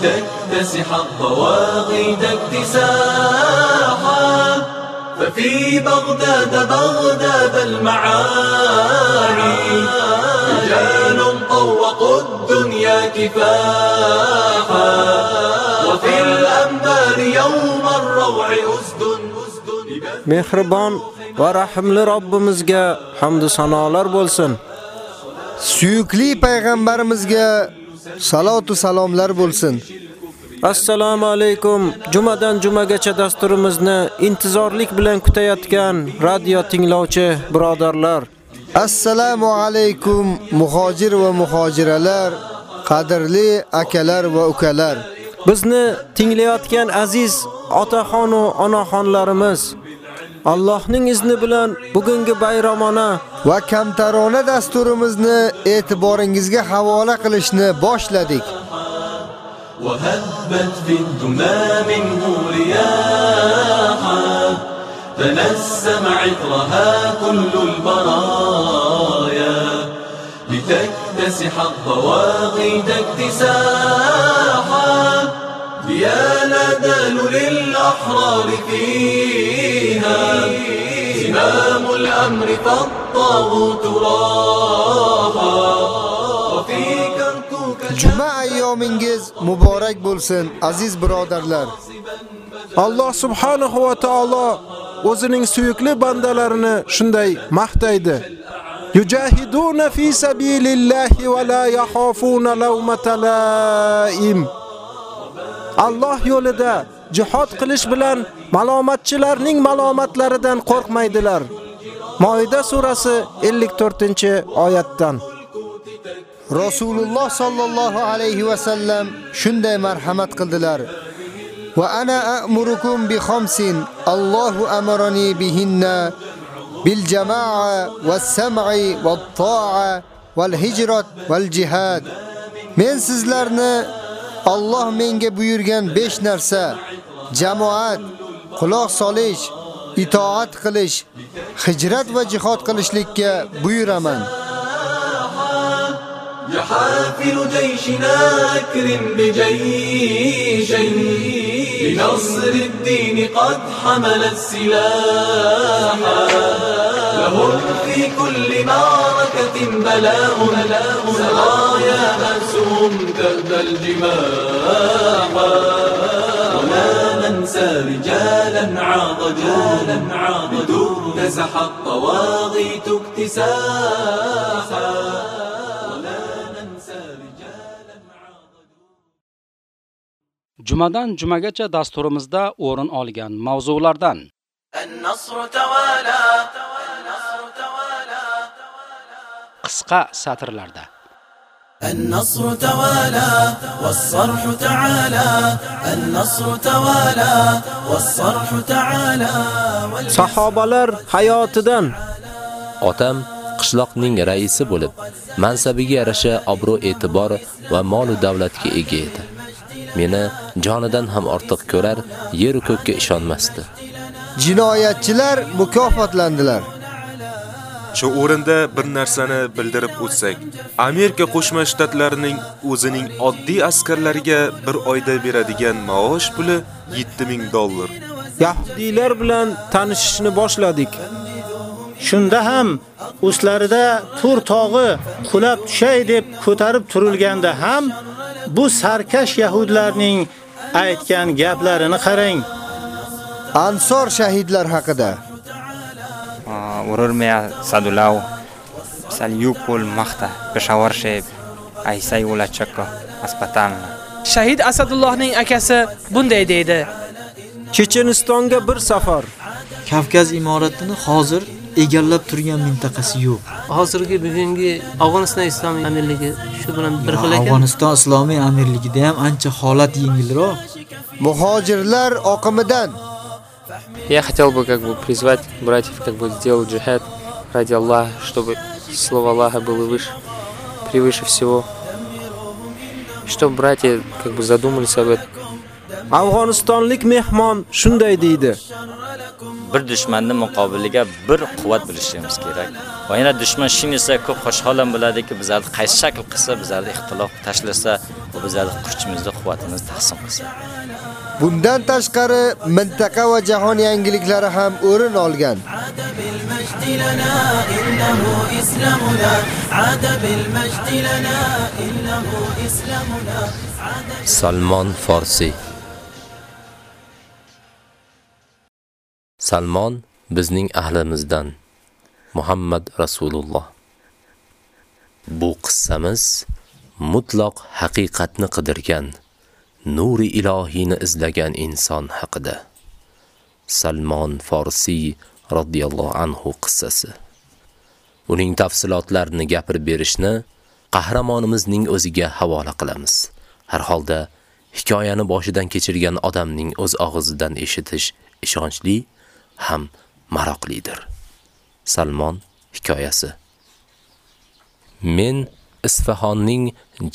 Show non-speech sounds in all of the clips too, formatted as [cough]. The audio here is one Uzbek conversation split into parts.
لتكتسح الضواغد اكتساحا ففي بغداد بغداد المعاني رجال طوقوا الدنيا كفاحا وفي الأنبار يوم الروع أسد أسد Mehribon va rahimli Robbimizga hamd va sanolar bo'lsin. Suyukli payg'ambarimizga salot va salomlar bo'lsin. Assalomu alaykum. Jumadan jumagacha dasturimizni intizorlik bilan kutayotgan radio tinglovchi birodarlar. Assalomu alaykum muhojir va muhojiralar, qadrli akalar va ukalar. Bizni tinglayotgan aziz otaxon va onaxonlarimiz Allohning izni bilan bugungi bayramona va kamtarona dasturimizni e'tiboringizga havola qilishni boshladik. وهبت في الدنا منه رياحا تنسم عطرها كل البرايا لتكتسح الضواغد اكتساحا يا ندال للأحرار فيها زمام الأمر فالطاغوت راحا وفي كركوك Juma ayyomingiz muborak bo'lsin aziz birodarlar. Alloh subhanahu va taolo o'zining suyukli bandalarini shunday maqtaydi. Yujahiduna fi sabilillahi va la yakhafuna lawmata laim. Alloh yo'lida jihad qilish bilan malomatchilarning malomatlaridan qo'rqmaydilar. Moida surasi 54-oyatdan. Rasululloh sallallohu alayhi va sallam shunday marhamat qildilar. Va ana a'murukum bi khamsin Allohu amarani bihinna bil jamaa was sam'i wat ta'a wal hijrat wal jihad. Men sizlarni Alloh menga buyurgan 5 narsa: jamoat, quloq solish, itoat qilish, hijrat va jihad qilishlikka buyuraman. يا حافل جيشنا أكرم بجيش لنصر الدين قد حمل السلاح. لهم في كل معركة بلاء سرايا أسهم تهدى الجماح. ولا ننسى رجالا عاضجونا عاضدوا نزح الطواغيت اكتساحا. Jumadan jumagacha dasturimizda o'rin olgan mavzulardan النصر توالى النصر توالى qisqa satrlarda النصر توالى والصرح تعالى النصر توالى والصرح تعالى Sahobalar hayotidan Otam qishloqning raisi bo'lib, mansabiga yarasha obro' e'tibor va mol davlatga ega edi. Meni jonidan ham ortiq ko'rar, yer ko'kka ishonmasdi. Jinoyatchilar mukofotlandilar. Shu o'rinda bir narsani bildirib o'tsak, Amerika Qo'shma Shtatlarining o'zining oddiy askarlariga bir oyda beradigan maosh puli 7000 dollar. yahudiylar bilan tanishishni boshladik. Shunda ham uslarida Tur tog'i qulab tushay deb ko'tarib turilganda ham bu sarkash yahudlarning aytgan gaplarini qarang. Ansor shahidlar haqida. Ah, ururmea sadulao yukul maqta. Peshawar sheb Aysay Ulachakko Aspatanna. Shahid Asadullohning akasi bunday deydi. Chechenistonga bir safar Kavkaz imoratini hozir egallab turgan mintaqasi yo'q. Hozirgi bugungi Afg'oniston islomiy amirligi shu bilan bir xil ekan. Afg'oniston islomiy amirligida ham ancha holat yengilroq. Muhojirlar oqimidan Я хотел бы как бы призвать братьев как бы сделать джихад ради Аллаха, чтобы слово Аллаха было выше, превыше всего. Чтобы братья как бы задумались об этом. Afg'onistonlik mehmon shunday deydi. bir dushmanning muqobiliga bir quvvat bilishimiz kerak. Va yana dushman shuni esa ko'p xoshxalam biladiki, bizlar qaysi shakl qilsa, bizlar ixtilof tashlasa, va bizlarni kuchimizni, quvvatimizni taqsim qilsa. Bundan tashqari mintaqa va jahon yangiliklari ham o'rin olgan. Salmon Farsi Salmon bizning ahlimizdan Muhammad Rasululloh Bu qissamiz mutloq haqiqatni qidirgan, nuri ilohini izlagan inson haqida. Salmon Forsi radhiyallohu anhu qissasi. Uning tafsilotlarini gapirib berishni qahramonimizning o'ziga havola qilamiz. Har holda hikoyani boshidan kechirgan odamning o'z og'izidan eshitish ishonchli ham maroqlidir. Salmon hikoyasi. Men Isfahonning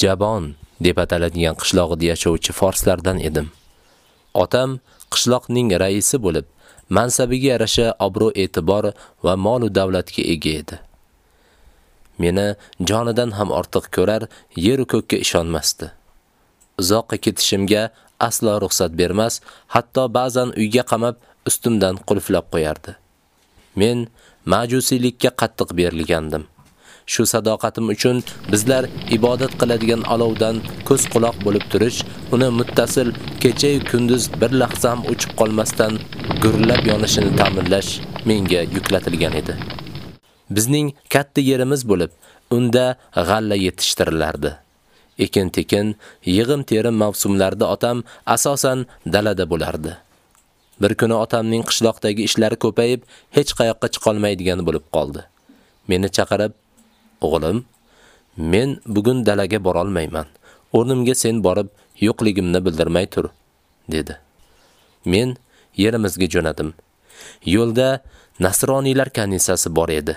Jabon deb ataladigan qishlog'ida yashovchi forslardan edim. Otam qishloqning raisi bo'lib, mansabiga yarasha obro' e'tibor va mol-davlatga ega edi. Meni jonidan ham ortiq ko'rar, yer ko'kka ishonmasdi. Uzoqqa ketishimga aslo ruxsat bermas, hatto ba'zan uyga qamab ustimdan qulflab qo'yardi. Men majusiylikka qattiq berilgandim. shu sadoqatim uchun bizlar ibodat qiladigan olovdan ko'z quloq bo'lib turish, uni muttasil kecha yu kunduz bir lahza ham o'chib qolmasdan gurlab yonishini ta'minlash menga yuklatilgan edi. Bizning katta yerimiz bo'lib, unda g'alla yetishtirilardi. Ekin-tekin, yig'im-terim mavsumlarida otam asosan dalada bo'lardi. Bir kuni otamning qishloqdagi ishlari ko'payib, hech qayoqqa chiqa olmaydigan bo'lib qoldi. Meni chaqirib, "O'g'lim, men bugun dalaga bora olmayman. O'rnimga sen borib, yo'qligimni bildirmay tur", dedi. Men yerimizga jo'nadim. Yo'lda Nasroniylar kanisasi bor edi.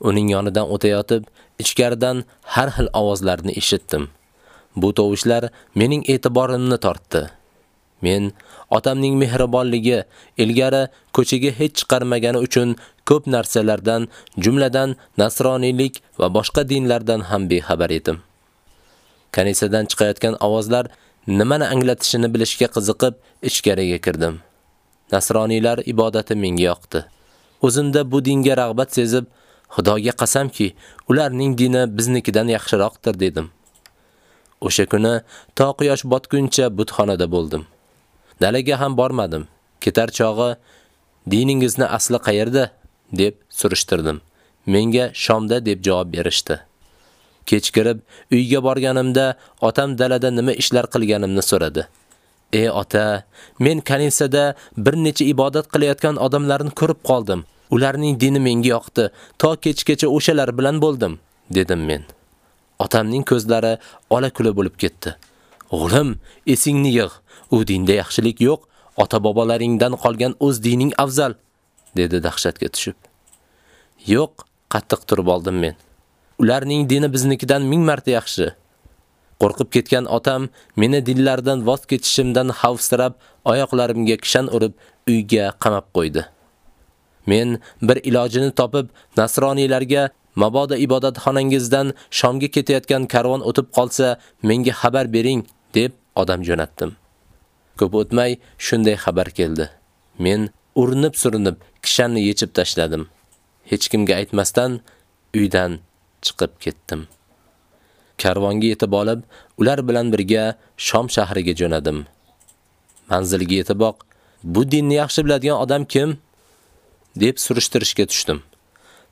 Uning yonidan o'tayotib, ichkaridan har xil ovozlarni eshitdim. Bu tovushlar mening e'tiborimni tortdi. Men otamning mehribonligi, ilgari ko'chaga hech chiqarmagani uchun ko'p narsalardan, jumladan nasroniylik va boshqa dinlardan ham bexabar edim. Kanisadan chiqayotgan ovozlar nimani anglatishini bilishga qiziqib, ichkariga kirdim. Nasroniylar ibodati menga yoqdi. O'zimda bu dinga rag'bat sezib, Xudoga qasamki, ularning dini biznikidan yaxshiroqdir dedim. O'sha kuni to quyosh botguncha butxonada bo'ldim. Dalaga ham bormadim. Ketar chog'i diningizni asli qayerda deb surishtirdim. Menga Shomda deb javob berishdi. Kech kirib uyga borganimda otam dalada nima ishlar qilganimni so'radi. "Ey ota, men kanisada bir necha ibodat qilayotgan odamlarni ko'rib qoldim. Ularning dini menga yoqdi. To kechgacha o'shalar bilan bo'ldim", dedim men. Otamning ko'zlari ola-kula bo'lib ketdi. "O'g'lim, esingni yig'. U dinda yaxshilik yo'q. Ota-bobolaringdan qolgan o'z dining afzal", dedi dahshatga tushib. "Yo'q", qattiq turib oldim men. Ularning dini biznikidan ming marta yaxshi. Qo'rqib ketgan otam meni dinlardan voz kechishimdan xavfsirab, oyoqlarimga kishan urib, uyga qamab qo'ydi. Men bir ilojini topib, nasroniylarga mabodo ibodatxonangizdan Shomga ketayotgan karvon o'tib qolsa, menga xabar bering, deb odam jo'natdim. Ko'p o'tmay shunday xabar keldi. Men urinib-surinib kishanni yechib tashladim. Hech kimga aytmasdan uydan chiqib ketdim. Karvonga yetib olib, ular bilan birga Shom shahriga jo'nadim. Manzilga yetiboq, bu dinni yaxshi biladigan odam kim? deb surishtirishga tushdim.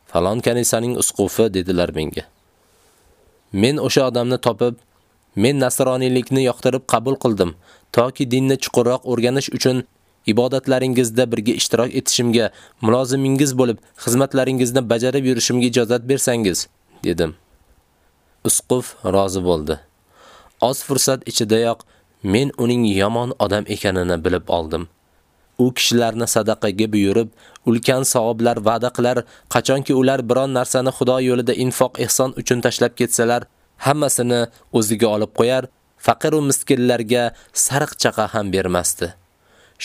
Falon kanisaning usqufi dedilar menga. Men o'sha odamni topib, men nasroniylikni yoqtirib qabul qildim, toki dinni chuqurroq o'rganish uchun ibodatlaringizda birga ishtirok etishimga, mulozimingiz bo'lib, xizmatlaringizni bajarib yurishimga ijozat bersangiz, dedim. Usquf rozi bo'ldi. Oz fursat ichidayoq men uning yomon odam ekanini bilib oldim. U kishilarni sadaqaga buyurib, ulkan savoblar va'da qilar, qachonki ular biron narsani Xudo yo'lida infoq ehson uchun tashlab ketsalar, hammasini o'ziga olib qo'yar, faqir va miskinlarga sariq chaqa ham bermasdi.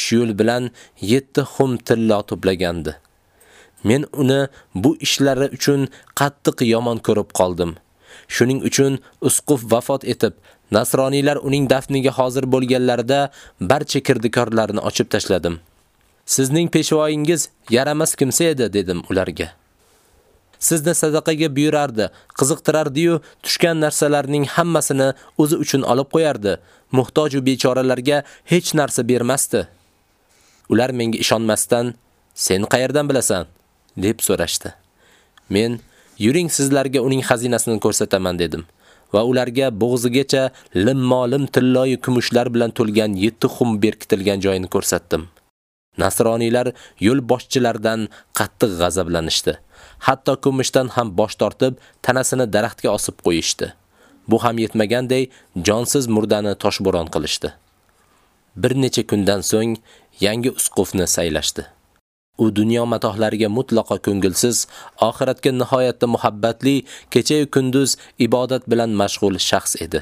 Shu yo'l bilan 7 xum tilla to'plagandi. Men uni bu ishlari uchun qattiq yomon ko'rib qoldim. Shuning uchun usquf vafot etib, Nasroniylar uning dafniga hozir bo'lganlarida barcha kirdikorlarni ochib tashladim. Sizning peshvoyingiz yaramas kimsa edi, dedim ularga. Sizni sadaqaga buyurardi, qiziqtirardi-yu, tushgan narsalarning hammasini o'zi uchun olib qo'yardi. Muhtoj va bechoralarga hech narsa bermasdi. Ular menga ishonmasdan, "Sen qayerdan bilasan?" deb so'rashdi. Men, "Yuring sizlarga uning xazinasini ko'rsataman" dedim. va ularga bo'g'zigacha limmolim tilloyi kumushlar bilan to'lgan 7 xum berkitilgan joyini ko'rsatdim. Nasroniylar yo'l boshchilaridan qattiq g'azablanishdi. Hatto kumushdan ham bosh tortib, tanasini daraxtga osib qo'yishdi. Bu ham yetmaganday jonsiz murdani toshbo'ron qilishdi. Bir necha kundan so'ng yangi usqufni saylashdi. U dunyo matohlariga mutlaqo ko'ngilsiz, oxiratga nihoyatda muhabbatli, kecha-yu kunduz ibodat bilan mashg'ul shaxs edi.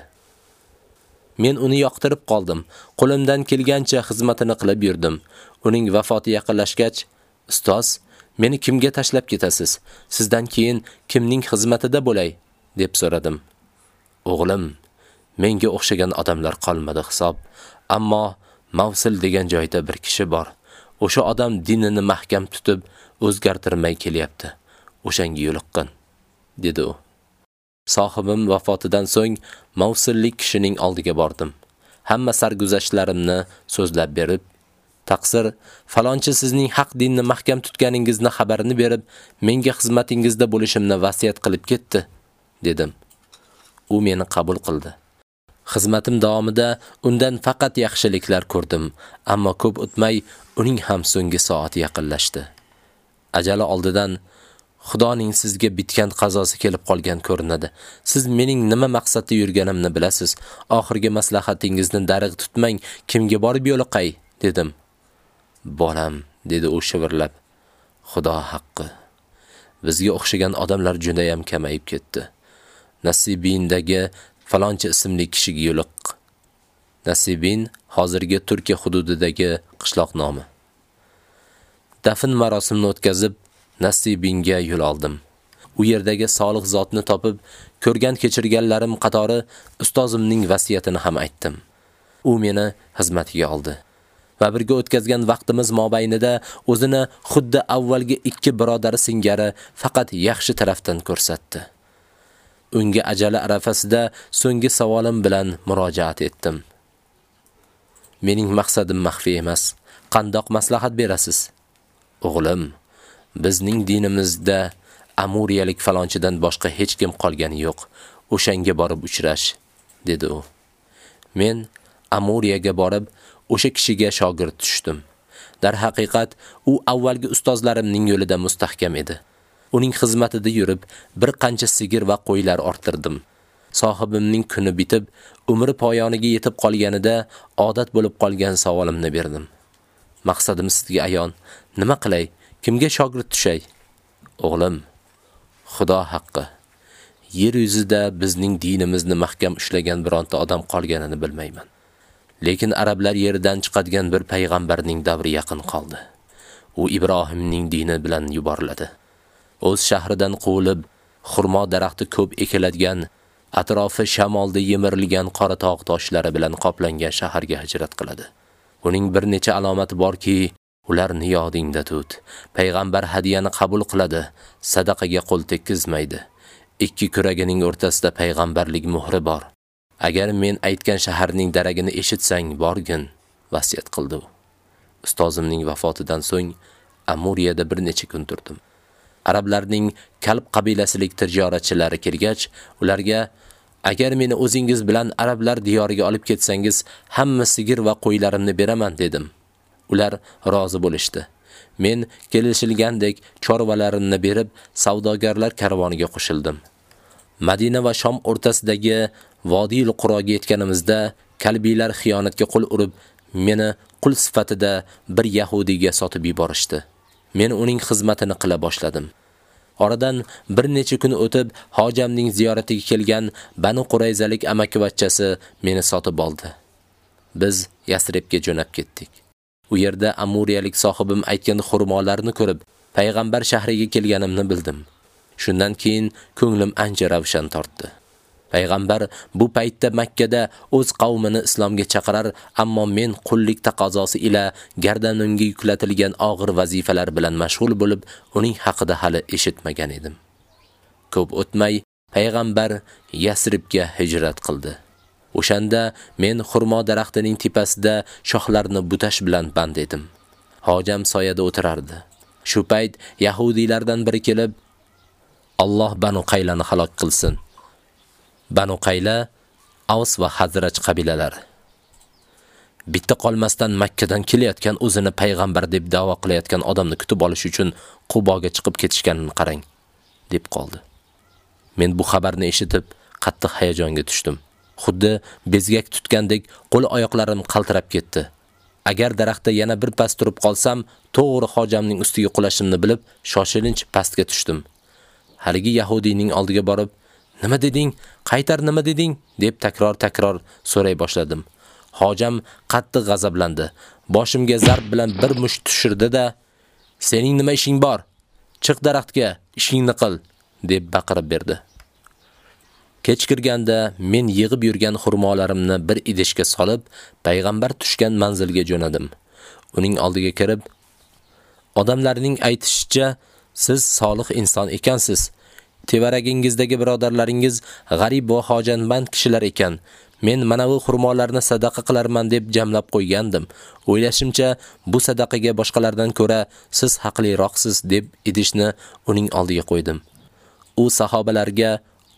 Men uni yoqtirib qoldim. Qo'limdan kelgancha xizmatini qilib yurdim. Uning vafoti yaqinlashgach, "Ustoz, meni kimga tashlab ketasiz? Sizdan keyin kimning xizmatida bo'lay?" deb so'radim. "O'g'lim, menga o'xshagan odamlar qolmadi hisob, ammo Mavsil degan joyda bir kishi bor. O'sha odam dinini mahkam tutib, o'zgartirmay kelyapti. O'shanga yo'liqqin, dedi u. Sohibim vafotidan so'ng Mavsullik kishining oldiga bordim. Hamma sarguzashtlarimni so'zlab berib, taqsir falonchi sizning haq dinni mahkam tutganingizni xabarini berib, menga xizmatingizda bo'lishimni vasiyat qilib ketdi, dedim. U meni qabul qildi. Xizmatim davomida undan faqat yaxshiliklar ko'rdim, ammo ko'p o'tmay uning ham so'nggi soati yaqinlashdi. Ajali oldidan Xudoning sizga bitgan qazosi kelib qolgan ko'rinadi. Siz mening nima maqsadda yurganimni bilasiz. Oxirgi maslahatingizni darig' tutmang, kimga borib yo'liqay, dedim. Bolam, dedi u shivirlab. Xudo haqqi. Bizga o'xshagan odamlar juda ham kamayib ketdi. Nasibindagi falonchi ismli kishiga yo'liq. Nasibin hozirgi Turkiya hududidagi qishloq nomi. Dafn marosimini o'tkazib, Nasibinga yo'l oldim. U yerdagi solih zotni topib, ko'rgan kechirganlarim qatori ustozimning vasiyatini ham aytdim. U meni xizmatiga oldi. Va birga o'tkazgan vaqtimiz mobaynida o'zini xuddi avvalgi ikki birodari singari faqat yaxshi tarafdan ko'rsatdi. Unga ajali arafasida so'nggi savolim bilan murojaat etdim. Mening maqsadim maxfi emas. Qandoq maslahat berasiz? O'g'lim, bizning dinimizda Amuriyalik falonchidan boshqa hech kim qolgani yo'q. O'shanga borib uchrash, dedi u. Men Amuriyaga borib, o'sha kishiga shogird tushdim. Dar haqiqat, u avvalgi ustozlarimning yo'lida mustahkam edi. Uning xizmatida yurib, bir qancha sigir va qo'ylar orttirdim. Sohibimning kuni bitib, umri poyoniga yetib qolganida odat bo'lib qolgan savolimni berdim. Maqsadim sizga ayon. Nima qilay? Kimga shogird tushay? O'g'lim, Xudo haqqi. Yer yuzida bizning dinimizni mahkam ushlagan bironta odam qolganini bilmayman. Lekin arablar yeridan chiqadigan bir payg'ambarning davri yaqin qoldi. U Ibrohimning dini bilan yuboriladi. O'z shahridan quvilib, xurmo daraxti ko'p ekiladigan, atrofi shamolda yemirilgan qora tog' toshlari bilan qoplangan shaharga hijrat qiladi. Uning bir necha alomati borki, ular niyodingda tut. Payg'ambar hadiyani qabul qiladi, sadaqaga qo'l tekkizmaydi. Ikki kuragining o'rtasida payg'ambarlik muhri bor. Agar men aytgan shaharning daragini eshitsang, borgin, vasiyat qildi u. Ustozimning vafotidan so'ng Amuriyada bir necha kun turdim. Arablarning kalb qabilasilik tijoratchilari kelgach, ularga agar meni o'zingiz bilan arablar diyoriga olib ketsangiz, hamma sigir va qo'ylarimni beraman dedim. Ular rozi bo'lishdi. Men kelishilgandek chorvalarimni berib, savdogarlar karvoniga qo'shildim. Madina va Shom o'rtasidagi Vodiyul Quroga yetganimizda kalbiylar xiyonatga qo'l urib, meni qul sifatida bir yahudiyga sotib yuborishdi. Men uning xizmatini qila boshladim. Oradan bir necha kun o'tib, hojamning ziyoratiga kelgan Banu Qurayzalik amakivachchasi meni sotib oldi. Biz Yasribga jo'nab ketdik. U yerda Amuriyalik sohibim aytgan xurmolarni ko'rib, payg'ambar shahriga kelganimni bildim. Shundan keyin ko'nglim ancha ravshan tortdi. Payg'ambar bu paytda Makka da o'z qavmini islomga chaqirar, ammo men qullik taqozosi ila gardanimga yuklatilgan og'ir vazifalar bilan mashg'ul bo'lib, uning haqida hali eshitmagan edim. Ko'p o'tmay payg'ambar Yasribga hijrat qildi. O'shanda men xurmo daraxtining tepasida shoxlarini butash bilan band edim. Hojam soyada o'tirardi. Shu payt yahudiylardan biri kelib, Alloh Banu Qaylani halok qilsin. Banu Qayla Aws va Hazraj qabilalari. Bitta qolmasdan Makka'dan kelyotgan kelayotgan o'zini payg'ambar deb da'vo qilayotgan odamni kutib olish uchun Quboga chiqib ketishganini qarang, deb qoldi. Men bu xabarni eshitib, qattiq hayajonga tushdim. Xuddi bezgak tutgandek qo'l oyoqlarim qaltirab ketdi. Agar daraxtda yana bir pas turib qolsam, to'g'ri hojamning ustiga qulashimni bilib, shoshilinch pastga tushdim. Haligi yahudiyning oldiga borib, "Nima deding? Qaytar nima deding?" deb takror-takror so'ray boshladim. Hojam qattiq g'azablandi. Boshimga zarb bilan bir musht tushirdi-da, "Sening nima ishing bor? Chiq daraxtga, ishingni qil", deb baqirib berdi. Kech kirganda men yig'ib yurgan xurmolarimni bir idishga solib, payg'ambar tushgan manzilga jo'nadim. Uning oldiga kirib, odamlarning aytishicha, siz solih inson ekansiz. Tevaragingizdagi birodarlaringiz g'arib va hojatmand kishilar ekan. Men mana bu xurmolarni sadaqa qilarman deb jamlab qo'ygandim. O'ylashimcha, bu sadaqaga boshqalardan ko'ra siz haqliroqsiz deb idishni uning oldiga qo'ydim. U sahobalarga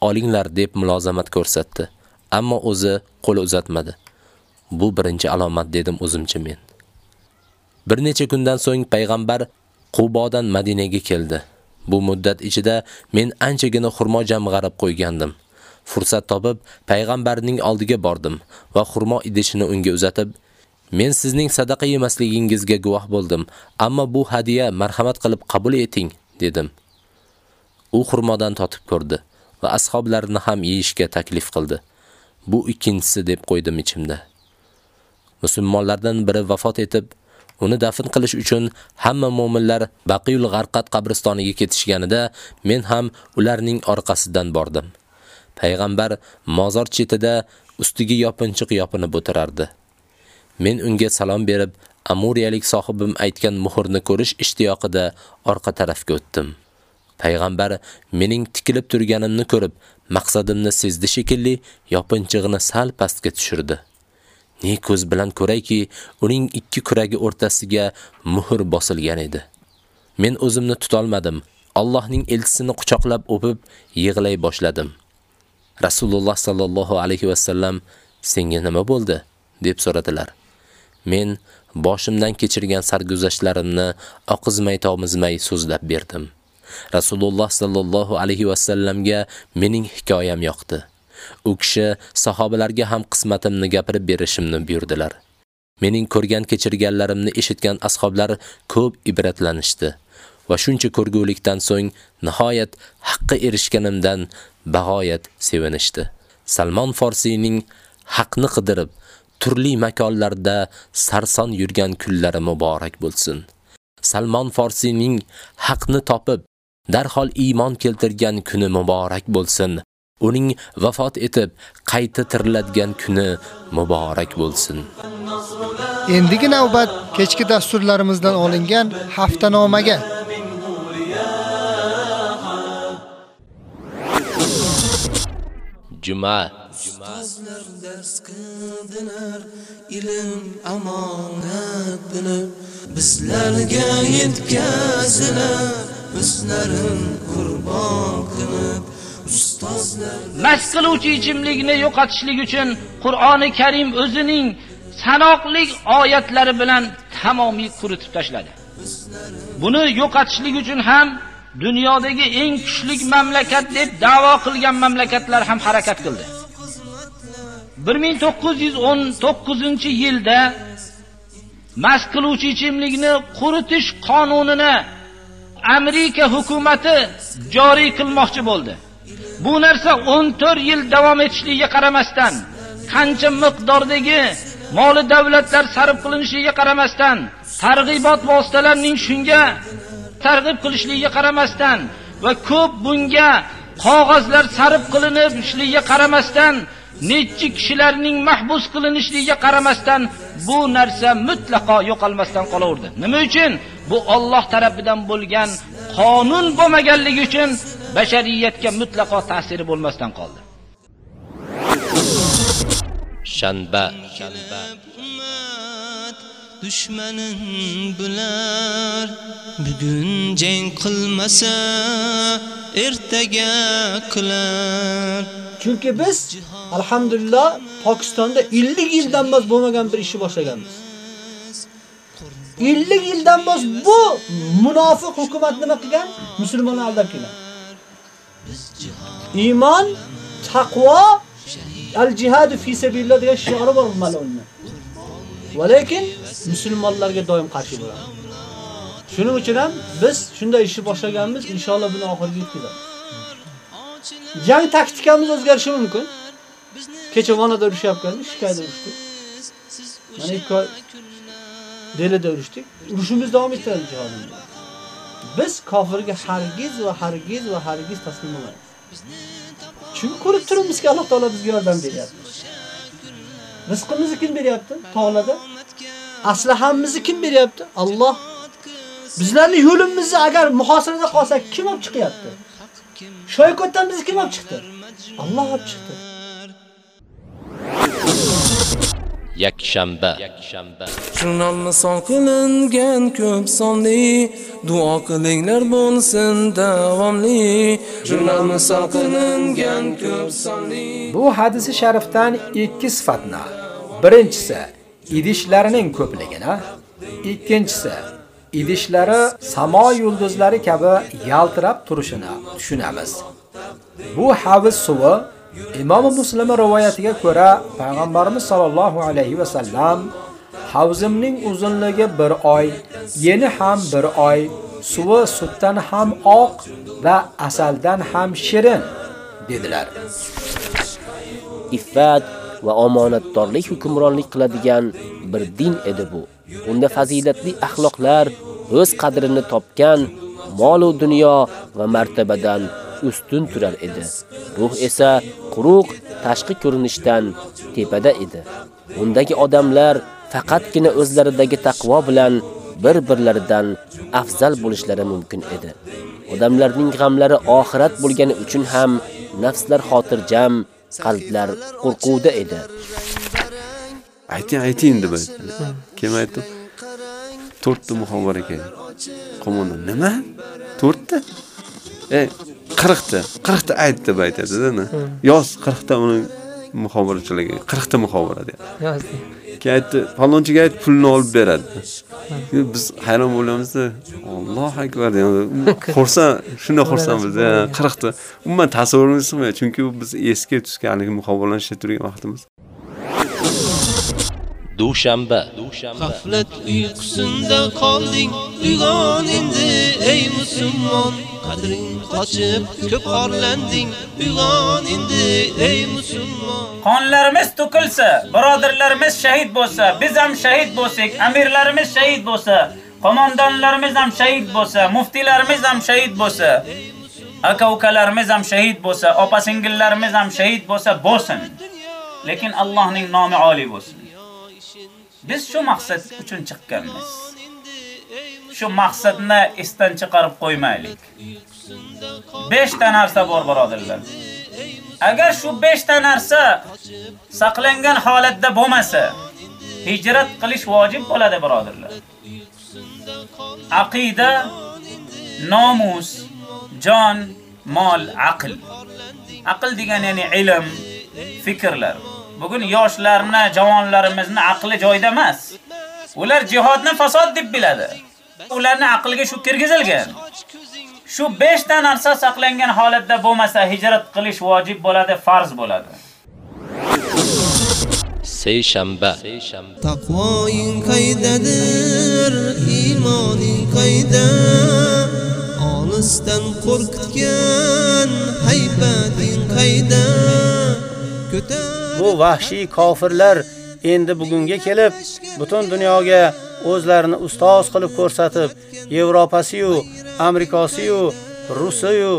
olinglar deb mulozamat ko'rsatdi, ammo o'zi qo'l uzatmadi. Bu birinchi alomat dedim o'zimcha men. Bir necha kundan so'ng payg'ambar Qubodan Madinaga keldi. Bu muddat ichida men anchagina xurmo jamg'arib qo'ygandim. Fursat topib payg'ambarning oldiga bordim va xurmo idishini unga uzatib, men sizning sadaqa yemasligingizga guvoh bo'ldim, ammo bu hadiya marhamat qilib qabul eting, dedim. U xurmodan totib ko'rdi va ashablarini ham yeyishga taklif qildi. Bu ikkinchisi deb qo'ydim ichimda. Musulmonlardan biri vafot etib, uni dafn qilish uchun hamma mu'minlar Baqiyul G'arqat qabristoniga ketishganida men ham ularning orqasidan bordim. Payg'ambar mozor chetida ustiga yopinchiq yopinib o'tirardi. Men unga salom berib, Amuriyalik sohibim aytgan muhrni ko'rish ishtiyoqida orqa tarafga o'tdim. Payg'ambar mening tikilib turganimni ko'rib, maqsadimni sezdi shekilli, yopinchig'ini sal pastga tushirdi. Ne ko'z bilan ko'rayki, uning ikki kuragi o'rtasiga muhr bosilgan edi. Men o'zimni tutolmadim. Allohning elchisini quchoqlab o'pib, yig'lay boshladim. Rasululloh sallallohu alayhi va sallam senga nima bo'ldi deb so'radilar. Men boshimdan kechirgan sarguzashtlarimni oqizmay tomizmay so'zlab berdim. Rasululloh sallallohu alayhi va sallamga mening hikoyam yoqdi. U kishi sahobalarga ham qismatimni gapirib berishimni buyurdilar. Mening ko'rgan kechirganlarimni eshitgan ashablar ko'p ibratlanishdi va shuncha ko'rgulikdan so'ng nihoyat haqqa erishganimdan bag'oyat sevinishdi. Salmon Forsiyning haqni qidirib turli makonlarda sarson yurgan kunlari muborak bo'lsin. Salmon Forsiyning haqni topib darhol iymon keltirgan kuni muborak bo'lsin. Uning vafot etib qayta tiriladigan kuni muborak bo'lsin. Endigi navbat kechki dasturlarimizdan olingan haftanomaga. Juma Ustozlar dars qildilar, ilm amonat bilib, bizlarga yetkazilar, bizlarin qurbon qilib, ustozlar qiluvchi ichimlikni yo'qotishlik uchun Qur'oni Karim o'zining sanoqli oyatlari bilan tamomiy quritib tashladi. Buni yo'qotishlik uchun ham dunyodagi eng kuchli mamlakat deb da'vo qilgan mamlakatlar ham harakat qildi. 1919-yilda mast qiluvchi ichimlikni quritish qonunini Amerika hukumatı joriy qilmoqchi bo'ldi. Bu narsa 14 yil davom etishligiga qaramasdan, qancha miqdordagi moli davlatlar sarf qilinishiga qaramasdan, targ'ibot vositalarining shunga targ'ib qilishligiga qaramasdan va ko'p bunga qog'ozlar sarf qilinishligiga qaramasdan, nechi kishilarning mahbus qilinishligiga qaramasdan bu narsa mutlaqo yo'qolmasdan qolaverdi. Nima uchun? Bu Alloh tomonidan bo'lgan qonun bo'lmaganligi uchun bashariyatga mutlaqo ta'siri bo'lmasdan qoldi. Shanba dushmanin bular bugun jang qilmasa ertaga qilar Chunki biz alhamdulillah Pokistonda 50 yildan bos bo'lmagan bir ishni boshlaganmiz. 50 yildan bos bu munofiq hukumat nima qilgan? musulmonlarni aldab kelgan. Iymon, taqvo, al-jihad fi sabilillah degan shiori bor malonning. Va lekin musulmonlarga doim qarshi bo'ladi. Shuning uchun ham biz shunday ishni boshlaganmiz, inshaalloh buni oxiriga yetkazamiz. Jang taktikamiz o'zgarishi mumkin. Kecha Vanada urushyapgandik, Shikayda urushdik. Mana ikki oy Delida urushdik. Urushimiz davom etadi jihodimizda. Biz kofirga hargiz va hargiz va hargiz taslim bo'lmaymiz. Chunki ko'rib turibmizki, Alloh taolo bizga yordam beryapti. Rizqimizni kim beryapti? Tog'larda. Aslahamizni kim beryapti? Alloh. Bizlarni yo'limizni agar muhosirada qolsak, kim olib chiqyapti? Shoykotdan bizni kim olib chiqdi? Alloh olib chiqdi. yakshanba Jurnal misol qilingan ko'p sonli duo qilinglar bo'lsin davomli Jurnal misol qilingan ko'p sonli Bu hadisi sharifdan ikki sifatni. Birinchisi idishlarining ko'pligini, ikkinchisi idishlari samo yulduzlari kabi yaltirab turishini tushunamiz. Bu havz suvi Imom Muslim rivoyatiga ko'ra payg'ambarimiz sollallohu alayhi va sallam havzimning uzunligi bir oy, yeni ham bir oy, suvi sutdan ham oq va asaldan ham shirin dedilar. iffat va omonatdorlik hukmronlik qiladigan bir din edi bu. Unda fazilatli axloqlar o'z qadrini topgan, mol va dunyo va martabadan ustun turar edi. Ruh esa quruq tashqi ko'rinishdan tepada edi. Undagi odamlar faqatgina o'zlaridagi taqvo bilan bir-birlaridan afzal bo'lishlari mumkin edi. Odamlarning g'amlari oxirat bo'lgani uchun ham nafslar xotirjam, qalblar qo'rquvda edi. ayting ayting deb aytdi keyin aytdim to'rtta muhobara kerak qo'mondon. Nima? To'rtta? E qirqta. Qirqta ayt deb aytadida yoz qirqta uni muhobarachilarga qirqta muhobara deyapti. Yozdi. Keyin aytdi falonchiga ayt pulni olib beradi biz hayron bo'lamizda allohu akbar xursand [laughs] shunday xursandmiz qirqta umuman tasavvurimiz sig'maydi chunki u biz esga tushgan haligi muhobaralashib turgan vaqtimiz dushanba G'aflat uyqusinda qolding, uyg'on endi ey musulmon. Qadring qochib, ko'p orlanding, uyg'on endi ey musulmon. Qonlarimiz to'kilsa, birodarlarimiz shahid bo'lsa, biz ham shahid bo'lsak, amirlarimiz shahid bo'lsa, qo'mondonlarimiz ham shahid bo'lsa, muftilarimiz ham shahid bo'lsa, aka-ukalarimiz ham shahid bo'lsa, opa-singillarimiz ham shahid bo'lsa, bo'lsin. Lekin Allohning nomi oliy bo'lsin. Biz shu maqsad uchun chiqqanmiz. Shu maqsadni esdan chiqarib qo'ymaylik. 5 ta narsa bor birodarlar. Agar shu 5 ta narsa saqlangan holatda bo'lmasa, hijrat qilish vojib bo'ladi birodarlar. Aqida, nomus, jon, mol, aql. Aql degan ya'ni ilm, fikrlar. Bugun yoshlarni, javonlarimizni aqli joyida emas. Ular jihodni fasod deb biladi. Ularni aqlga shu kirgizilgan. Shu 5 ta narsa saqlangan holatda bo'lmasa, hijrat qilish vojib bo'ladi, farz bo'ladi. seshanba Taqvoing qaydadir, iymoning qayda? Olisdan qo'rqitgan haybating qayda? Bu vahshiy kofirlar endi bugunga kelib butun dunyoga o'zlarini ustoz qilib ko'rsatib, Yevropasiyu, Amerikasiyu, Rusiyu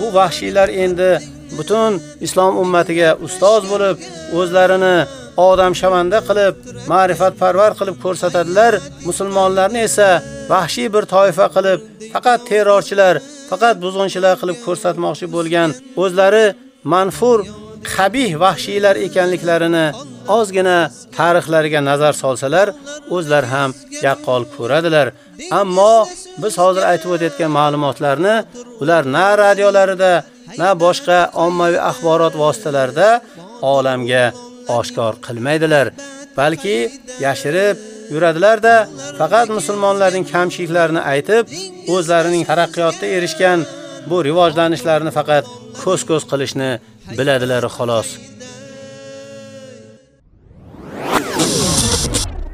bu vahshiylar endi butun islom ummatiga ustoz bo'lib, o'zlarini odam shamanda qilib, ma'rifatparvar qilib ko'rsatadilar. Musulmonlarni esa vahshiy bir toifa qilib, faqat terrorchilar, faqat buzg'unchilar qilib ko'rsatmoqchi bo'lgan o'zlari manfur qabih vahshiylar ekanliklarini ozgina tarixlariga nazar solsalar, o'zlar ham yaqqol ko'radilar. Ammo biz hozir aytib o'tayotgan ma'lumotlarni ular na radiolarida, na boshqa ommaviy axborot vositalarida olamga oshkor qilmaydilar, balki yashirib yuradilar-da, faqat musulmonlarning kamchiliklarini aytib, o'zlarining taraqqiyotda erishgan bu rivojlanishlarini faqat ko'z-ko'z qilishni biladilar xolos.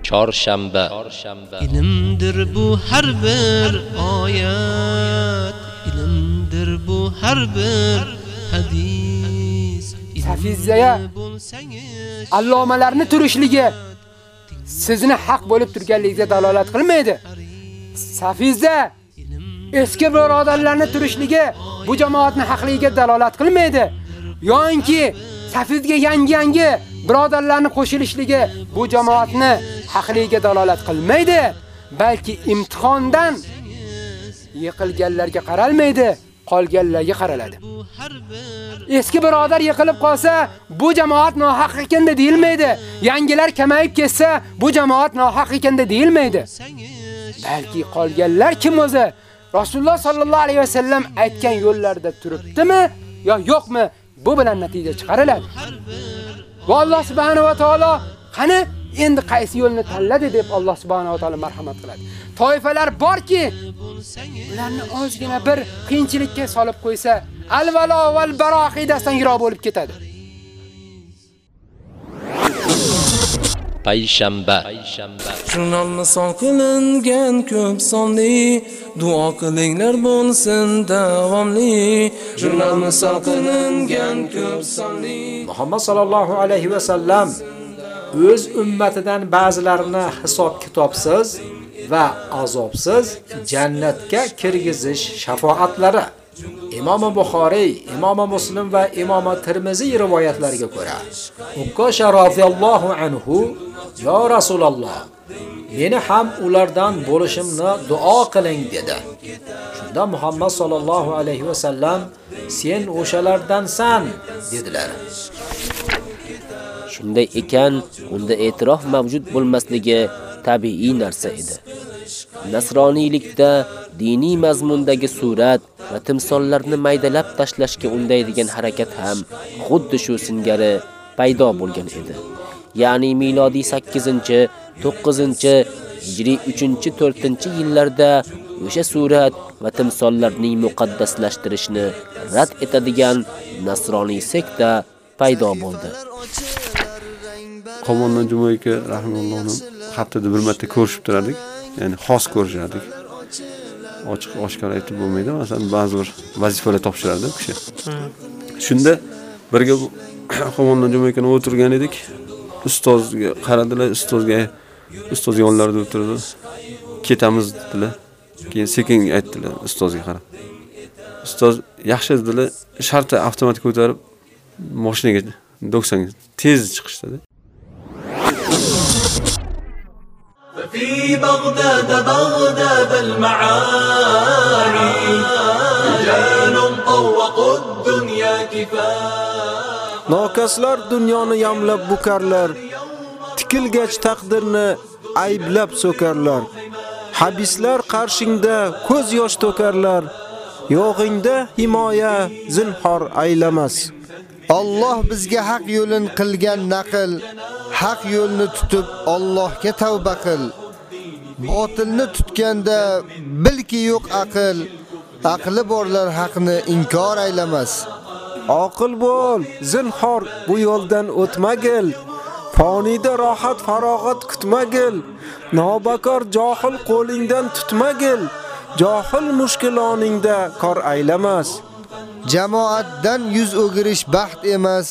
chorshanba Ilmdir bu har bir oyat, ilmdir bu har bir hadis. Safizaya allomalarni turishligi sizni haq bo'lib turganligiga dalolat qilmaydi. Safizda eski birodarlarni turishligi bu jamoatni haqligiga dalolat qilmaydi. Yo'inki safizga yangi-yangi birodarlarni qo'shilishligi bu jamoatni haqligiga dalolat qilmaydi, balki imtihondan yiqilganlarga qaralmaydi, qolganlarga qaraladi. Eski birodar yiqilib qolsa, bu jamoat nohaq ekanda deyilmaydi. Yangilar kamayib ketsa, bu jamoat nohaq ekanda deyilmaydi. Balki qolganlar kim o'zi? Rasululloh sallallohu alayhi vasallam aytgan yo'llarda turibdimi yo yo'qmi? Bu bilan natija chiqariladi. Va Alloh subhanahu va taolo qani endi qaysi yo'lni tanladi deb Alloh subhanahu va taolo marhamat qiladi. Toifalar borki, ularni ozgina bir qiyinchilikka solib qo'ysa, al-valo val baro yiroq bo'lib ketadi. Payshanba. Jurnal misol qilingan ko'p sonli duo qilinglar bo'lsin davomli. Jurnal misol qilingan ko'p sonli. Muhammad sallallohu alayhi va sallam o'z ummatidan ba'zilarini hisob kitobsiz va azobsiz jannatga kirgizish shafoatlari Imom Buxoriy, Imom Muslim va Imom Tirmiziy rivoyatlariga ko'ra, Uqqosha radhiyallohu anhu "Ya Rasululloh, meni ham ulardan bo'lishimni duo qiling" dedi. Shunda Muhammad sallallohu alayhi va sallam "Sen o'shalardansan" dedilar. Shunday ekan, unda e'tirof mavjud bo'lmasligi tabiiy narsa edi. Nasroniylikda diniy mazmundagi surat va timsollarni maydalab tashlashga undaydigan harakat ham xuddi shu singari paydo bo'lgan edi. Ya'ni milodiy 8-chi, 9-chi, hijriy 3-chi, 4-chi yillarda o'sha surat va timsollarning muqaddaslashtirishni rad etadigan nasroniy sekta paydo bo'ldi. Qo'mondon Jumoy aka rahimahullohni haftada bir marta ko'rishib turardik. Ya'ni xos ko'rishardik. Ochiq oshkor aytib bo'lmaydi. Masalan, ba'zi bir vazifalar topshirardi u kishi. Shunda birga [coughs] qo'mondon Jumoy akani o'tirgan edik. Ustozga qaradilar, ustozga ustoz yonlarida o'tirdi. Ketamiz dedilar. Keyin sekin aytdilar ustozga qarab. Ustoz yaxshi dedilar, shartta avtomatik ko'tarib mashinaga 90 tez chiqishdi. في بغداد بغداد المعاني رجال طوقوا الدنيا كفاح Nokaslar dunyoni yamlab bukarlar. Tikilgach taqdirni ayblab so'karlar. Habislar qarshingda ko'z yosh to'karlar. Yo'g'ingda himoya zinhor aylamas. Alloh bizga haq yo'lin qilgan naql, haq yo'lni tutib Allohga tavba qil. Botilni tutganda bilki yo'q aql, aqli borlar haqni inkor aylamas. Aql bo'l, zinhor bu yo'ldan o'tmagil. Fonida rohat farog'at kutmagil. Nobakor johil qo'lingdan tutmagil. Johil mushkiloningda kor aylamas. Jamoatdan yuz o'girish baxt emas.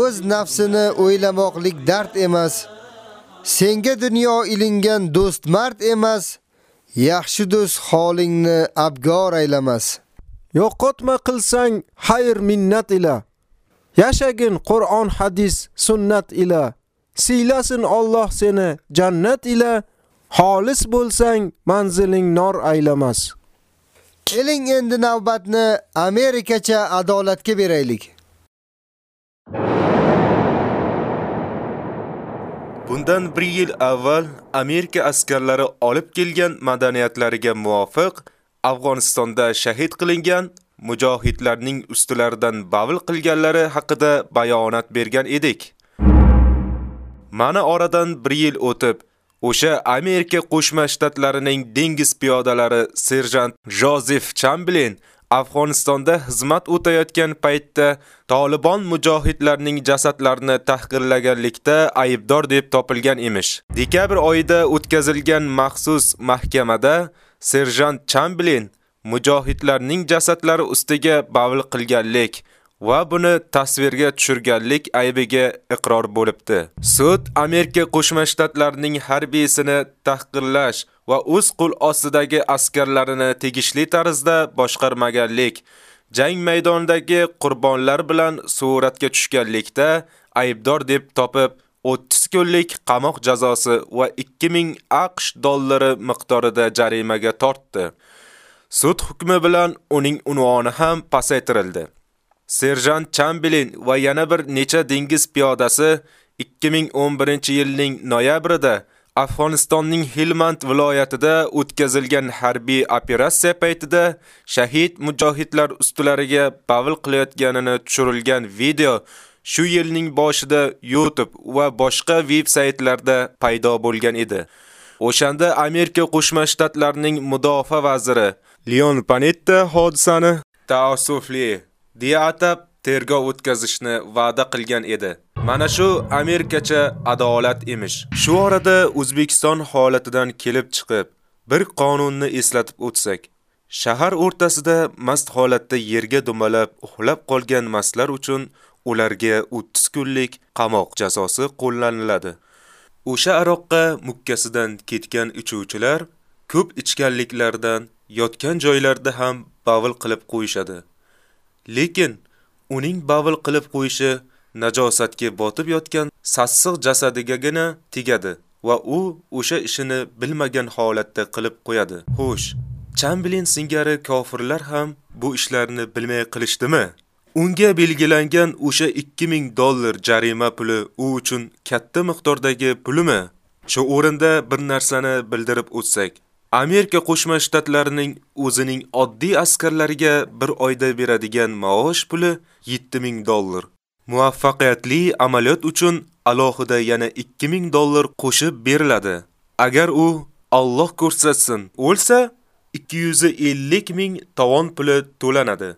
O'z nafsini o'ylamoqlik dard emas. Senga dunyo ilingan do'st mard emas. Yaxshi do'st holingni abgor aylamas. Yo'qotma qilsang xayr minnat ila. Yashagin Qur'on, hadis, sunnat ila. Siylasin Alloh seni jannat ila. Xolis bo'lsang manziling nor aylamas. Keling endi navbatni Amerikacha adolatga beraylik. Bundan 1 yil avval Amerika askarlari olib kelgan madaniyatlariga muvofiq Afg'onistonda shahid qilingan mujohidlarning ustilaridan bavl qilganlari haqida bayonot bergan edik. Mana oradan 1 yil o'tib, o'sha Amerika Qo'shma Shtatlarining dengiz piyodalari serjant Jozef Chamberlain Afg'onistonda xizmat o'tayotgan paytda Taliban mujohidlarning jasadlarini tahqirlaganlikda aybdor deb topilgan emish. Dekabr oyida o'tkazilgan maxsus mahkamada serjant Chamblin mujohidlarning jasadlari ustiga bavl qilganlik va buni tasvirga tushirganlik aybiga iqror bo'libdi. Sud Amerika Qo'shma Shtatlarining harbiyisini tahqirlash va o'z qul ostidagi askarlarini tegishli tarzda boshqarmaganlik, jang maydonidagi qurbonlar bilan suratga tushganlikda aybdor deb topib 30 kunlik qamoq jazosi va 2000 AQSh dollari miqdorida jarimaga tortdi. Sud hukmi bilan uning unvoni ham pasaytirildi. Serjant Chamberlain va yana bir necha dengiz piyodasi 2011-yilning noyabrida Afg'onistonning Helmand viloyatida o'tkazilgan harbiy operatsiya paytida shahid mujohidlar ustilariga bavil qilayotganini tushirilgan video shu yilning boshida YouTube va boshqa veb-saytlarda paydo bo'lgan edi. O'shanda Amerika Qo'shma Shtatlarining mudofaa vaziri Leon Panetta hodisani taassufli deya atab tergov o'tkazishni va'da qilgan edi. Mana shu Amerikacha adolat emish. Shu orada O'zbekiston holatidan kelib chiqib, bir qonunni eslatib o'tsak, shahar o'rtasida mast holatda yerga dumalab uxlab qolgan mastlar uchun ularga 30 kunlik qamoq jazosi qo'llaniladi. O'sha aroqqa mukkasidan ketgan ichuvchilar ko'p ichganliklaridan yotgan joylarda ham bavil qilib qo'yishadi. Lekin uning bavil qilib qo'yishi najosatga botib yotgan sassiq jasadigagina tegadi va u o'sha ishini bilmagan holatda qilib qo'yadi. Xo'sh, Chamberlain singari kofirlar ham bu ishlarni bilmay qilishdimi? Unga belgilangan o'sha 2000 dollar jarima puli u uchun katta miqdordagi pulmi? Shu o'rinda bir narsani bildirib o'tsak, Amerika Qo'shma Shtatlarining o'zining oddiy askarlariga bir oyda beradigan maosh puli 7000 dollar. Muvaffaqiyatli amaliyot uchun alohida yana 2000 dollar qo'shib beriladi. Agar u Alloh ko'rsatsin, o'lsa 250 ming tovon puli to'lanadi.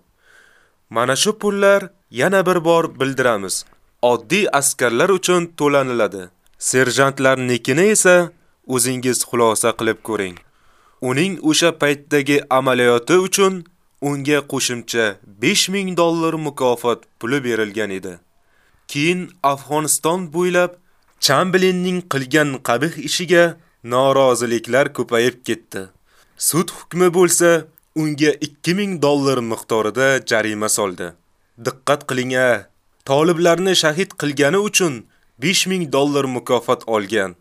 Mana shu pullar yana bir bor bildiramiz. Oddiy askarlar uchun to'laniladi. Serjantlarnikini esa o'zingiz xulosa qilib ko'ring. Uning o'sha paytdagi amaliyoti uchun unga qo'shimcha 5000 dollar mukofot puli berilgan edi. Keyin Afg'oniston bo'ylab Chamberlainning qilgan qabih ishiga noroziliklar ko'payib ketdi. Sud hukmi bo'lsa, unga 2000 dollar miqdorida jarima soldi. Diqqat qiling-a, toliblarni shahid qilgani uchun 5000 dollar mukofot olgan.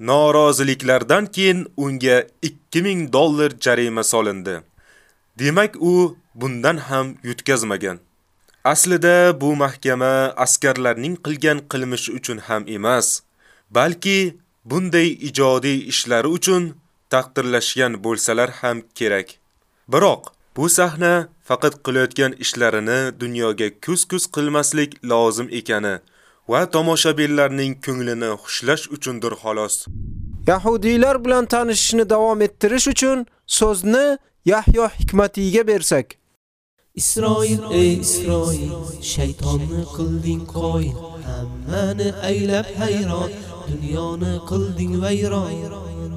Noroziliklardan keyin unga 2000 dollar jarima solindi. Demak, u bundan ham yutkazmagan. Aslida bu mahkama askarlarning qilgan qilmishi uchun ham emas, balki bunday ijodiy ishlari uchun taqdirlashgan bo'lsalar ham kerak. Biroq bu sahna faqat qilayotgan ishlarini dunyoga ko'z-ko'z qilmaslik lozim ekani va tomoshabinlarning ko'nglini xushlash uchundir xolos. Yahudiylar bilan tanishishni davom ettirish uchun so'zni Yahyo hikmatiga bersak. Isroil ey Isroil shaytonni qilding qo'y hammani aylab hayron dunyoni qilding vayron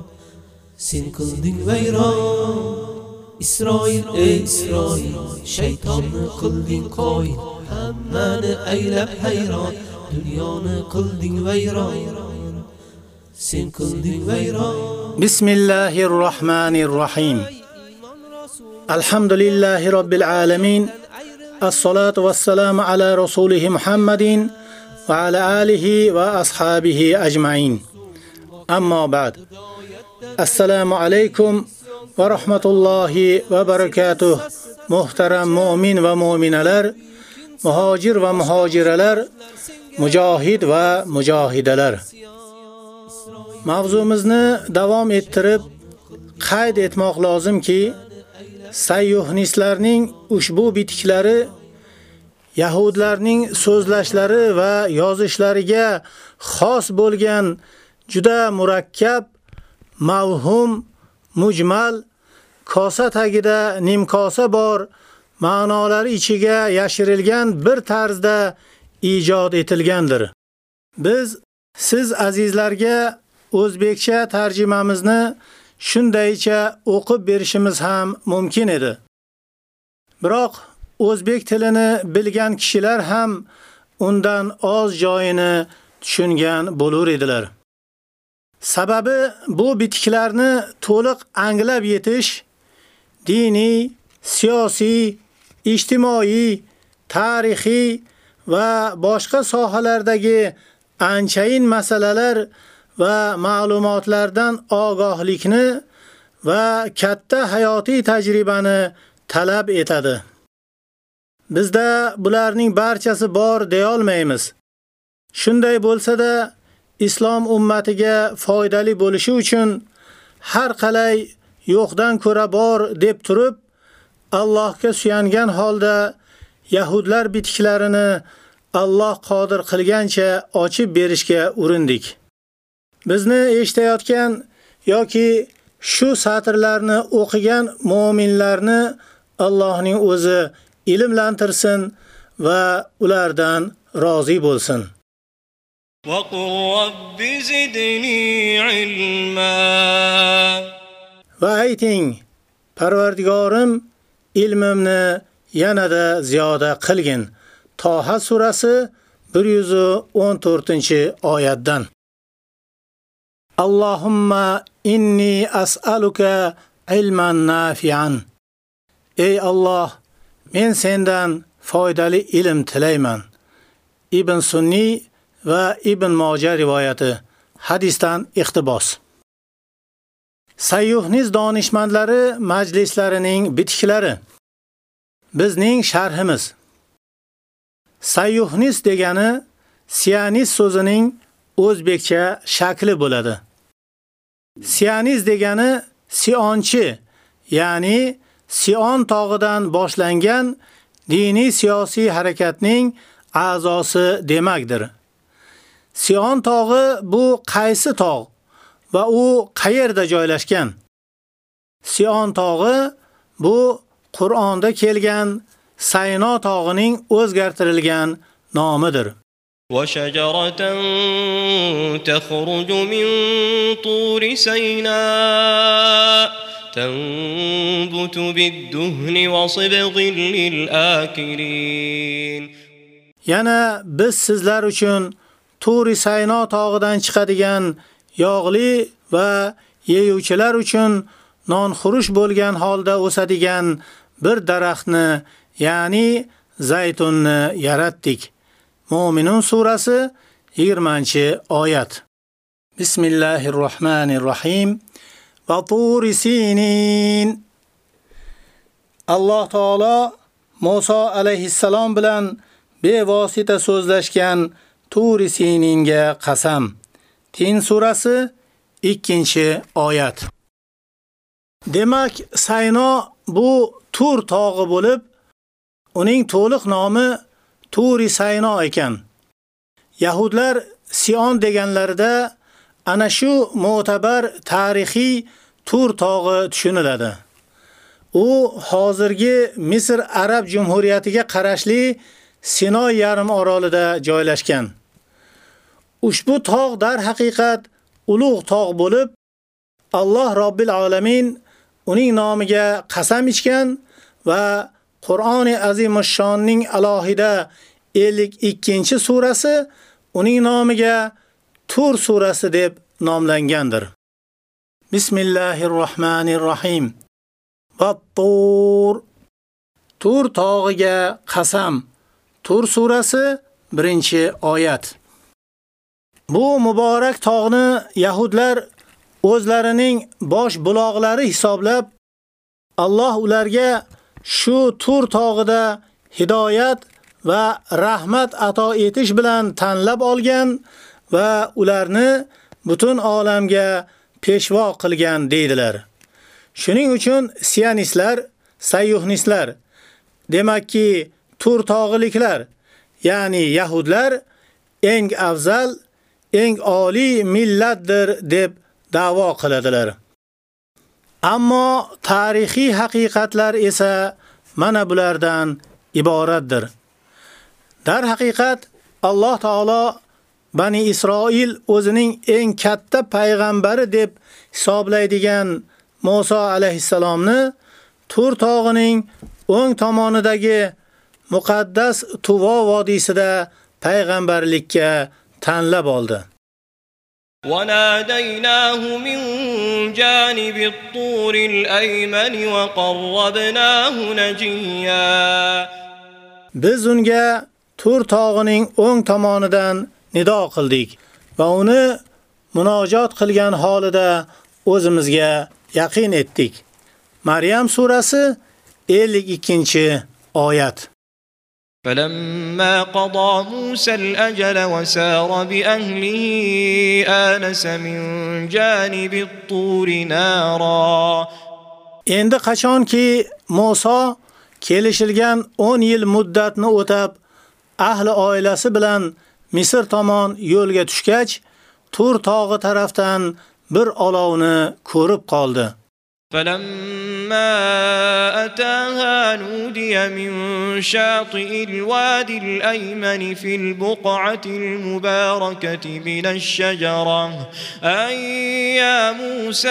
sen qilding vayron Isroil ey Isroil shaytonni qilding qo'y hammani aylab hayron dunyoni qilding vayron sen qilding vayron Bismillahir Rahmanir Rahim Alhamdulillahi Rabbil Alamin الصلاة والسلام على رسوله محمد وعلى آله وأصحابه أجمعين أما بعد السلام عليكم va rahmatullohi va barakatuh. Muhtaram mu'min va mu'minalar, muhojir va muhojiralar, mujohid va mujohidalar. Mavzumizni davom ettirib qayd etmoq lozimki, sayyuhnislarning ushbu bitiklari Yahudlarning so'zlashlari va yozishlariga xos bo'lgan juda murakkab, mavhum mujmal, kosa tagida nimkosa bor ma'nolari ichiga yashirilgan bir tarzda ijod etilgandir. Biz siz azizlarga o'zbekcha tarjimamizni shundaycha o'qib berishimiz ham mumkin edi. Biroq o'zbek tilini bilgan kishilar ham undan oz joyini tushungan bo'lar edilar. Sababi bu bitiklarni to'liq anglab yetish diniy, siyosiy, ijtimoiy, tarixiy va boshqa sohalardagi anchayin masalalar va ma'lumotlardan ogohlikni va katta hayotiy tajribani talab etadi. Bizda bularning barchasi bor deya olmaymiz. Shunday bo'lsa-da, islom ummatiga foydali bo'lishi uchun har qalay yo'qdan ko'ra bor deb turib, Allohga suyangan holda yahudlar bitiklarini Alloh qodir qilgancha ochib berishga urindik. Bizni eshitayotgan yoki shu satrlarni o'qigan mu'minlarni Allohning o'zi ilmlantirsin va ulardan rozi bo'lsin. وقل رب زدني علما Va ayting, Parvardigorim ilmimni yanada ziyoda qilgin. Toha surasi 114-oyatdan. Allohumma inni as'aluka ilman nafi'an. Ey Alloh, men sendan foydali ilm tilayman. Ibn Sunni va Ibn Moja rivoyati hadisdan iqtibos. Sayyuhniz donishmandlari majlislarining bitiklari. Bizning sharhimiz. Sayyuhniz degani Sionist so'zining o'zbekcha shakli bo'ladi. Sionist degani Sionchi, ya'ni Sion tog'idan boshlangan diniy siyosiy harakatning a'zosi demakdir. Sion tog'i bu qaysi tog' va u qayerda joylashgan? Sion tog'i bu Qur'onda kelgan Sayno tog'ining o'zgartirilgan nomidir. وشجرة تخرج من طور سيناء تنبت بالدهن وصبغ للآكلين Yana biz sizlar uchun Turi Sayno tog'idan chiqadigan yog'li va yeyuvchilar uchun nonxurush bo'lgan holda o'sadigan bir daraxtni, ya'ni zaytunni yaratdik. Mu'minun surasi 20-oyat. Bismillahirrohmanirrohim. Va turi sinin. Alloh taolo Musa alayhissalom bilan bevosita so'zlashgan Turi Sininga qasam. Tin surasi 2-oyat. Demak, Sayno bu Tur tog'i bo'lib, uning to'liq nomi Turi Sayno ekan. Yahudlar Sion deganlarida ana shu mo'tabar tarixiy Tur tog'i tushuniladi. U hozirgi Misr Arab Jumhuriyatiga qarashli Синой yarim orolida joylashgan. Ushbu tog' dar haqiqat ulug' tog' bo'lib, Alloh Robbil alamin uning nomiga qasam ichgan va Qur'oni Azimushshonning alohida 52-surasi uning nomiga Tur surasi deb nomlangandir. Bismillahirrohmanirrohim. Vat-tur. Tur tog'iga qasam. Tur surasi 1-oyat. Bu muborak tog'ni yahudlar o'zlarining bosh buloqlari hisoblab Alloh ularga shu Tur tog'ida hidoyat va rahmat ato etish bilan tanlab olgan va ularni butun olamga peshvo qilgan deydilar. Shuning uchun sionistlar, sayyuhnistlar, demakki Tur tog'iliklar, ya'ni yahudlar eng afzal, eng oliy millatdir deb da'vo qiladilar. Ammo tarixiy haqiqatlar esa mana bulardan iboratdir. Dar haqiqat Alloh taolo Bani Isroil o'zining eng katta payg'ambari deb hisoblaydigan Musa alayhisalomni Tur tog'ining o'ng tomonidagi muqaddas Tuvo vodiysida payg'ambarlikka tanlab oldi. وناديناه من جانب الطور الأيمن وقربناه نجيا Biz unga Tur tog'ining o'ng tomonidan nido qildik va uni munojot qilgan holida o'zimizga yaqin etdik. Maryam surasi 52-oyat. فلما قضى موسى الأجل وسار بأهله آنس من جانب الطور نارا Endi qachonki Musa kelishilgan 10 yil muddatni o'tab, ahli oilasi bilan Misr tomon yo'lga tushgach, Tur tog'i tarafdan bir olovni ko'rib qoldi. فلما أتاها نودي من شاطئ الوادي الأيمن في البقعة المباركة من الشجرة. أي يا موسى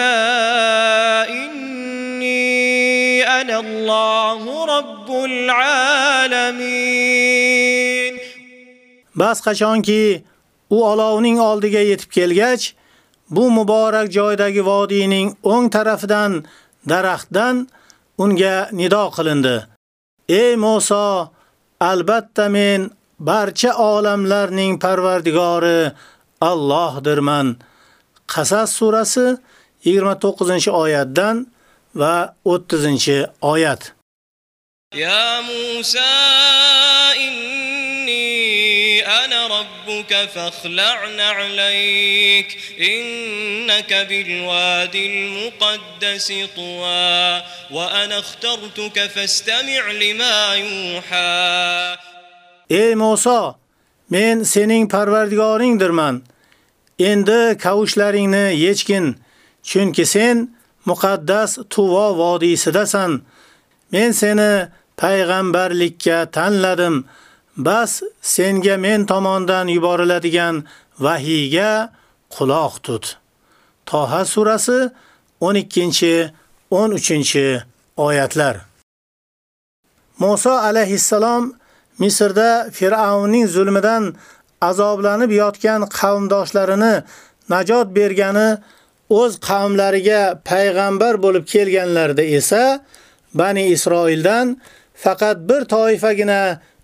إني أنا الله رب العالمين. Bas qachonki u olovning oldiga yetib bu muborak joydagi vodiyning o'ng tarafidan daraxtdan unga nido qilindi. Ey Musa, albatta men barcha olamlarning parvardigori Allohdirman. Qasas surasi 29-oyatdan va 30-oyat. Ya Musa, in أنا ربك فاخلع نعليك إنك بالوادي المقدس طوى وأنا اخترتك فاستمع لما يوحى Ey Musa, men sening parvardigoringdirman. Endi kavushlaringni yechgin, chunki sen muqaddas Tuvo vodiysidasan. Men seni payg'ambarlikka tanladim. Bas senga men tomondan yuboriladigan vahiyga quloq tut. Toha surasi 12-13-oyatlar. Musa alayhissalom Misrda Fir'avnning zulmidan azoblanib yotgan qavmdoshlarini najot bergani o'z qavmlariga payg'ambar bo'lib kelganlarida esa Bani Isroildan faqat bir toifagina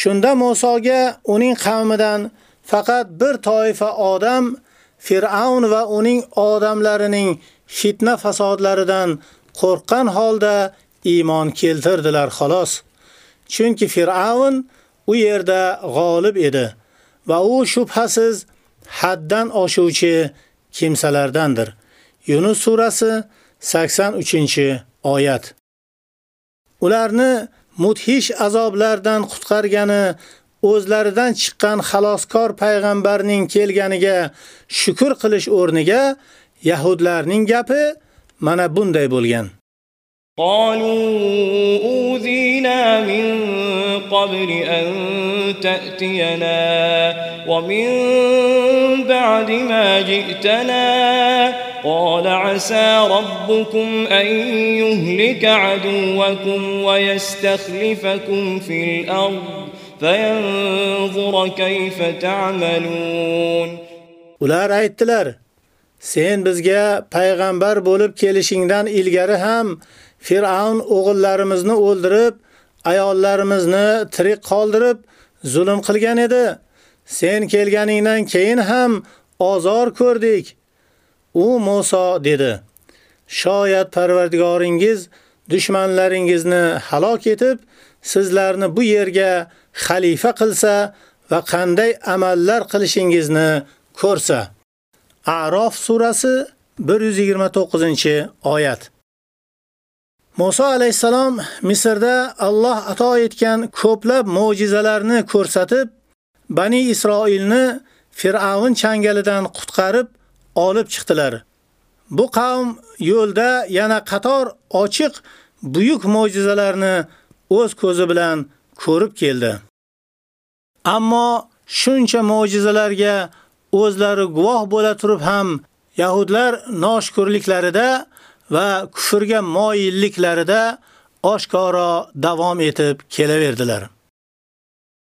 Shunda Musoga uning qavmidan faqat bir toifa odam Fir'aun va uning odamlarining fitna fasodlaridan qo'rqgan holda iymon keltirdilar xolos. Chunki Fir'aun u yerda g'olib edi va u shubhasiz haddan oshuvchi kimsalardandir. Yunus surasi 83-oyat. Ularni mudhish azoblardan qutqargani o'zlaridan chiqqan xaloskor payg'ambarning kelganiga shukr qilish o'rniga yahudlarning gapi mana bunday bo'lgan. Qalu uzina min qabl an ta'tiyana wa min ba'di ma ji'tana قال عسى ربكم أن يهلك عدوكم ويستخلفكم في الأرض فينظر كيف تعملون Ular aytdilar: Sen bizga payg'ambar bo'lib kelishingdan ilgari ham Fir'aun o'g'illarimizni o'ldirib, ayollarimizni tirik qoldirib zulm qilgan edi. Sen kelganingdan keyin ham ozor ko'rdik. U Musa dedi: Shoyat Parvardigoringiz dushmanlaringizni halok etib, sizlarni bu yerga xalifa qilsa va qanday amallar qilishingizni ko'rsa. A'rof surasi 129-oyat. Musa alayhisalom Misrda Alloh ato etgan ko'plab mo'jizalarni ko'rsatib, Bani Isroilni Fir'avn changalidan qutqarib olib chiqdilar. Bu qavm yo'lda yana qator ochiq buyuk mo'jizalarni o'z ko'zi bilan ko'rib keldi. Ammo shuncha mo'jizalarga o'zlari guvoh bo'la turib ham yahudlar noshkurliklarida va kufrga moyilliklarida oshkora davom etib kelaverdilar.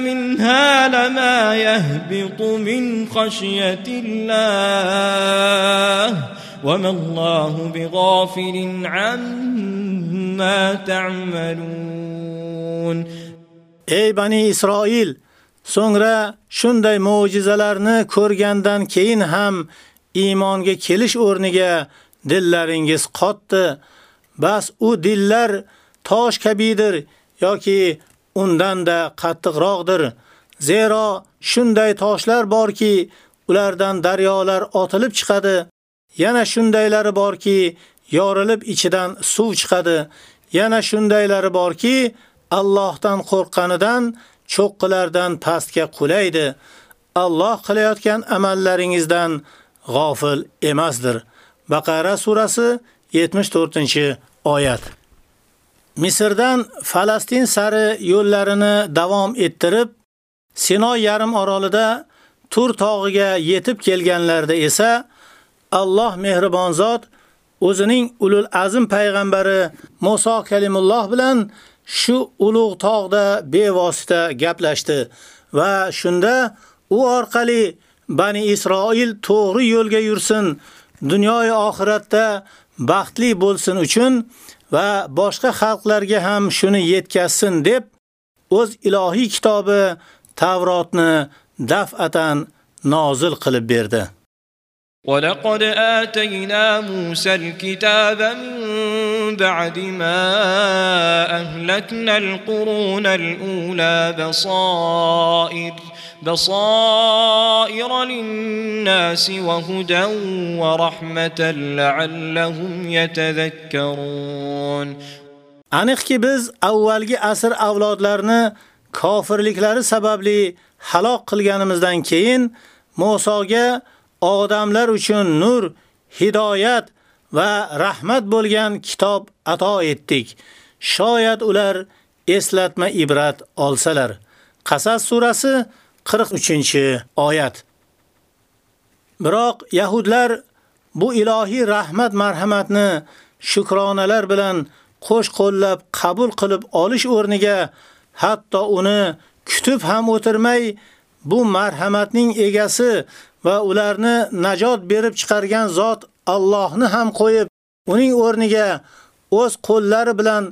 منها لما يهبط من خشية الله وما الله بغافل عما تعملون Ey bani Isroil, so'ngra shunday mo'jizalarni ko'rgandan keyin ham iymonga kelish o'rniga dillaringiz qotdi. Bas u dillar tosh kabidir yoki undan da qattiqroqdir. Zero shunday toshlar borki, ulardan daryolar otilib chiqadi. Yana shundaylari borki, yorilib ichidan suv chiqadi. Yana shundaylari borki, Allohdan qo'rqqanidan cho'qqilardan pastga qulaydi. Alloh qilayotgan amallaringizdan g'ofil emasdir. Baqara surasi 74-oyat. Misrdan Falastin sari yo'llarini davom ettirib, Sino yarim orolida Tur tog'iga yetib kelganlarda esa Alloh mehribon zot o'zining ulul azm payg'ambari Musa kalimulloh bilan shu ulug' tog'da bevosita gaplashdi va shunda u orqali Bani Isroil to'g'ri yo'lga yursin, dunyo va oxiratda baxtli bo'lsin uchun va boshqa xalqlarga ham shuni yetkazsin deb o'z ilohiy kitobi Tavrotni daf'atan nozil qilib berdi. ولقد آتينا موسى الكتاب من بعد ما أهلكنا القرون الأولى بصائر بصائر للناس وهدى ورحمة لعلهم يتذكرون Aniqki biz avvalgi asr avlodlarini kofirliklari sababli halok qilganimizdan keyin Musoga odamlar uchun nur, hidoyat va rahmat bo'lgan kitob ato etdik. Shoyat ular eslatma ibrat olsalar. Qasas surasi 43-oyat. Biroq yahudlar bu ilohiy rahmat marhamatni shukronalar bilan qo'sh-qo'llab qabul qilib olish o'rniga hatto uni kutib ham o'tirmay bu marhamatning egasi va ularni najot berib chiqargan zot Allohni ham qo'yib, uning o'rniga o'z qo'llari bilan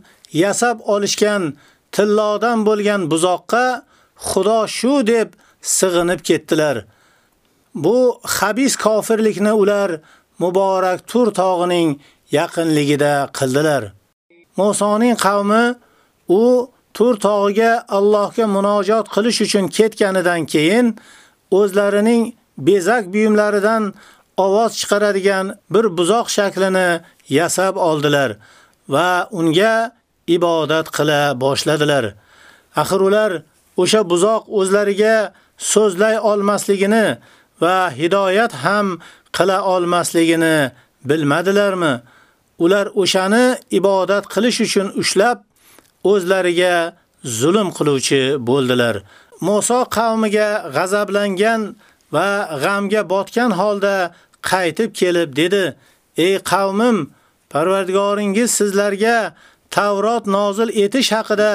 yasab olishgan tillodan bo'lgan buzoqqa Xudo shu deb sig'inib ketdilar. Bu xabis kofirlikni ular muborak Tur tog'ining yaqinligida qildilar. Musoning qavmi u Tur tog'iga Allohga munojat qilish uchun ketganidan keyin o'zlarining bezak buyumlaridan ovoz chiqaradigan bir buzoq shaklini yasab oldilar va unga ibodat qila boshladilar. Axir ular o'sha buzoq o'zlariga so'zlay olmasligini va hidoyat ham qila olmasligini bilmadilarmi? Ular o'shani ibodat qilish uchun ushlab o'zlariga zulm qiluvchi bo'ldilar. Musa qavmiga g'azablangan va g'amga botgan holda qaytib kelib dedi: "Ey qavmim, Parvardigoringiz sizlarga Tavrot nozil etish haqida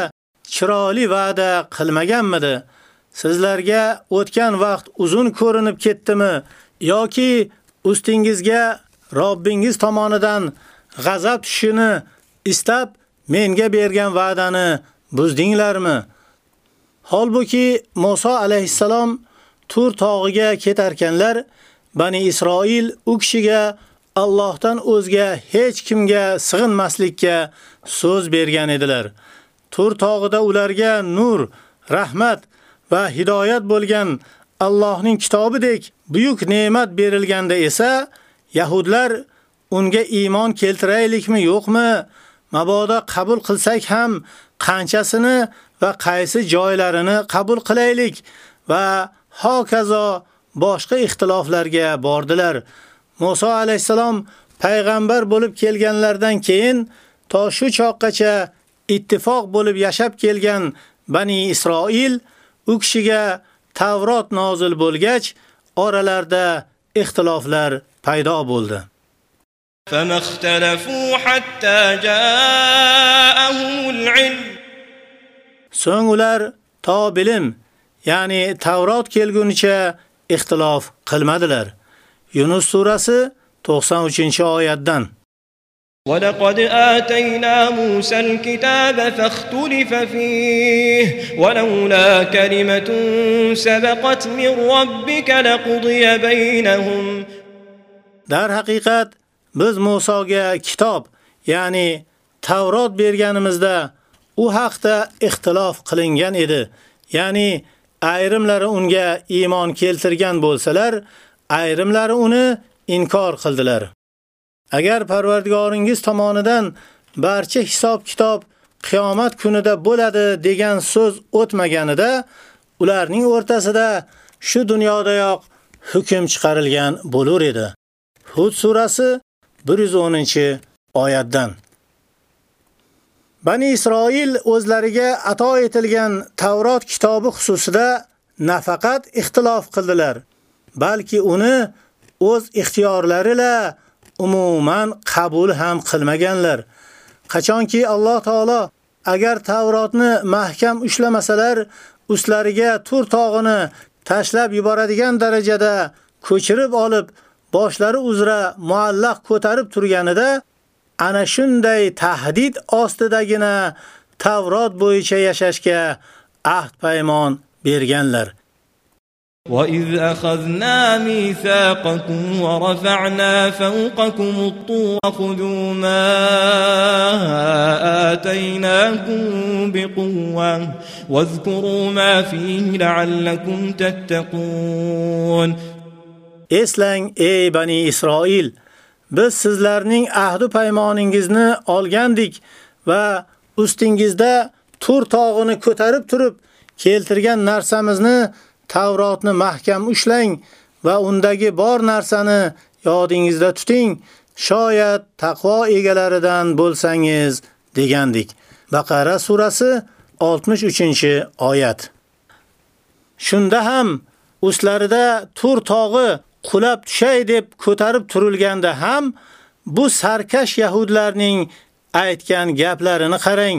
chiroyli va'da qilmaganmidi? Sizlarga o'tgan vaqt uzun ko'rinib ketdimi yoki ustingizga Robbingiz tomonidan g'azab tushishini istab menga bergan va'dani buzdinglarmi? Holbuki Musa alayhissalom Tur tog'iga ketarkanlar Bani Isroil u kishiga Allohdan o'zga hech kimga sig'inmaslikka so'z bergan edilar. Tur tog'ida ularga nur, rahmat va hidoyat bo'lgan Allohning kitobidek buyuk ne'mat berilganda esa yahudlar unga iymon keltiraylikmi yo'qmi, mabodo qabul qilsak ham qanchasini va qaysi joylarini qabul qilaylik va hokazo boshqa ixtiloflarga bordilar. Musa alayhisalom payg'ambar bo'lib kelganlardan keyin to shu choqqacha ittifoq bo'lib yashab kelgan Bani Isroil u kishiga Tavrot nozil bo'lgach, oralarda ixtiloflar paydo bo'ldi. فما اختلفوا حتى جاءهم العلم So'ng ular to bilim, ya'ni Tavrot kelgunicha ixtilof qilmadilar. Yunus surasi 93-oyatdan. ولقد آتينا موسى الكتاب فاختلف فيه ولولا كلمة سبقت من ربك لقضي بينهم Dar haqiqat biz Musoga kitob, ya'ni Tavrot berganimizda u haqda ixtilof qilingan edi. Ya'ni ayrimlari unga iymon keltirgan bo'lsalar, ayrimlari uni inkor qildilar. Agar Parvardigoringiz tomonidan barcha hisob-kitob qiyomat kunida bo'ladi degan so'z o'tmaganida, ularning o'rtasida shu dunyodayoq hukm chiqarilgan bo'lar edi. Hud surasi 110-oyatdan. Bani Isroil o'zlariga ato etilgan Tavrot kitobi xususida nafaqat ixtilof qildilar, balki uni o'z ixtiyorlari bilan umuman qabul ham qilmaganlar. Qachonki Alloh taolo agar Tavrotni mahkam ushlamasalar, ustlariga tur tog'ini tashlab yuboradigan darajada ko'chirib olib, boshlari uzra muallaq ko'tarib turganida ana shunday tahdid ostidagina Tavrot bo'yicha yashashga ahd paymon berganlar. وإذ أخذنا ميثاقكم ورفعنا فوقكم الطور خذوا ما آتيناكم بقوة واذكروا ما فيه لعلكم تتقون Eslang ey Bani Isroil, biz sizlarning ahdi paymoningizni olgandik va ustingizda Tur tog'ini ko'tarib turib keltirgan narsamizni Tavrotni mahkam ushlang va undagi bor narsani yodingizda tuting, shoyat taqvo egalaridan bo'lsangiz degandik. Baqara surasi 63-oyat. Shunda ham uslarida Tur tog'i qulab tushay deb ko'tarib turilganda ham bu sarkash yahudlarning aytgan gaplarini qarang.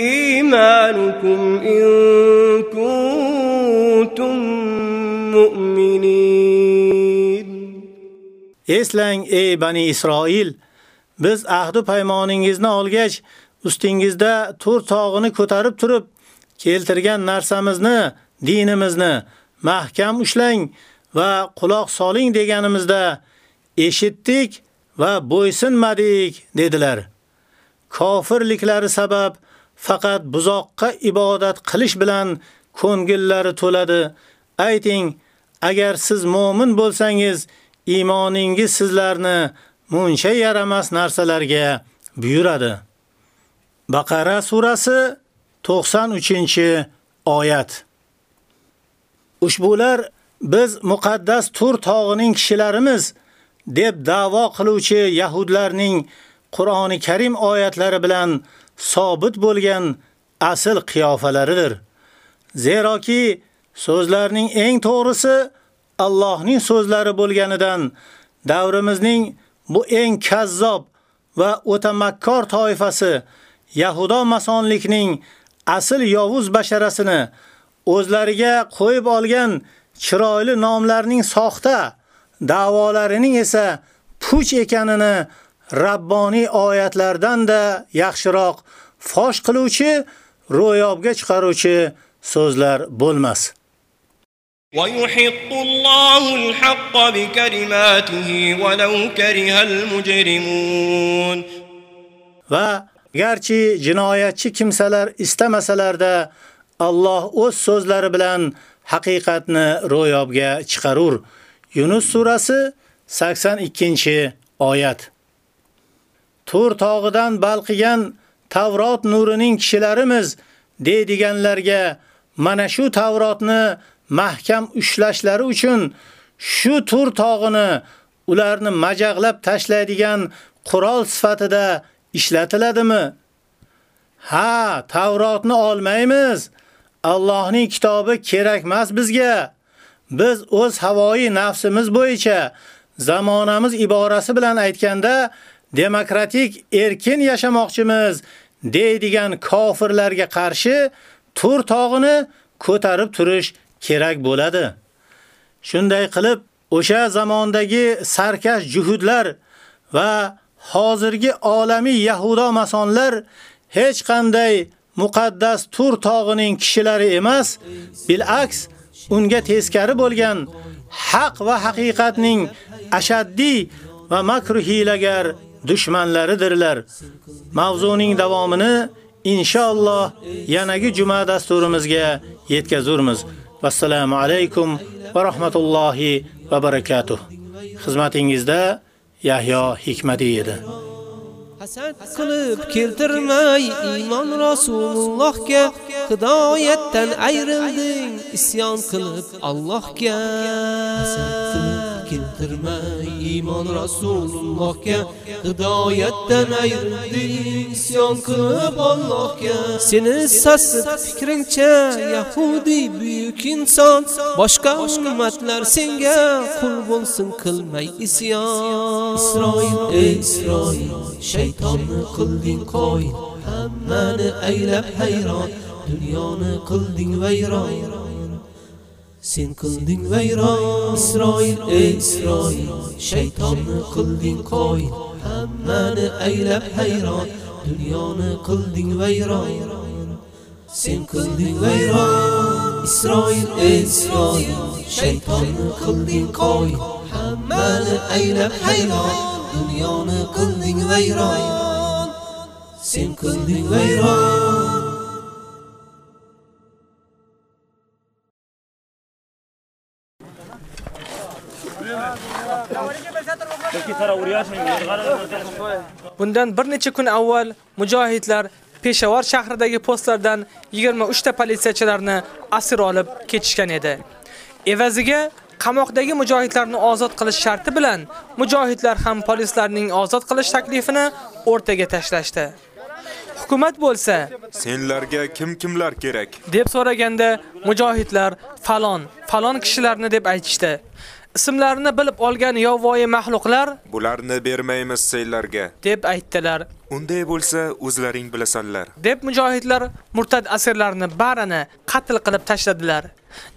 إيمانكم إن كنتم مؤمنين Eslang ey Bani Isroil, biz ahdi paymoningizni olgach, ustingizda Tur tog'ini ko'tarib turib, keltirgan narsamizni, dinimizni mahkam ushlang va quloq soling deganimizda eshitdik va bo'ysunmadik dedilar. Kofirliklari sabab faqat buzoqqa ibodat qilish bilan ko'ngillari to'ladi. Ayting, agar siz mu'min bo'lsangiz, iymoningiz sizlarni muncha yaramas narsalarga buyuradi. Baqara surasi 93-oyat. Ushbular biz muqaddas Tur tog'ining kishilarimiz deb da'vo qiluvchi yahudlarning Qur'oni Karim oyatlari bilan sobit bo'lgan asl qiyofalaridir. Zeroki so'zlarning eng to'g'risi Allohning so'zlari bo'lganidan davrimizning bu eng kazzob va o'ta makkor toifasi Yahudo masonlikning asl yovuz basharasini o'zlariga qo'yib olgan chiroyli nomlarning soxta, da'volarining esa puch ekanini Rabboniy oyatlardan da yaxshiroq fosh qiluvchi ro'yobga chiqaruvchi so'zlar bo'lmas. ويحق الله الحق بكلماته ولو كره المجرمون va garchi jinoyatchi kimsalar istamasalarda Alloh o'z so'zlari bilan haqiqatni ro'yobga chiqarur. Yunus surasi 82-oyat. Tur tog'idan balqigan Tavrot nurining kishilarimiz deydiganlarga mana shu Tavrotni mahkam ushlashlari uchun shu tur tog'ini ularni majaqlab tashlaydigan qurol sifatida ishlatiladimi? Ha, Tavrotni olmaymiz. Allohning kitobi kerakmas bizga. Biz o'z havoyi nafsimiz bo'yicha zamonamiz iborasi bilan aytganda demokratik erkin yashamoqchimiz deydigan kofirlarga qarshi tur tog'ini ko'tarib turish kerak bo'ladi. Shunday qilib, o'sha zamondagi sarkash juhudlar va hozirgi olamiy yahudo masonlar hech qanday muqaddas tur tog'ining kishilari emas, bilaks unga teskari bo'lgan haq va haqiqatning ashaddiy va makruhilagar dushmanlaridirlar. Mavzuning davomini inshaalloh yanagi juma dasturimizga yetkazurmiz. Vassalomu alaykum va rahmatullohi va barakatuh. Xizmatingizda Yahyo Hikmati edi. Hasad qilib keltirmay iymon Rasulullohga hidoyatdan ayrilding isyon qilib Allohga hasad qilib keltirmay iymon Rasulullohga. Hidoyatdan ayrilding isyon qilib Allohga. Seni sassiq fikringcha yahudi buyuk inson. Boshqa ummatlar senga qul bo'lsin qilmay isyon. Isroil ey Isroil shaytonni qilding qo'yin hammani aylab hayron dunyoni qilding vayron. Sen qilding vayron Isroil ey Isroil shaytonni qilding qo'yin hammani aylab hayron dunyoni qilding vayron. Sen qilding vayron Isroil ey Isroil shaytonni qilding qo'yin hammani aylab hayron dunyoni qilding vayron. Sen qilding vayron. Bundan bir necha kun avval mujohidlar Peshawar shahridagi postlardan 23 ta politsiyachilarni asir olib ketishgan edi. Evaziga qamoqdagi mujohidlarni ozod qilish sharti bilan mujohidlar ham polislarning ozod qilish taklifini o'rtaga tashlashdi. Hukumat bo'lsa, senlarga kim kimlar kerak deb so'raganda mujohidlar falon, falon kishilarni deb aytishdi. Ismlarini bilib olgan yovvoyi mahluqlar bularni bermaymiz senlarga deb aytdilar. unday bo'lsa o'zlaring bilasanlar deb mujohidlar murtad asirlarni barini qatl qilib tashladilar.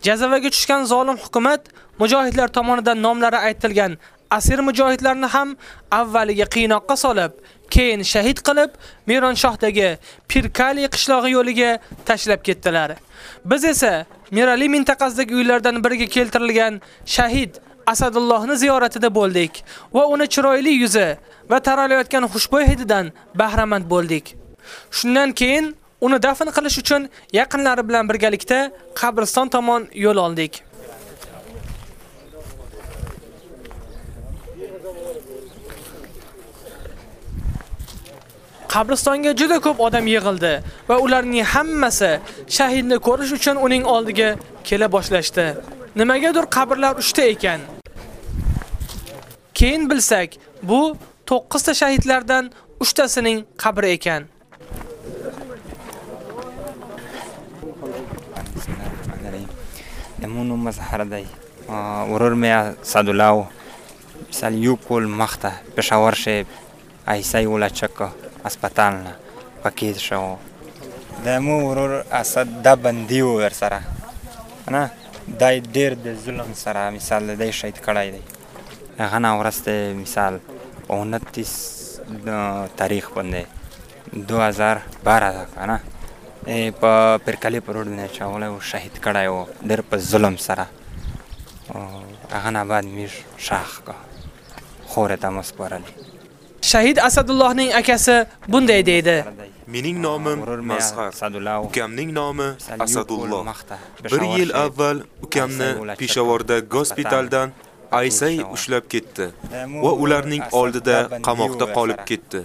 Jazavaga tushgan zolim hukumat mujohidlar tomonidan nomlari aytilgan asir mujohidlarni ham avvaliga qiynoqqa solib, keyin shahid qilib, Mironshohdagi Pirkali qishlog'i yo'liga tashlab ketdilar. Biz esa Mirali mintaqasidagi uylardan biriga keltirilgan shahid Asadullohni ziyoratida bo'ldik va uni chiroyli yuzi va taralayotgan xushbo'y hididan bahramand bo'ldik. Shundan keyin uni dafn qilish uchun yaqinlari bilan birgalikda qabriston tomon yo'l oldik. Qabristonga juda ko'p odam yig'ildi va ularning hammasi shahidni ko'rish uchun uning oldiga kela boshlashdi. Nimagadir qabrlar 3 ta ekan. Keyin bilsak, bu 9 ta shahidlardan 3 tasining qabri ekan. Emunu mazharaday ururmaya sadulao. misal yukul maqta Peshawar sheb aysay اسپتال نه پکیز شو د مو ورور اسد دا بندي و ورسره نه دا ډیر د ظلم سره مثال دی شهید کړی دی هغه نه ورسته مثال 29 تاریخ باندې 2012 کنه په پرکلی پر روډ باندې چاوله او شهید کړای و ډیر په ظلم سره هغه نه بعد میش شاخ کا خورته مسپرلی Shahid Asadullohning akasi bunday deydi. Mening nomim Mazhar. Ukamning nomi Asadulloh. Bir yil avval ukamni Peshavorda gospitaldan Aysay ushlab ketdi va ularning oldida qamoqda qolib ketdi.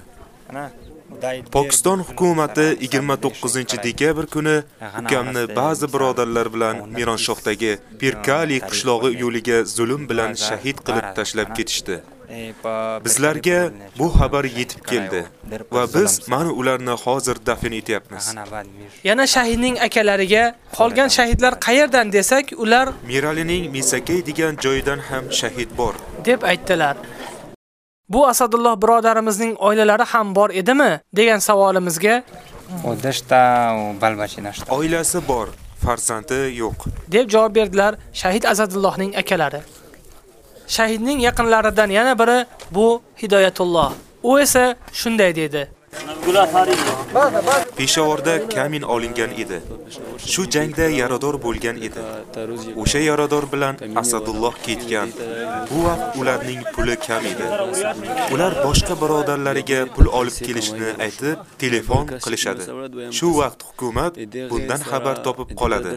Pokiston hukumatı 29-dekabr kuni ukamni ba'zi birodarlar bilan Mironshohdagi Pirkali qishlog'i yo'liga zulm bilan shahid qilib tashlab ketishdi. Bizlarga bu xabar yetib keldi va biz mana ularni hozir dafn etyapmiz. Yana shahidning akalariga qolgan shahidlar qayerdan desak, ular Miralining Misakay degan joyidan ham shahid bor deb aytdilar. Bu Asadulloh birodarimizning oilalari ham bor edimi degan savolimizga oilasi bor, farzandi yo'q. deb javob berdilar Shahid Asadullohning akalari. Shahidning yaqinlaridan yana biri bu Hidoyatulloh. U esa shunday dedi: Peshavorda kamin olingan edi. Shu jangda yarador bo'lgan edi. O'sha yarador bilan Asadulloh ketgan. Bu vaqt ularning puli kam edi. Ular boshqa birodarlariga pul olib kelishni aytib, telefon qilishadi. Shu vaqt hukumat bundan xabar topib qoladi.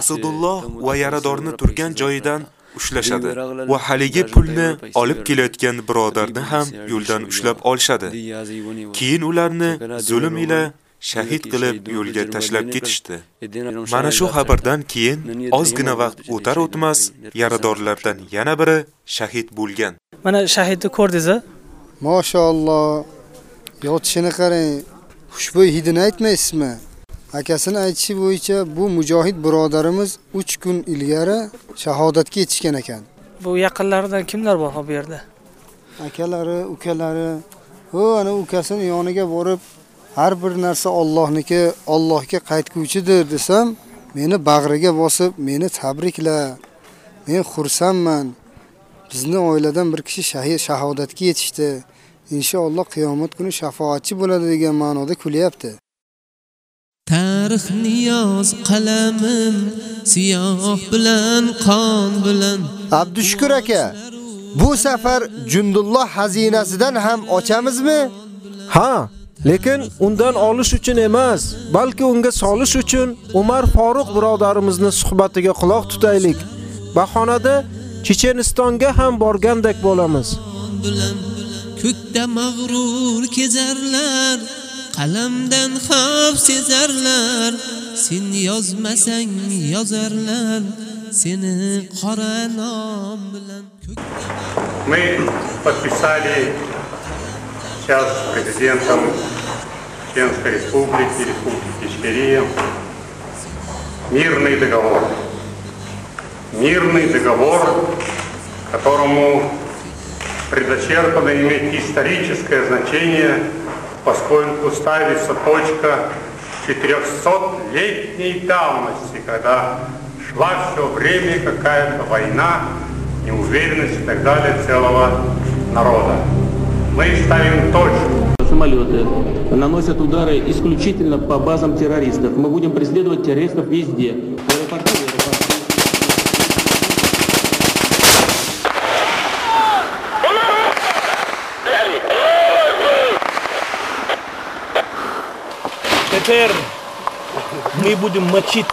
Asadulloh va yaradorni turgan joyidan ushlashadi va haligi pulni olib kelayotgan birodarni ham yo'ldan ushlab olishadi. Keyin ularni zulm ila shahid qilib yo'lga tashlab ketishdi. Mana shu xabardan keyin ozgina vaqt o'tar o'tmas yaradorlardan yana biri shahid bo'lgan. Mana shahidni ko'rdingiz-a? Mashalloh. Yotishini qarang. Xushbo'y hidini aytmaysizmi? Akasini aytishi bo'yicha bu mujohid birodarimiz 3 kun ilgari shahodatga yetishgan ekan. Bu yaqinlaridan kimlar bor bu yerda? Akalari, ukalari, o ana ukasini yoniga borib, har bir narsa Allohniki, Allohga qaytguvchidir desam, meni bag'riga bosib, meni tabrikla. Men xursandman. Bizni oiladan bir kishi shahodatga yetishdi. Inshaalloh qiyomat kuni shafoatchi bo'ladi degan ma'noda kulyapti. Tarix niyoz qalamim siyoh bilan qon bilan Abdushukur aka, bu safar Jundulloh xazinasidan ham ochamizmi? Ha, lekin undan olish uchun emas, balki unga solish uchun Umar Faruq birodarimizni suhbatiga quloq tutaylik. Bahonada Chechenistonga ham borgandek bo'lamiz. ko'kda mag'rur kezarlar qalamdan xavf sezarlar sen yozmasang yozarlar seni qora nom bilan Мы подписали сейчас с президентом Чеченской Республики, Республики Ичкерия, мирный договор. Мирный договор, которому предначертано иметь историческое значение, поскольку ставится точка 400-летней давности, когда шла все время какая-то война, неуверенность и так далее целого народа. Мы ставим точку. Самолеты наносят удары исключительно по базам террористов. Мы будем преследовать террористов везде. В аэропорту и аэропорту. Теперь мы будем мочить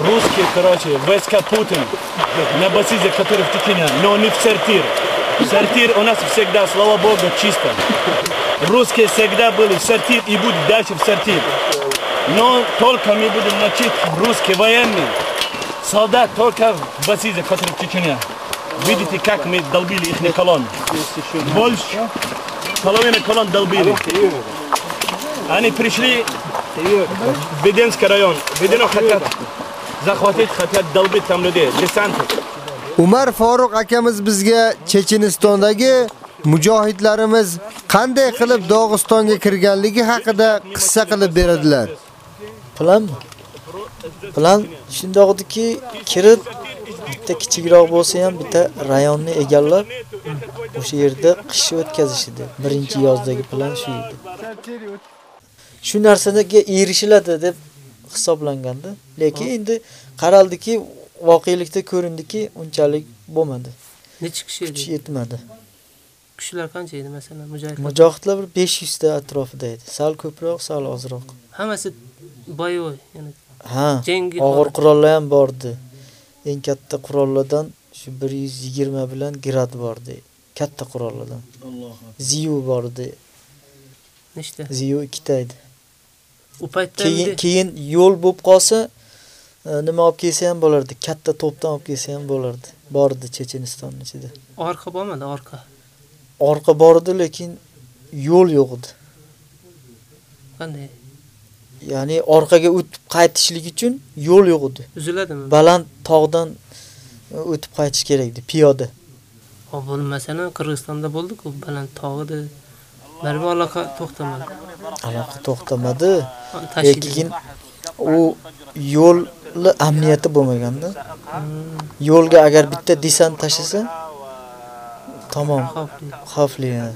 русские, короче, войска Путин на базизе, который в Чечне, но не в сортир. Сортир у нас всегда, слава богу, чисто. Русские всегда были в сортир и будут дальше в сортир. Но только мы будем мочить русские военные, солдат только в базизе, который в Чечне. Видите, как мы долбили их колонн? Больше половины колонн долбили. Они пришли в Беденский район. Бедено хотят захватить, хотят долбить там людей. Десанты. Umar Faruq akamiz bizga Chechenistondagi mujohidlarimiz qanday qilib Dog'istonga kirganligi haqida qissa qilib beradilar. Plan Plan shundoq ediki, kirib bitta kichikroq bo'lsa ham bitta rayonni egallab o'sha yerda qish o'tkazish edi. Birinchi yozdagi plan shu edi. Shu narsaga erishiladi deb hisoblangandi. Lekin endi qaraldiki, voqelikda ko'rindiki, unchalik bo'lmadi. Necha kishi edi? Kuch yetmadi. Kishilar qancha edi masalan mujohidlar? Mujohidlar bir 500 ta atrofida edi. Sal ko'proq, sal ozroq. Hammasi boyovoy, ya'ni Ha, og'ir qurollar ham bordi. Eng katta qurollardan shu 120 bilan Grad bordi. Katta qurollardan. Ziyu bordi. Nechta? Ziyu ikkita edi. U paytda Keyin keyin yo'l bo'lib qolsa, e, nima olib kelsa ham bo'lardi. Katta to'pdan olib kelsa ham bo'lardi. Bordi Checheniston ichida. orqa bo'lmadi, orqa. Orqa bordi, lekin yo'l yo'q edi. Qanday? Ya'ni orqaga o'tib qaytishlik uchun yo'l yo'q edi. Uziladimi? Baland tog'dan e, o'tib qaytish kerak edi piyoda. O bo'lmasana Qirg'izistonda bo'ldi-ku, baland tog' edi. Barbi aloqa to'xtamadi. Aloqa to'xtamadi. tashkil Lekin u yo'lni amniyati bo'lmaganda. Yo'lga agar bitta desant tashlasa, tamom xavfli. yani.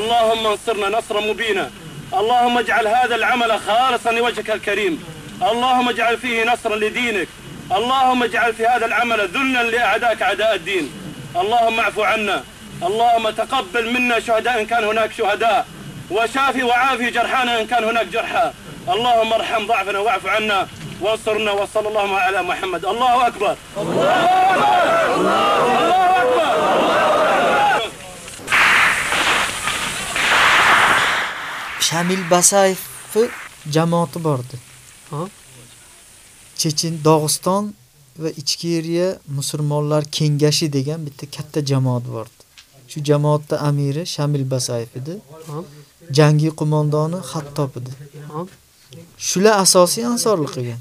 اللهم انصرنا نصرا مبينا اللهم اجعل هذا العمل خالصا لوجهك الكريم اللهم اجعل فيه نصرا لدينك اللهم اجعل في هذا العمل ذلا لاعدائك اعداء الدين اللهم اعفو عنا اللهم تقبل منا شهداء إن كان هناك شهداء وشافي وعافي جرحانا إن كان هناك جرحى اللهم ارحم ضعفنا واعف عنا وانصرنا وصلى الله على محمد الله أكبر Shamil Basayevni jamoati bordi. Chechen Dog'iston va Ichkeriya musulmonlar kengashi degan bitta katta jamoat bordi. Shu jamoatda amiri Shamil Basayev edi. Hop. Jangi qo'mondoni Xattob edi. Hop. Shular asosiy ansorlik qilgan.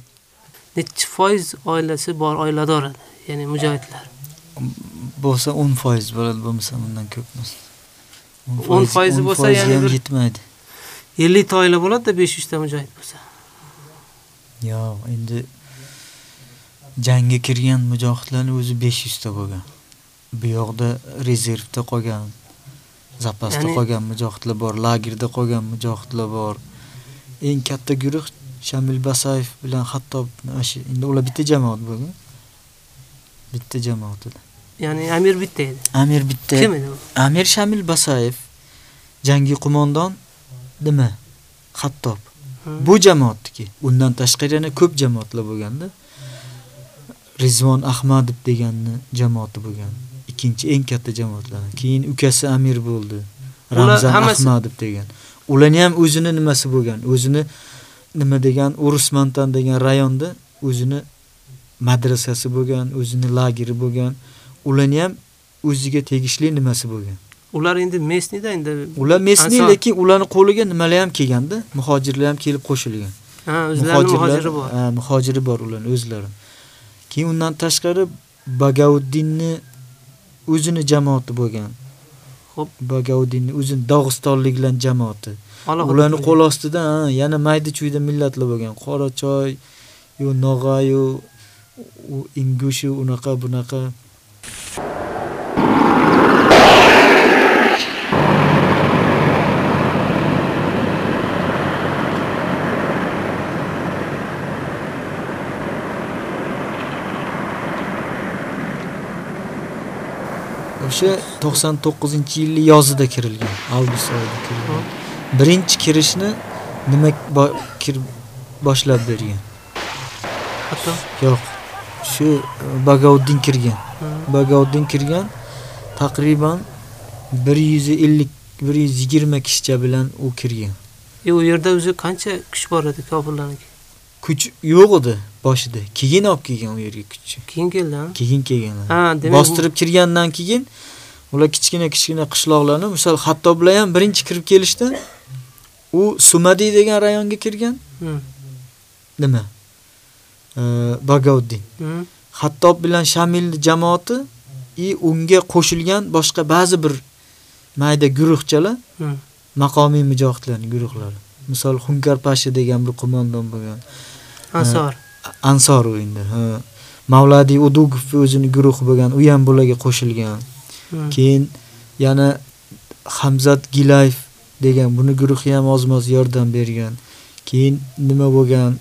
Necha foiz oilasi bor oilador edi, ya'ni mujohidlar. Bo'lsa 10% bo'ladi, bo'lmasa undan ko'p emas. 10 foizi bo'lsa, bir- yetmaydi. 50 ta oila bo'ladi-da 500 ta mujohid bo'lsa. Yo'q, endi jangga kirgan mujohidlarning o'zi 500 ta bo'lgan. Bu yoqda rezervda qolgan, zapasda Ya'ni- qolgan mujohidlar bor, lagerda qolgan mujohidlar bor. Eng katta guruh Shamil Basayev bilan shu endi ular bitta jamoat bo'lgan. Bitta jamoat edi. Ya'ni amir bitta edi. Amir bitta. Kim edi u? Amir Shamil Basayev jangi qo'mondon nima? Xattob. Bu jamoatniki. Undan tashqari yana ko'p jamoatlar bo'lganda. Rizvon Ahmadov deganni jamoati bo'lgan. Ikkinchi eng katta jamoatlar. Keyin ukasi amir bo'ldi. Ramzan Ahmadov degan. Ularni ham o'zini nimasi bo'lgan? O'zini nima degan Urusmantan degan rayonda o'zini madrasasi bo'lgan, o'zini lageri bo'lgan. Ularni ham o'ziga tegishli nimasi bo'lgan. Ular endi mesnida endi. Ular mesni Ansor. lekin ularni qo'liga nimalar ham kelganda, muhojirlar ham kelib qo'shilgan. Ha, o'zlarining muhojiri bor. Muhojiri bor ularning o'zlari. Keyin undan tashqari Bagauddinni o'zini jamoati bo'lgan. Xo'p. Bagauddinni o'zini Dog'istonliklar jamoati. Ularni qo'l ostida yana mayda-chuyda millatlar bo'lgan. Qorachoy, yo Nog'a, yo u Ingushu unaqa bunaqa. O'sha 99-yil yozida kirilgan, avgust oyida kirilgan. Birinchi kirishni nima boshlab bergan? Yo'q. Shu Bagauddin kirgan. Bagauddin kirgan taqriban 150 120 kishicha bilan u kirgan. E u yerda o'zi qancha kuch bor edi kofirlarniki? Kuch yo'q edi boshida. Keyin olib kelgan u yerga kuchni. Keyin ha? Keyin kelganlar. Ha, demak Bostirib kirgandan keyin ular kichkina kichkina qishloqlarni, misol Hattoblar ham birinchi kirib kelishdi. U Sumadi degan rayonga kirgan. Nima? Hmm. Hattob bilan Shamil jamoati i unga qo'shilgan boshqa ba'zi bir mayda guruhchalar maqomiy mujohidlarning guruhlari. Misol Hunkar Pashi degan bir qo'mondon bo'lgan. Ansor. Ansor endi. Ha. Mavladi Udugov o'zini guruhi bo'lgan, u ham bularga qo'shilgan. Keyin yana Hamzat Gilayev degan buni guruhi ham ozmoz yordam bergan. Keyin nima bo'lgan?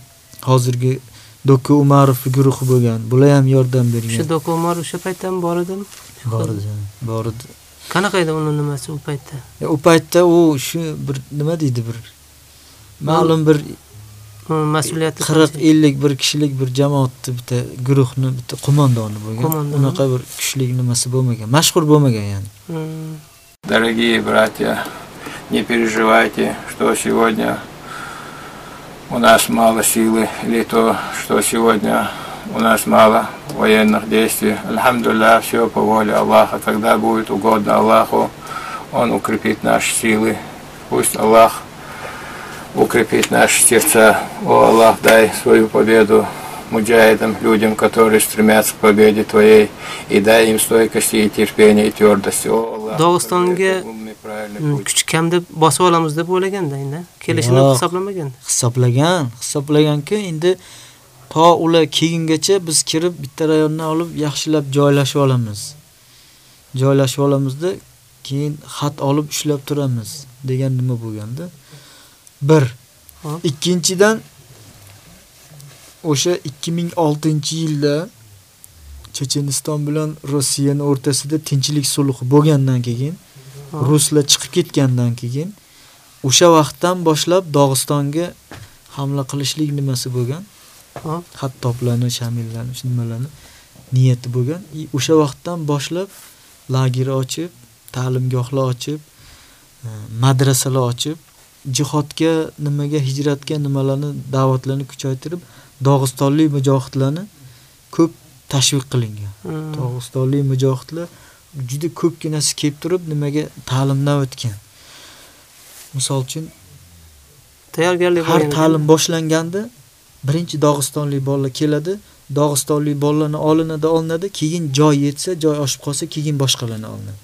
Hozirgi Do'kka Umarov guruhi bo'lgan. Bular ham yordam O'sha bergan. Do'kka Umarov o'sha paytda ham bor edimi? Bor edi, bor edi. Qanaqa edi uni nimasi u paytda? U paytda u shu bir nima deydi bir ma'lum bir mas'uliyati 40-50 bir kishilik bir jamoatni bitta guruhni bitta qo'mondoni bo'lgan. Unaqa bir kuchli nimasi bo'lmagan, mashhur bo'lmagan ya'ni. Дорогие братья, не переживайте, что сегодня у нас мало силы, или то, что сегодня у нас мало военных действий. Альхамдулillah, все по воле Аллаха. Когда будет угодно Аллаху, Он укрепит наши силы. Пусть Аллах укрепит наши сердца. О Аллах, дай свою победу муджахидам, людям, которые стремятся к победе Твоей, и дай им стойкости и терпения и твердости. О Аллах, mm, kuch kam deb bosib olamiz deb o'ylaganda endi kelishini hisoblamagan. hisoblagan, hisoblaganki endi to ular kelgungacha biz kirib bitta rayonni olib yaxshilab joylashib olamiz. Joylashib olamizda keyin xat olib ushlab turamiz degan nima bo'lganda. Bir. Ikkinchidan o'sha 2006-yilda Checheniston bilan Rossiyani o'rtasida tinchlik sulhi bo'lgandan keyin ruslar chiqib ketgandan keyin o'sha vaqtdan boshlab Dog'istonga hamla qilishlik nimasi bo'lgan. Ha. Xattoblarni, shamillarni, shu nimalarni niyati bo'lgan. И o'sha vaqtdan boshlab lager ochib, ta'limgohlar ochib, e, madrasalar ochib, jihodga, nimaga, hijratga nimalarni, da'vatlarni kuchaytirib, Dog'istonlik mujohidlarni ko'p tashviq qilingan. Dog'istonlik mujohidlar juda ko'pginasi kelib turib, nimaga ta'limdan o'tgan. Misol uchun Tayyorgarlik har ta'lim boshlanganda birinchi Dog'istonlik bolalar keladi, Dog'istonlik bolalarni olinadi, olinadi, keyin joy yetsa, joy oshib qolsa, keyin boshqalarni olinadi.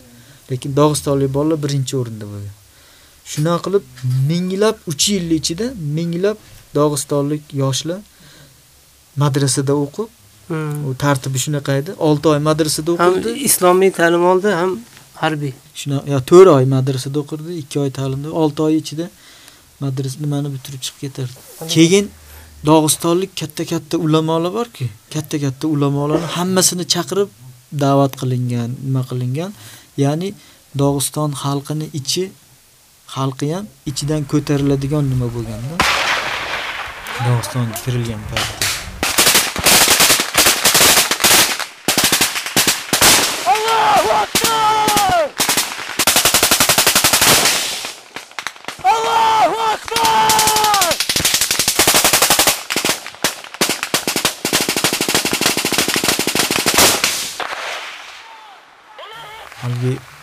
Lekin Dog'istonlik bolalar birinchi o'rinda bo'lgan. Shunaqa qilib minglab 3 yil ichida minglab Dog'istonlik yoshlar madrasada o'qib, u tartibi shunaqa edi. 6 oy madrasada Ham o'qirdi. islomiy ta'lim oldi, ham harbiy. Shuna yo 4 oy madrasada o'qirdi, 2 oy ta'limda, 6 oy ichida madrasa nimani bitirib chiqib ketardi. Keyin Dog'istonlik katta-katta ulamolar borki, katta-katta ulamolarni hammasini chaqirib da'vat qilingan, nima qilingan. Ya'ni Dog'iston xalqini ichi xalqi ham ichidan ko'tariladigan nima bo'lganda Dog'istonga kirilgan paytda. Haligi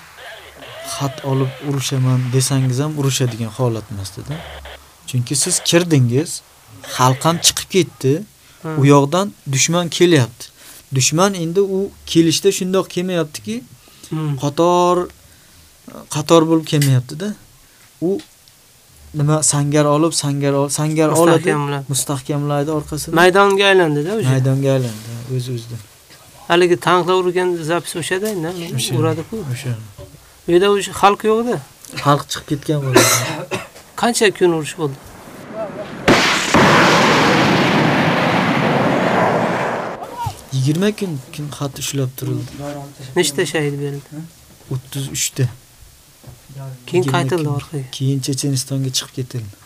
xat olib urushaman desangiz ham urushadigan holat emasdi-da. Chunki siz kirdingiz, xalq ham chiqib ketdi. U yoqdan dushman kelyapti. Dushman endi u kelishda shundoq kelmayaptiki, qator qator bo'lib kelmayapti-da. U nima sangar olib, sangar sangar oladi, mustahkamlaydi orqasini. Maydonga aylandi-da o'sha. Maydonga aylandi, o'z-o'zidan. Haligi tanklar urgan zapis o'shada uradi-ku. O'sha. Bu yerda o'sha xalq yo'q-da. Xalq chiqib ketgan bo'ladi. [coughs] Qancha kun urush bo'ldi? yigirma kun kun xat ushlab turildi. Nechta shahid berildi? 33 ta. Keyin qaytildi orqaga. Keyin Chechenistonga chiqib ketildi.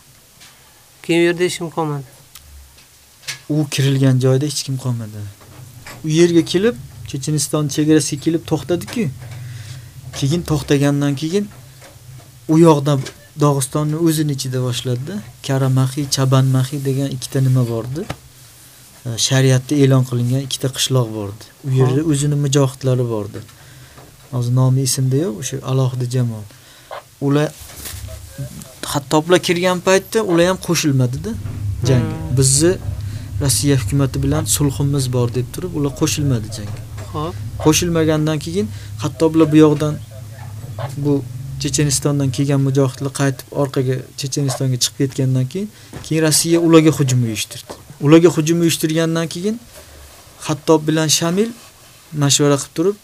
Keyin u yerda hech kim qolmadi. U kirilgan joyda hech kim qolmadi. U yerga kelib, Checheniston chegarasiga kelib to'xtadi-ku. Keyin to'xtagandan keyin u yoqdan Dog'istonni o'zini ichida boshladi. Karamaxiy, Chabanmaxiy degan ikkita nima bordi. Shariatda e'lon qilingan ikkita qishloq bordi. U yerda o'zini mujohidlari bordi. Hozir nomi esimda yo'q, o'sha alohida jamoat. Ular xattoblar kirgan paytda ular ham qo'shilmadi-da jangga. Bizni Rossiya hukumatı bilan sulhimiz bor deb turib, ular qo'shilmadi jangga. Xo'p. Qo'shilmagandan keyin xattoblar bu yoqdan bu Chechenistondan kelgan mujohidlar qaytib orqaga Chechenistonga chiqib ketgandan keyin keyin Rossiya ularga hujum uyushtirdi. Ularga hujum uyushtirgandan keyin Xattob bilan Shamil mashvara qilib turib,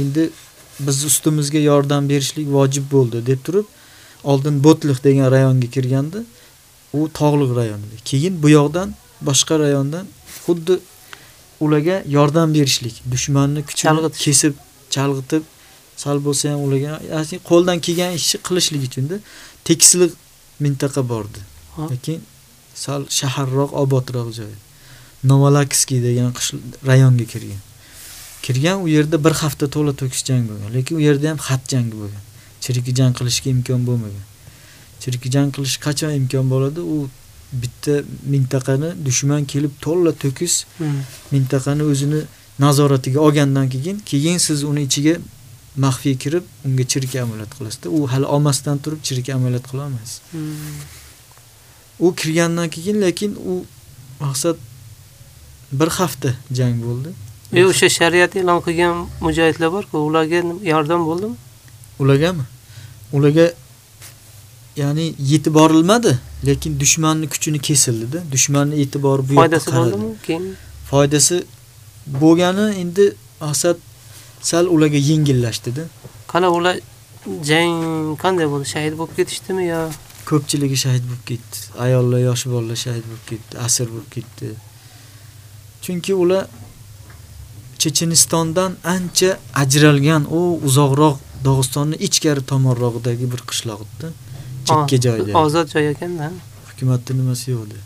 endi biz ustimizga yordam berishlik vojib bo'ldi deb turib, oldin Botliq degan rayonga kirganda, u tog'liq rayon. Keyin bu yoqdan boshqa rayondan xuddi ularga yordam berishlik, dushmanni kuchini kesib, chalg'itib, sal bo'lsa ham ularga qo'ldan kelgan ishni qilishlik uchunda tekislik mintaqa bordi. Lekin sal shaharroq, obodroq joy. Novalakskiy degan rayonga kirgan. Kirgan u yerda bir hafta to'la to'kis jang bo'lgan, lekin u yerda ham xat jangi bo'lgan. Chiriki jang qilishga imkon bo'lmagan. Chiriki jang qilish qachon imkon bo'ladi? U bitta mintaqani dushman kelib to'la to'kis mintaqani o'zini nazoratiga olgandan keyin, keyin siz uni ichiga maxfiy kirib, unga chirki amaliyot qilasizda. U hali olmasdan turib chirki amaliyot qila olmaysiz. U kirgandan keyin lekin u maqsad bir hafta jang bo'ldi. E o'sha shariat e'lon qilgan mujohidlar bor-ku, ularga yordam bo'ldimi? Ulargami? Ularga ya'ni yetib borilmadi, lekin dushmanning kuchini kesildi-da. Dushmanning e'tibori bu Foydasi bo'ldimi keyin? Foydasi bo'lgani endi maqsad sal ularga yengillashdi-da. Qana ular jang qanday bo'ldi? Shahid bo'lib ketishdimi yo? Ko'pchiligi shahid bo'lib ketdi. Ayollar, yosh bolalar shahid bo'lib ketdi, asir bo'lib ketdi. Chunki ular Chechenistondan ancha ajralgan, u uzoqroq Dog'istonning ichkari tomonrog'idagi bir qishloq edi. Chekka joyda. Ozod joy ekan-da. Hukumatning nimasi yo'q edi.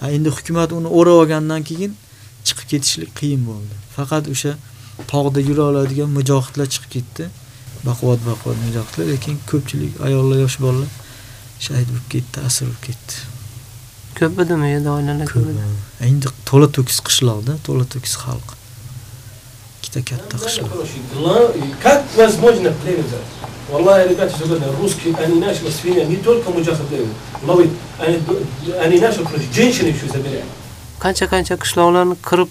Ha endi hukumat uni o'rab olgandan keyin chiqib ketishlik qiyin bo'ldi. Faqat o'sha tog'da yura oladigan mujohidlar chiqib ketdi. Baquvvat baquvvat mujohidlar, lekin ko'pchilik ayollar, yosh bolalar shahid bo'lib ketdi, asir bo'lib ketdi. Ko'p edimi endi oilalar ko'p edi? Endi to'la to'kis qishloqda, to'la to'kis xalq. Ikkita katta qishloq. Как возможно племя Валлахи, ребята, сегодня русские, они наши свинья, не только муджахиды, но ведь они, они наши, короче, женщины еще забирают. Qancha-qancha qishloqlarni qirib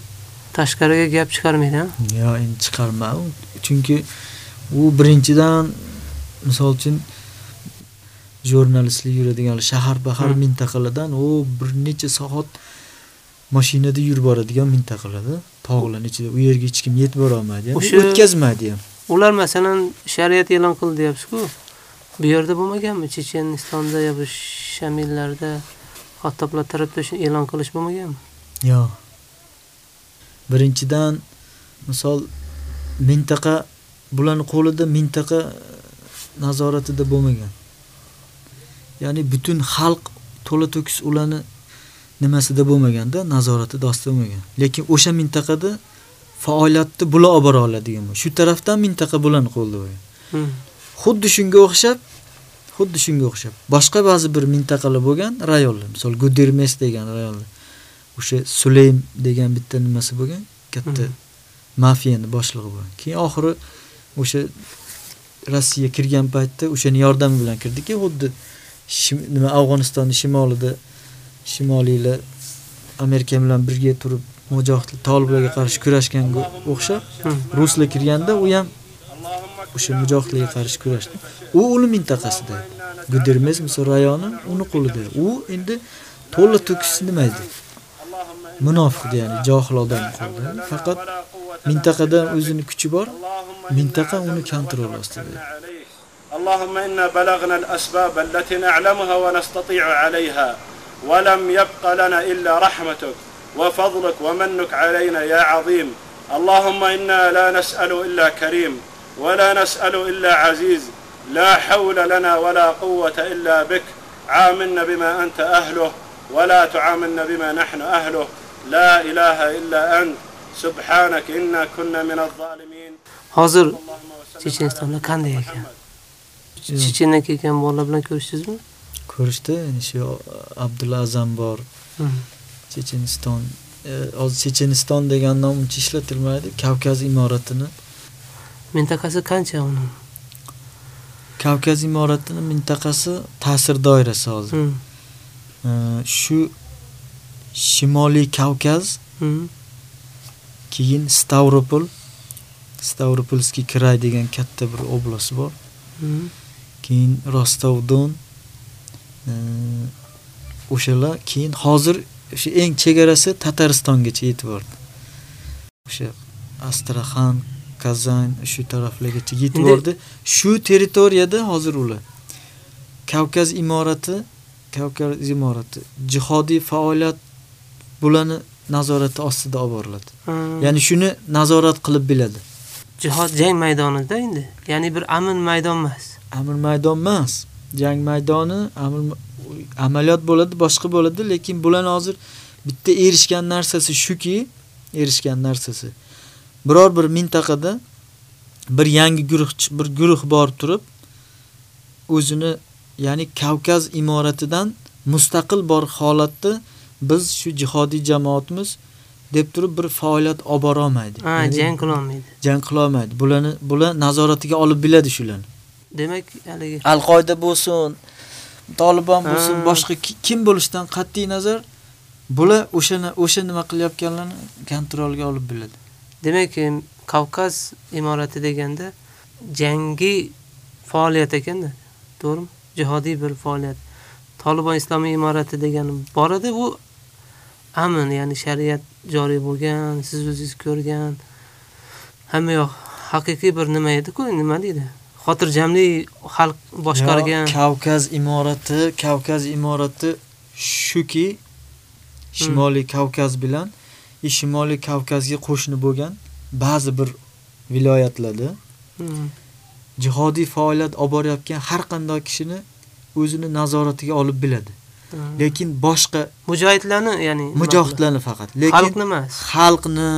tashqariga gap chiqarmaydi? Yo, endi chiqarma. Chunki u birinchidan misol uchun jurnalistlik yuradigan shahar bahar mintaqalardan u bir necha soat mashinada yurib boradigan mintaqalarda, tog'lar ichida u yerga hech kim yetib bora olmaydi, o'tkazmaydi ham. Ular masalan shariat e'lon qildi deyapsiz-ku. Bu yerda bo'lmaganmi? Chechenistonda yoki Shamillarda xattoblar tarafdosh e'lon qilish bo'lmaganmi? Yo'q. Birinchidan misol mintaqa bularning qo'lida mintaqa nazoratida bo'lmagan. Ya'ni butun xalq to'la to'kis ularni nimasida bo'lmaganda, nazoratida ostida bo'lmagan. Lekin o'sha mintaqada faoliyatni bular olib bora oladigan. Shu tarafdan mintaqa bularni qo'lda bo'lgan. Xuddi shunga o'xshab, xuddi shunga o'xshab. Boshqa ba'zi bir mintaqalar bo'lgan rayonlar, misol Gudirmes degan rayonlar. O'sha Suleym degan bitta nimasi bo'lgan, katta mafiyani boshlig'i bo'lgan. Keyin oxiri o'sha Rossiya kirgan paytda o'shaning yordami bilan kirdiki, xuddi nima Afg'onistonning shimolida shimoliylar Amerika bilan birga turib mujohidlar toliblarga qarshi kurashganga o'xshab ruslar kirganda u ham o'sha mujohidlarga qarshi kurashdi. U uni mintaqasida. Gudermes misol rayoni uni qo'lida. U endi to'la to'kis nima edi? Munofiq ya'ni johil odam qo'lida. Faqat mintaqada o'zini kuchi bor. Mintaqa uni kontrol ostida. اللهم إنا بلغنا الأسباب التي نعلمها ونستطيع عليها ولم يبق لنا إلا رحمتك وفضلك ومنك علينا يا عظيم. اللهم إنا لا نسأل إلا كريم ولا نسأل إلا عزيز. لا حول لنا ولا قوة إلا بك. عاملنا بما أنت أهله ولا تعاملنا بما نحن أهله. لا إله إلا أنت. سبحانك إنا كنا من الظالمين. Hozir Chechenistonda qanday ekan? Chechendan kelgan bolalar bilan ko'rishdingizmi? Ko'rishdi, ya'ni shu Abdulla Azam bor. Checheniston, hozir Checheniston degan nom uncha ishlatilmaydi. Kavkaz imoratini Mintaqasi qancha uni? Kavkaz imoratini mintaqasi ta'sir doirasi hozir. Shu Shimoliy Kavkaz, keyin Stavropol, Stavropolskiy kray degan katta bir oblast bor. Keyin Rostov-Don, o'shalar keyin hozir o'sha eng chegarasi Tataristongacha yetib bordi. O'sha Astraxan, Kazan shu taraflargacha yetib bordi. Shu territoriyada hozir ular Kavkaz imorati, Kavkaz imorati jihodiy faoliyat bularni nazorati ostida olib boriladi. Ya'ni shuni nazorat qilib biladi. jihod jang maydonida endi. Ya'ni bir amn maydon emas. Amir maydon emas. Jang maydoni amaliyot bo'ladi, boshqa bo'ladi, lekin bularni hozir bitta erishgan narsasi shuki, erishgan narsasi. Biror bir mintaqada bir yangi guruh bir guruh borib turib o'zini ya'ni Kavkaz imoratidan mustaqil bor holatda biz shu jihodiy jamoatimiz deb turib bir faoliyat olib bora olmaydi. Ha, Ya'ni jang qila olmaydi. Jang qila olmaydi. Bularni bular nazoratiga olib biladi shularni. Demak, haligi Al-Qoida bo'lsin, Taliban bo'lsin, boshqa ki- kim bo'lishidan qat'iy nazar bular o'shani o'sha nima qilayotganlarni kontrolga olib biladi. Demak, em, Kavkaz imorati deganda jangiy faoliyat ekanda, to'g'rimi? Jihodiy bir faoliyat. Tolibon islomiy imorati degani bor edi, u amn, ya'ni shariat joriy bo'lgan, siz o'zingiz ko'rgan hamma yoq haqiqiy bir nima edi-ku, nima deydi? Xotirjamlik xalq boshqargan. Kavkaz imorati, Kavkaz imorati shuki Shimoliy Kavkaz bilan Shimoliy Kavkazga qo'shni bo'lgan ba'zi bir viloyatlarda Hmm. jihodiy faoliyat olib borayotgan har qanday kishini o'zini nazoratiga olib biladi. Hmm. Lekin boshqa mujohidlarni, ya'ni mujohidlarni faqat. Lekin Xalqni emas. Xalqni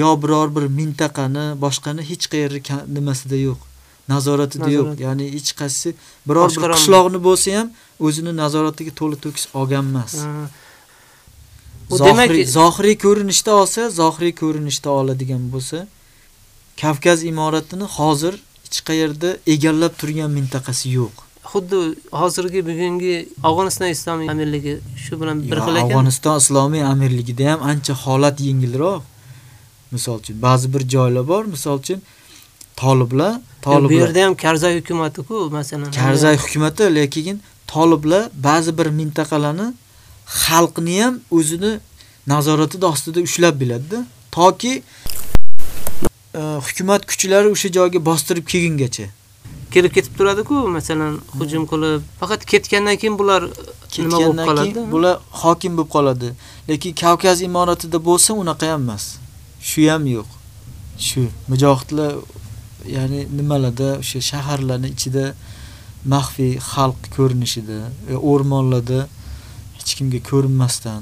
yo biror bir mintaqani, boshqani hech qayerda nimasida yo'q. Nazoratida yo'q. Ya'ni hech qaysi biror bir qishloqni bo'lsa ham o'zini nazoratiga to'la to'kis olgan emas. Demak- zohiriy ko'rinishda olsa, zohiriy ko'rinishda oladigan bo'lsa, Kavkaz imoratini hozir hech qayerda egallab turgan mintaqasi yo'q. xuddi hozirgi bugungi Afg'oniston islomiy amirligi shu bilan bir xil ekan. Afg'oniston islomiy amirligida ham ancha holat yengilroq. Misol uchun ba'zi bir joylar bor, misol uchun toliblar, Bu toliblar yerda ham Karzay hukumati-ku, masalan. Karzay hukumati lekin toliblar ba'zi bir mintaqalarni xalqni ham o'zini nazoratida ostida ushlab biladi toki e, hukumat kuchlari o'sha joyga bostirib kelgungacha. kelib ketib turadi-ku, masalan, hujum qilib. Faqat ketgandan keyin bular nima bo'lib qoladi? bular hokim bo'lib qoladi. Lekin Kavkaz imoratida bo'lsa unaqa ham emas. Shu ham yo'q. Shu mujohidlar ya'ni nimalarda o'sha shaharlarning ichida maxfiy xalq ko'rinishida, e, o'rmonlarda hech kimga ko'rinmasdan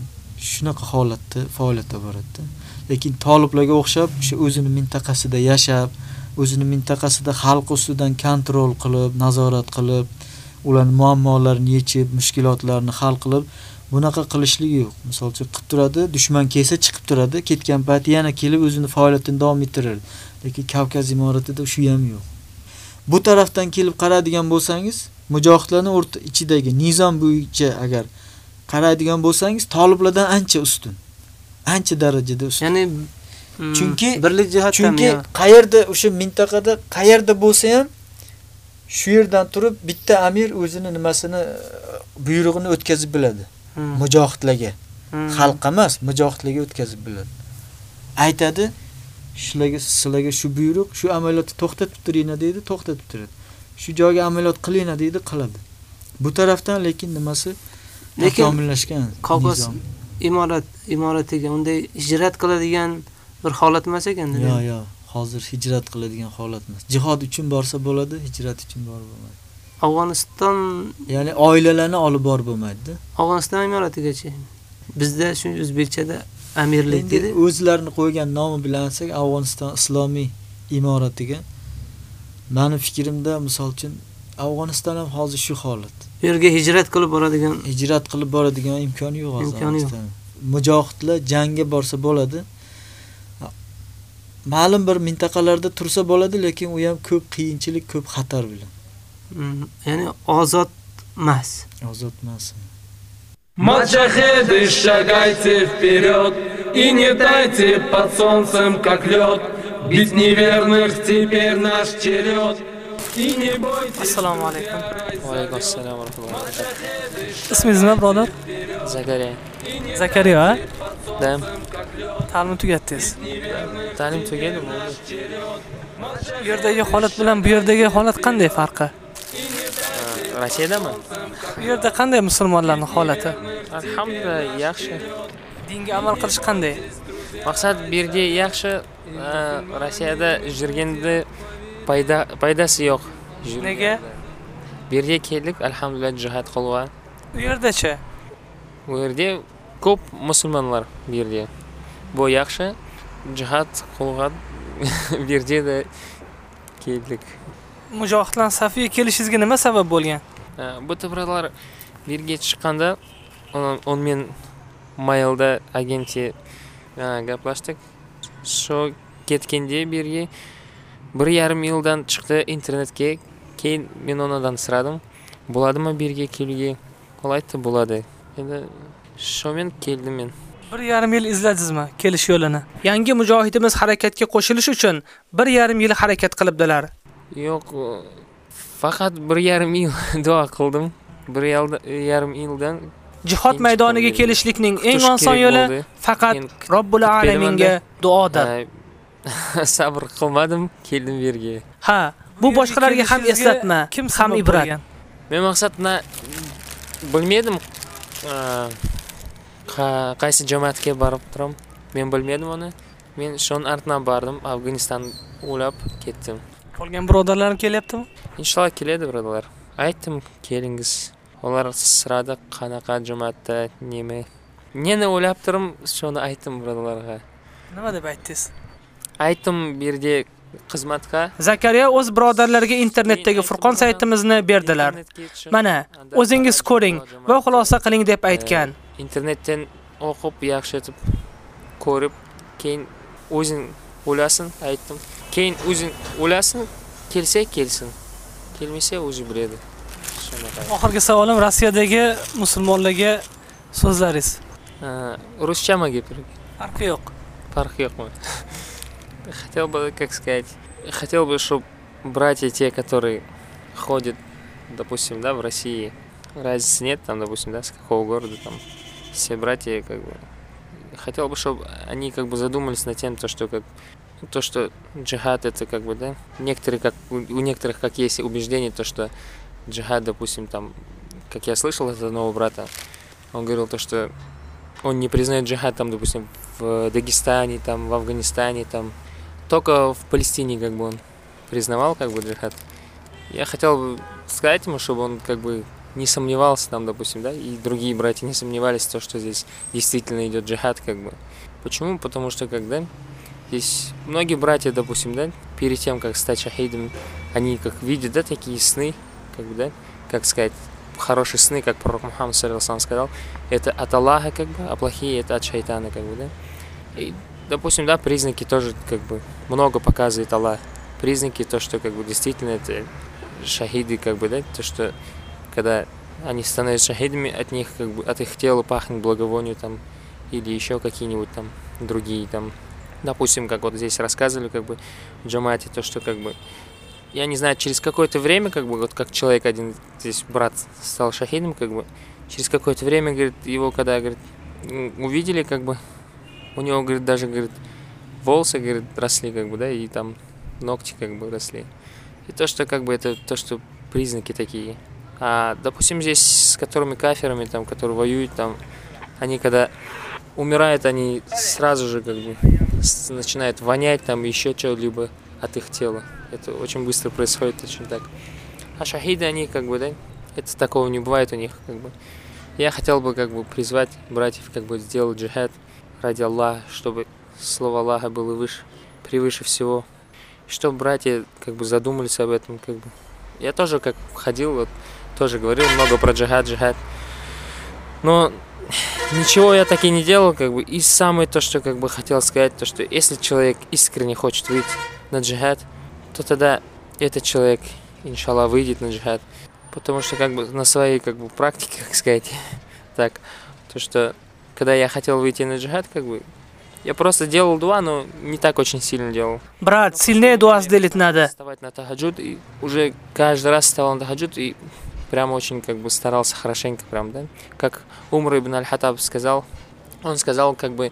shunaqa holatda faoliyat olib boradida Lekin toliblarga o'xshab o'sha o'zini mintaqasida yashab, o'zini mintaqasida xalq ustidan kontrol qilib, nazorat qilib, ularning muammolarini yechib, mushkulotlarni hal qilib, bunaqa qilishligi yo'q. Misol uchun qilib turadi, dushman kelsa chiqib turadi, ketgan payti yana kelib o'zini faoliyatini davom ettiradi. Lekin Kavkaz imoratida shu ham yo'q. Bu tarafdan kelib qaraydigan bo'lsangiz, mujohidlarning o'rta ichidagi nizom bo'yicha agar qaraydigan bo'lsangiz, toliblardan ancha ustun. Ancha darajada ustun. Ya'ni chunki birlik jihatdan chunki qayerda o'sha mintaqada qayerda bo'lsa ham shu yerdan turib bitta amir o'zini nimasini buyrug'ini o'tkazib biladi. Hmm. Mujohidlarga. Hmm. Xalqqa emas, mujohidlarga o'tkazib biladi. Aytadi, shularga sizlarga shu buyruq, shu amaliyotni to'xtatib turinglar deydi, to'xtatib turadi. Shu joyga amaliyot qilinglar deydi, qiladi. Bu tarafdan lekin nimasi Lekin takomillashgan nizom. imorat imoratiga unday hijrat qiladigan bir holat emas ekan. Yo'q, yo'q. Hozir hijrat qiladigan holat emas. Jihod uchun borsa bo'ladi, hijrat uchun borib bo'lmaydi. Afg'oniston Ya'ni oilalarni olib borib bo'lmaydi-da. Afg'oniston imoratigacha. Bizda shu o'zbekchada amirlik deydi. o'zlarini qo'ygan nomi bilan olsak, Afg'oniston islomiy imoratiga meni fikrimda misol uchun Afg'oniston ham hozir shu holat. Bu yerga hijrat qilib boradigan hijrat qilib boradigan imkoni yo'q hozir. Imkoni yo'q. Mujohidlar jangga borsa bo'ladi. Ma'lum bir mintaqalarda tursa bo'ladi, lekin u ham ko'p qiyinchilik, ko'p xatar bilan. Mm, ya'ni ozod emas. Ozod emas. Маджахеды, шагайте вперед И не тайте под солнцем, как лед Бить неверных теперь наш черед И не бойтесь va barakatuh. Ismingiz nima, birodar? Zakariya. Zakariya, ha? Dam. Ta'limni tugatdingiz. Ta'lim tugadi bo'ldi. Bu yerdagi holat bilan bu yerdagi holat qanday farqi? Rossiyadami? Bu yerda qanday musulmonlarning holati? alhamdulillah yaxshi Dinga amal qilish qanday? maqsad bu yerga yaxshi rossiyada yurganda payda paydasi yo'q Nega? bu yerga keldik alhamdulillah jihad qilgan U yerdachi? u yerda ko'p musulmonlar bu yerda bu yaxshi jihad qilgan [laughs] bu keldik Mujohidlar safiga kelishingizga nima sabab bo'lgan? Bu bu yerga chiqqanda он men mailda agenti e, gaplashdik shu ketganda bu yerga bir yarim yildan chiqdi internetga keyin men unadan so'radim bo'ladimi bu yerga keluga u aytdi bo'ladi endi shu men keldim men Bir yarim yil izladingizmi kelish yo'lini? Yangi mujohidimiz harakatga qo'shilish uchun bir yarim yil harakat qilibdilar. Yo'q e, faqat bir yarim yil [laughs] duo qildim. Bir yarim yildan Jihod maydoniga kelishlikning eng oson yo'li faqat kutib alaminga duodir. [laughs] Sabr qilmadim keldim bu yerga. Ha, bu boshqalarga ham eslatma, kim ham ibrat. men maqsad na bilmadim qa- qaysi jamoatga borib turam. Men bilmadim uni. Men shuni ortidan bordim afg'oniston o'ylab ketdim Qolgan birodarlarim kelyaptimi? inshaalloh keladi birodarlar aytdim kelingiz ular sirada qanaqa jamoatda nima neni o'ylab turim shuni aytdim birodarlarga Nima deb aytdingiz? aytdim bu yerga xizmatga Zakariya o'z birodarlariga internetdagi Furqon saytimizni berdilar. Mana, o'zingiz ko'ring va xulosa qiling deb aytgan. internetdan o'qib yaxshi etib ko'rib keyin o'zing o'lasin aytdim keyin o'zing o'lasin kelsa kelsin kelmasa o'zi biladi Oxirgi savolim Rossiyadagi musulmonlarga so'zlaringiz. Ruschama gapirib Farqi yo'q. Farqi yo'qmi? [laughs] Хотел бы, как сказать, хотел бы, чтобы братья те, которые ходят, допустим, да, в России, разницы нет, там, допустим, да, с какого города, там, все братья, как бы, хотел бы, чтобы они, как бы, задумались над тем, то, что, как, то, что джихад это, как бы, да, некоторые, как, у у некоторых, как есть убеждение, то, что джихад, допустим, там, как я слышал от одного брата, он говорил то, что он не признает джихад, там, допустим, в Дагестане, там, в Афганистане, там, только в Палестине, как бы, он признавал, как бы, джихад. Я хотел бы сказать ему, чтобы он, как бы, не сомневался, там, допустим, да, и другие братья не сомневались в том, что здесь действительно идет джихад, как бы. Почему? Потому что, когда здесь многие братья, допустим, да, перед тем, как стать шахидом, они как видят, да, такие сны, как бы, да, как сказать, хорошие сны, как пророк Мухаммад алейхи сказал, это от Аллаха, как бы, а плохие это от шайтана, как бы, да. И, допустим, да, признаки тоже, как бы, много показывает Аллах. Признаки, то, что, как бы, действительно это шахиды, как бы, да, то, что когда они становятся шахидами, от них, как бы, от их тела пахнет благовонию, там, или еще какие-нибудь там другие, там, допустим, как вот здесь рассказывали, как бы, в джамате, то, что, как бы, я не знаю, через какое-то время, как бы, вот как человек один, здесь брат стал шахидом, как бы, через какое-то время, говорит, его когда, говорит, увидели, как бы, у него, говорит, даже, говорит, волосы, говорит, росли, как бы, да, и там ногти, как бы, росли. И то, что, как бы, это то, что признаки такие. А, допустим, здесь с которыми каферами, там, которые воюют, там, они когда умирают, они сразу же, как бы, начинают вонять, там, еще что-либо от их тела. Это очень быстро происходит, очень так. А шахиды, они, как бы, да, это такого не бывает у них, как бы. Я хотел бы, как бы, призвать братьев, как бы, сделать джихад ради Аллаха, чтобы слово Аллаха было выше, превыше всего. Чтобы братья, как бы, задумались об этом, как бы. Я тоже, как ходил, вот, тоже говорил много про джихад, джихад. Но ничего я так и не делал, как бы. И самое то, что, как бы, хотел сказать, то, что если человек искренне хочет выйти на джихад, то тогда этот человек, иншаллах, выйдет на джихад. Потому что, как бы, на своей, как бы, практике, как сказать, [laughs] так, то, что, когда я хотел выйти на джихад, как бы, я просто делал дуа, но не так очень сильно делал. Brat, silnее duo сделать надо. Вставать на тахаджуд, и уже каждый раз вставал на тахаджуд, и прям очень, как бы, старался хорошенько, прям, да. Как Умар ибн Аль-Хаттаб сказал, он сказал, как бы,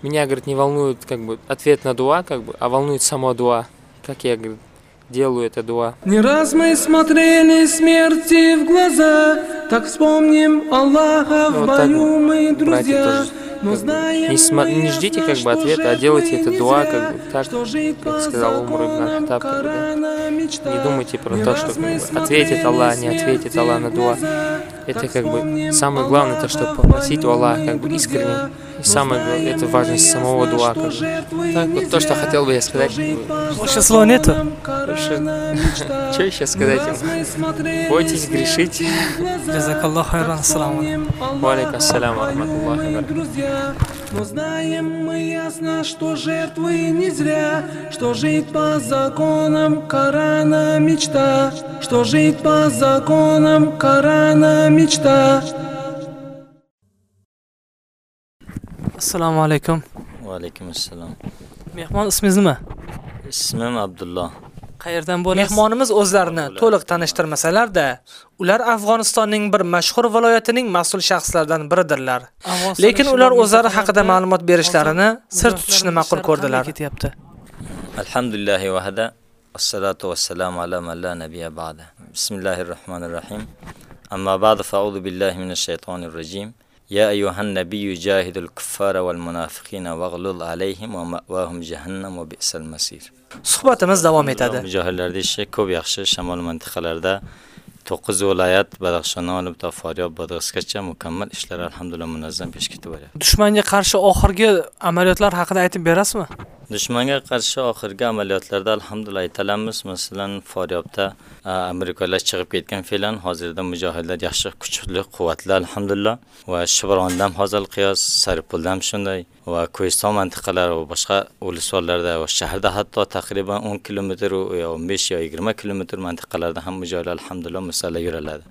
меня, говорит, не волнует, как бы, ответ на дуа, как бы, а волнует само дуа. Как я, говорит, делаю это дуа. Не раз мы смотрели смерти в глаза, так вспомним Аллаха в Вот бою мы братья друзья. тоже Но знаем Не, не ждите как бы ответа, а делайте это дуа, как бы так, как сказал Умар ибн Хаттаб, как бы, да. Не думайте про то, что как бы, ответит Аллах, не ответит Аллах на дуа. Это как бы самое главное, то, что попросить у Аллаха как бы искренне. И самое главное, это важность самого дуа. Как бы. Так вот то, что хотел бы я сказать. Больше слова нету? [laughs] Что еще сказать им? Бойтесь грешить. Джазакаллаху хайран. Ассаламу алейкум. Ва алейкум ассалям ва рахматуллахи. Но знаем мы ясно, что жертвы не зря, что жить по законам Корана мечта, что жить по законам Корана мечта. Assalomu alaykum. Va alaykum assalom. Mehmon ismingiz nima? Ismim Abdulloh. Qayerdan bo'lasiz? Mehmonimiz o'zlarini to'liq tanishtirmasalar-da, ular Afg'onistonning bir mashhur viloyatining mas'ul shaxslaridan biridirlar. Lekin ular o'zlari haqida ma'lumot berishlarini sir tutishni ma'qul ko'rdilar. ketyapti. Alhamdulillahi wahda. Assalatu wassalamu ala man la nabiyya ba'da. Bismillahir rohmanir rohim. Amma ba'du fa'udhu billahi minash shaitonir rajim. يا أيها النبي جاهد الكفار والمنافقين واغلظ عليهم ومأواهم جهنم وبئس المصير Suhbatimiz davom etadi. Mujohidlarda ishi ko'p yaxshi shamol mintaqalarida 9 viloyat Badaxshondan olib to Faryob Badag'isgacha mukammal ishlar alhamdulillah munazzam pesh ketib boryapti. Dushmanga qarshi oxirgi amaliyotlar haqida aytib berasizmi? Dushmanga qarshi oxirgi amaliyotlarda alhamdulillah aytalamiz. Masalan, Faryobda amerikalar chiqib ketgan filan hozirda mujohidlar yaxshi kuchli, quvvatli alhamdulillah va Shibrondan hozir qiyos, Saripuldan shunday va ko'yston mintaqalari va boshqa uluslarlarda va shaharda hatto taqriban 10 kilometr yo 15 yo 20 kilometr mintaqalarda ham mujohidlar alhamdulillah musalla yuriladi.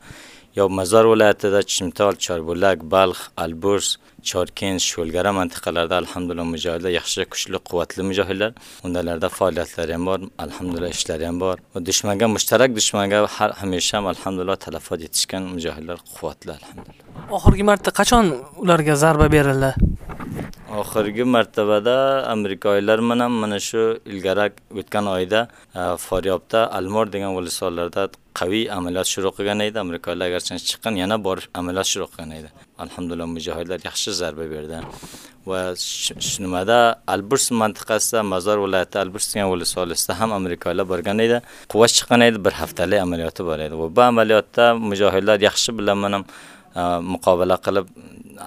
Yo Mazar viloyatida Chimtol, Chorbulak, Balx, Alburs, Chorkin, Sho'lgara mintaqalarida alhamdulillah mujohidlar yaxshi, kuchli, quvvatli mujohidlar. Undalarda faoliyatlari ham bor, alhamdulillah ishlari ham bor. Va dushmanga mushtarak dushmanga har hamisha ham alhamdulillah talafot yetishgan mujohidlar quvvatli alhamdulillah. Oxirgi marta qachon ularga zarba berildi? Oxirgi martabada Amerikaliklar bilan mana shu ilgarak o'tgan oyda e, Faryobda Almor degan viloyatlarda qaviy amaliyot shuru qilgan edi. Amerikaliklar agarcha chiqqan yana bor amaliyot shuru qilgan edi. Alhamdulillah mujohidlar yaxshi zarba berdi. Va nimada Alburs mintaqasida Mazar viloyati Alburs degan viloyatda ham Amerikaliklar borgan edi. Quvvat chiqqan edi, bir haftalik amaliyoti bor edi. Va bu amaliyotda mujohidlar yaxshi bilan mana muqobala qilib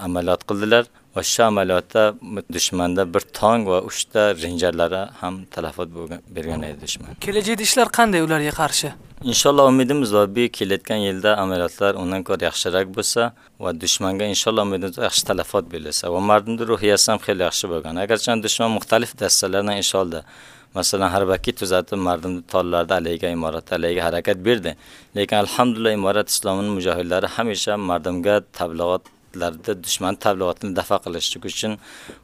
amaliyot qildilar. va shu amaliyotda dushmanda bir tong va 3 ta renjarlari ham talafot bergan edi dushman. Kelajakda ishlar qanday ularga qarshi? Inshaalloh umidimiz bor, bu kelayotgan yilda amaliyotlar undan ko'ra yaxshiroq bo'lsa va dushmanga inshaalloh umidimiz yaxshi talafot berilsa va mardumning ruhiyasi ham xeyli yaxshi bo'lgan. Agarcha dushman muxtalif dastalardan ish oldi, masalan harbakiy tuzatib mardumni tollarda alayga imorat alayga harakat berdi. Lekin alhamdulillah imorat islomining mujohidlari hamisha mardumga tabliğat larda dushman tabliğatini dafa qilishlik uchun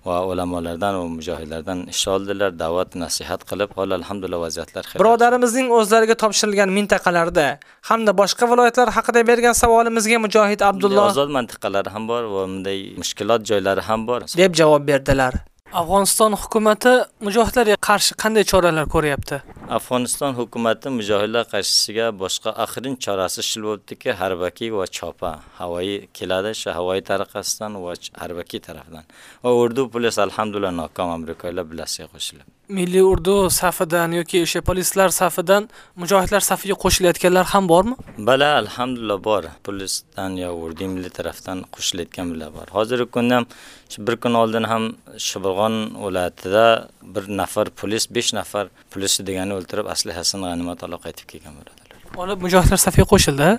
va ulamolardan va mujohidlardan ish oldilar, da'vat, nasihat qilib, hol alhamdulillah vaziyatlar xayr. Birodarimizning o'zlariga topshirilgan mintaqalarda hamda boshqa viloyatlar haqida bergan savolimizga mujohid Abdulloh ozod mintaqalari ham bor va bunday mushkulot joylari ham bor deb javob berdilar. Afg'oniston hukumatı mujohidlarga qarshi qanday choralar ko'ryapti? Afg'oniston hukumati mujohidlar qarshisiga boshqa oxirin chorasi shil bo'libdiki, harbakiy va chopa havoyi keladi, shu havoyi tariqasidan va harbakiy tarafdan. Va Urdu polis alhamdulillah nokam Amerikaliklar bilasiga qo'shilib. Milliy Urdu safidan yoki o'sha polislar safidan mujohidlar safiga qo'shilayotganlar ham bormi? Bala, alhamdulillah bor. Polisdan yo Urdu milliy tarafdan qo'shilayotganlar bor. Hozirgi kunda shu bir kun oldin ham Shibirg'on viloyatida bir nafar polis, 5 nafar polis degani o'ltirib aslihasini g'animat olib qaytib kelgan bo'ladilar. Olib mujohidlar safiga qo'shildi.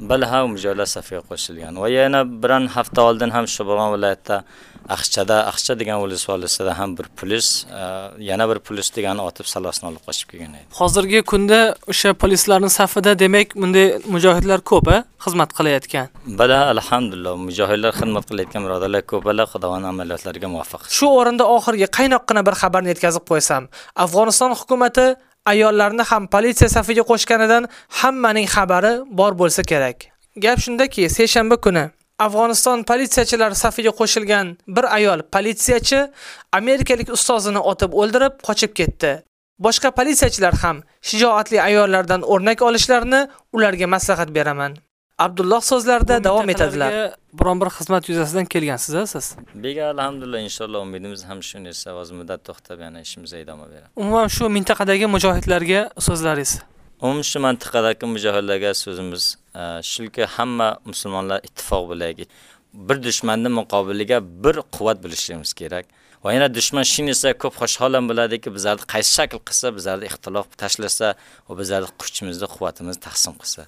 Bala ha mujohidlar safiga qo'shilgan. Va yana bir hafta oldin ham Shibirg'on viloyatida Axchada, Axcha degan viloyatida ham bir polis, yana bir polis degani otib salosini olib qochib kelgan edi. Hozirgi kunda o'sha polislarning safida demak bunday mujohidlar ko'p, xizmat qilayotgan. Bala alhamdulillah mujohidlar xizmat qilayotgan birodarlar ko'plar Xudoning amaliyotlariga muvaffaq. Shu o'rinda oxirgi qaynoqqina bir xabarni yetkazib qo'ysam, Afg'oniston hukumatı ayollarni ham politsiya safiga qo'shganidan hammaning xabari bor bo'lsa kerak. Gap shundaki, seshanba kuni Afg'oniston politsiyachilari safiga qo'shilgan bir ayol politsiyachi amerikalik ustozini otib o'ldirib qochib ketdi. Boshqa politsiyachilar ham shijoatli ayollardan o'rnak olishlarini ularga maslahat beraman. Abdulloh so'zlarida davom etadilar. Biron bir xizmat yuzasidan kelgansiz siz? Bega alhamdulillah inshaalloh umidimiz ham shu narsa oz muddat to'xtab yana ishimizga idoma beramiz. Umuman shu mintaqadagi mujohidlarga so'zlaringiz. Umuman shu mintaqadagi mujohidlarga so'zimiz e, shuki hamma musulmonlar ittifoq bo'laylik. Bir dushmanning muqobiliga bir quvvat bilishimiz kerak. Va yana dushman shin esa ko'p xushholam biladiki, bizlarni qaysi shakl qilsa, bizlarni ixtilof tashlasa va bizlarni kuchimizni, quvvatimizni taqsim qilsa.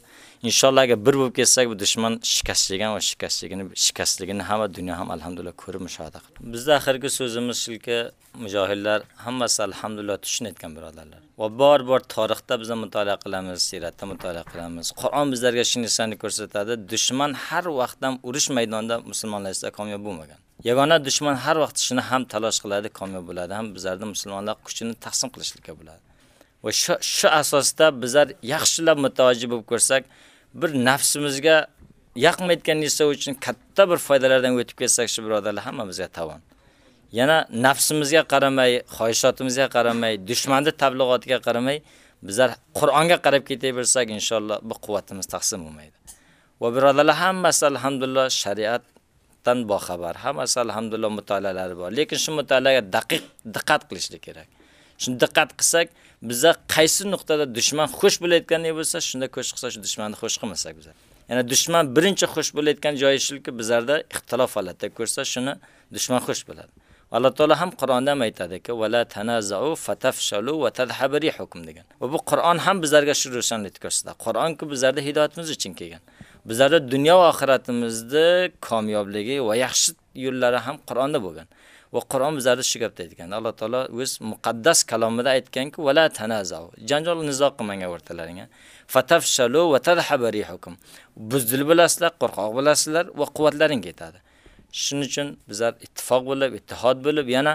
Inshaalloh agar bir bo'lib ketsak, bu dushman shikastlagan va shikastligini, shikastligini hamma dunyo ham alhamdulillah ko'rib mushohada qildi. Bizda oxirgi so'zimiz shuki, mujohidlar hammasi alhamdulillah tushunayotgan birodarlar. Va bor-bor tarixda biz mutolaa qilamiz, siyratda mutolaa qilamiz. Qur'on bizlarga shu narsani ko'rsatadi. Dushman har vaqt ham urush maydonida musulmonlar esa kamyob bo'lmagan. Yagona dushman har vaqt shuni ham talosh qiladi, kamyob bo'ladi, ham bizlarni musulmonlar kuchini taqsim qilishlikka bo'ladi. Va shu shu asosda bizlar yaxshilab mutavajjih bo'lib ko'rsak, bir nafsimizga yoqmayotgan narsa uchun katta bir foydalardan o'tib ketsak, shu birodarlar hammamizga tavon. Yana nafsimizga qaramay, xohishotimizga qaramay, dushmanni tabliğotiga qaramay, bizlar Qur'onga qarab ketaversak, inshaalloh bu quvvatimiz taqsim bo'lmaydi. Va birodarlar hammasi alhamdulillah shariatdan boxabar. Hammasi alhamdulillah mutolaalari bor. Lekin shu mutolaaga daqiq diqqat qilishlik kerak. Shuni diqqat qilsak, bizga qaysi nuqtada dushman xush bo'layotgani bo'lsa, shunda ko'sh qilsa shu dushmanni xush qilmasak bizlar. Ya'ni dushman birinchi xush bo'layotgan joyi shulki, bizlarda ixtilof holatda ko'rsa, shuni dushman xush bo'ladi. Alloh taolo ham Qur'onda ham aytadiki, "Va la tanaza'u fatafshalu va tadhhabu rihukum" degan. Va bu Qur'on ham bizlarga shu ro'shanlik ko'rsatadi. Qur'onki bizlarda hidoyatimiz uchun kelgan. Bizlarda dunyo va oxiratimizni kamyobligi va yaxshi yo'llari ham Qur'onda bo'lgan. Va Qur'on bizlarga shu gapni aytgan. Alloh taolo o'z muqaddas kalomida aytganki, "Va la tanaza'u" janjal nizo qilmanglar o'rtalaringga. Fatafshalu va tadhhabu rihukum. Buzdil bilasizlar, qo'rqoq bilasizlar va quvvatlaring ketadi. Shuning uchun bizlar ittifoq bo'lib, ittihod bo'lib, yana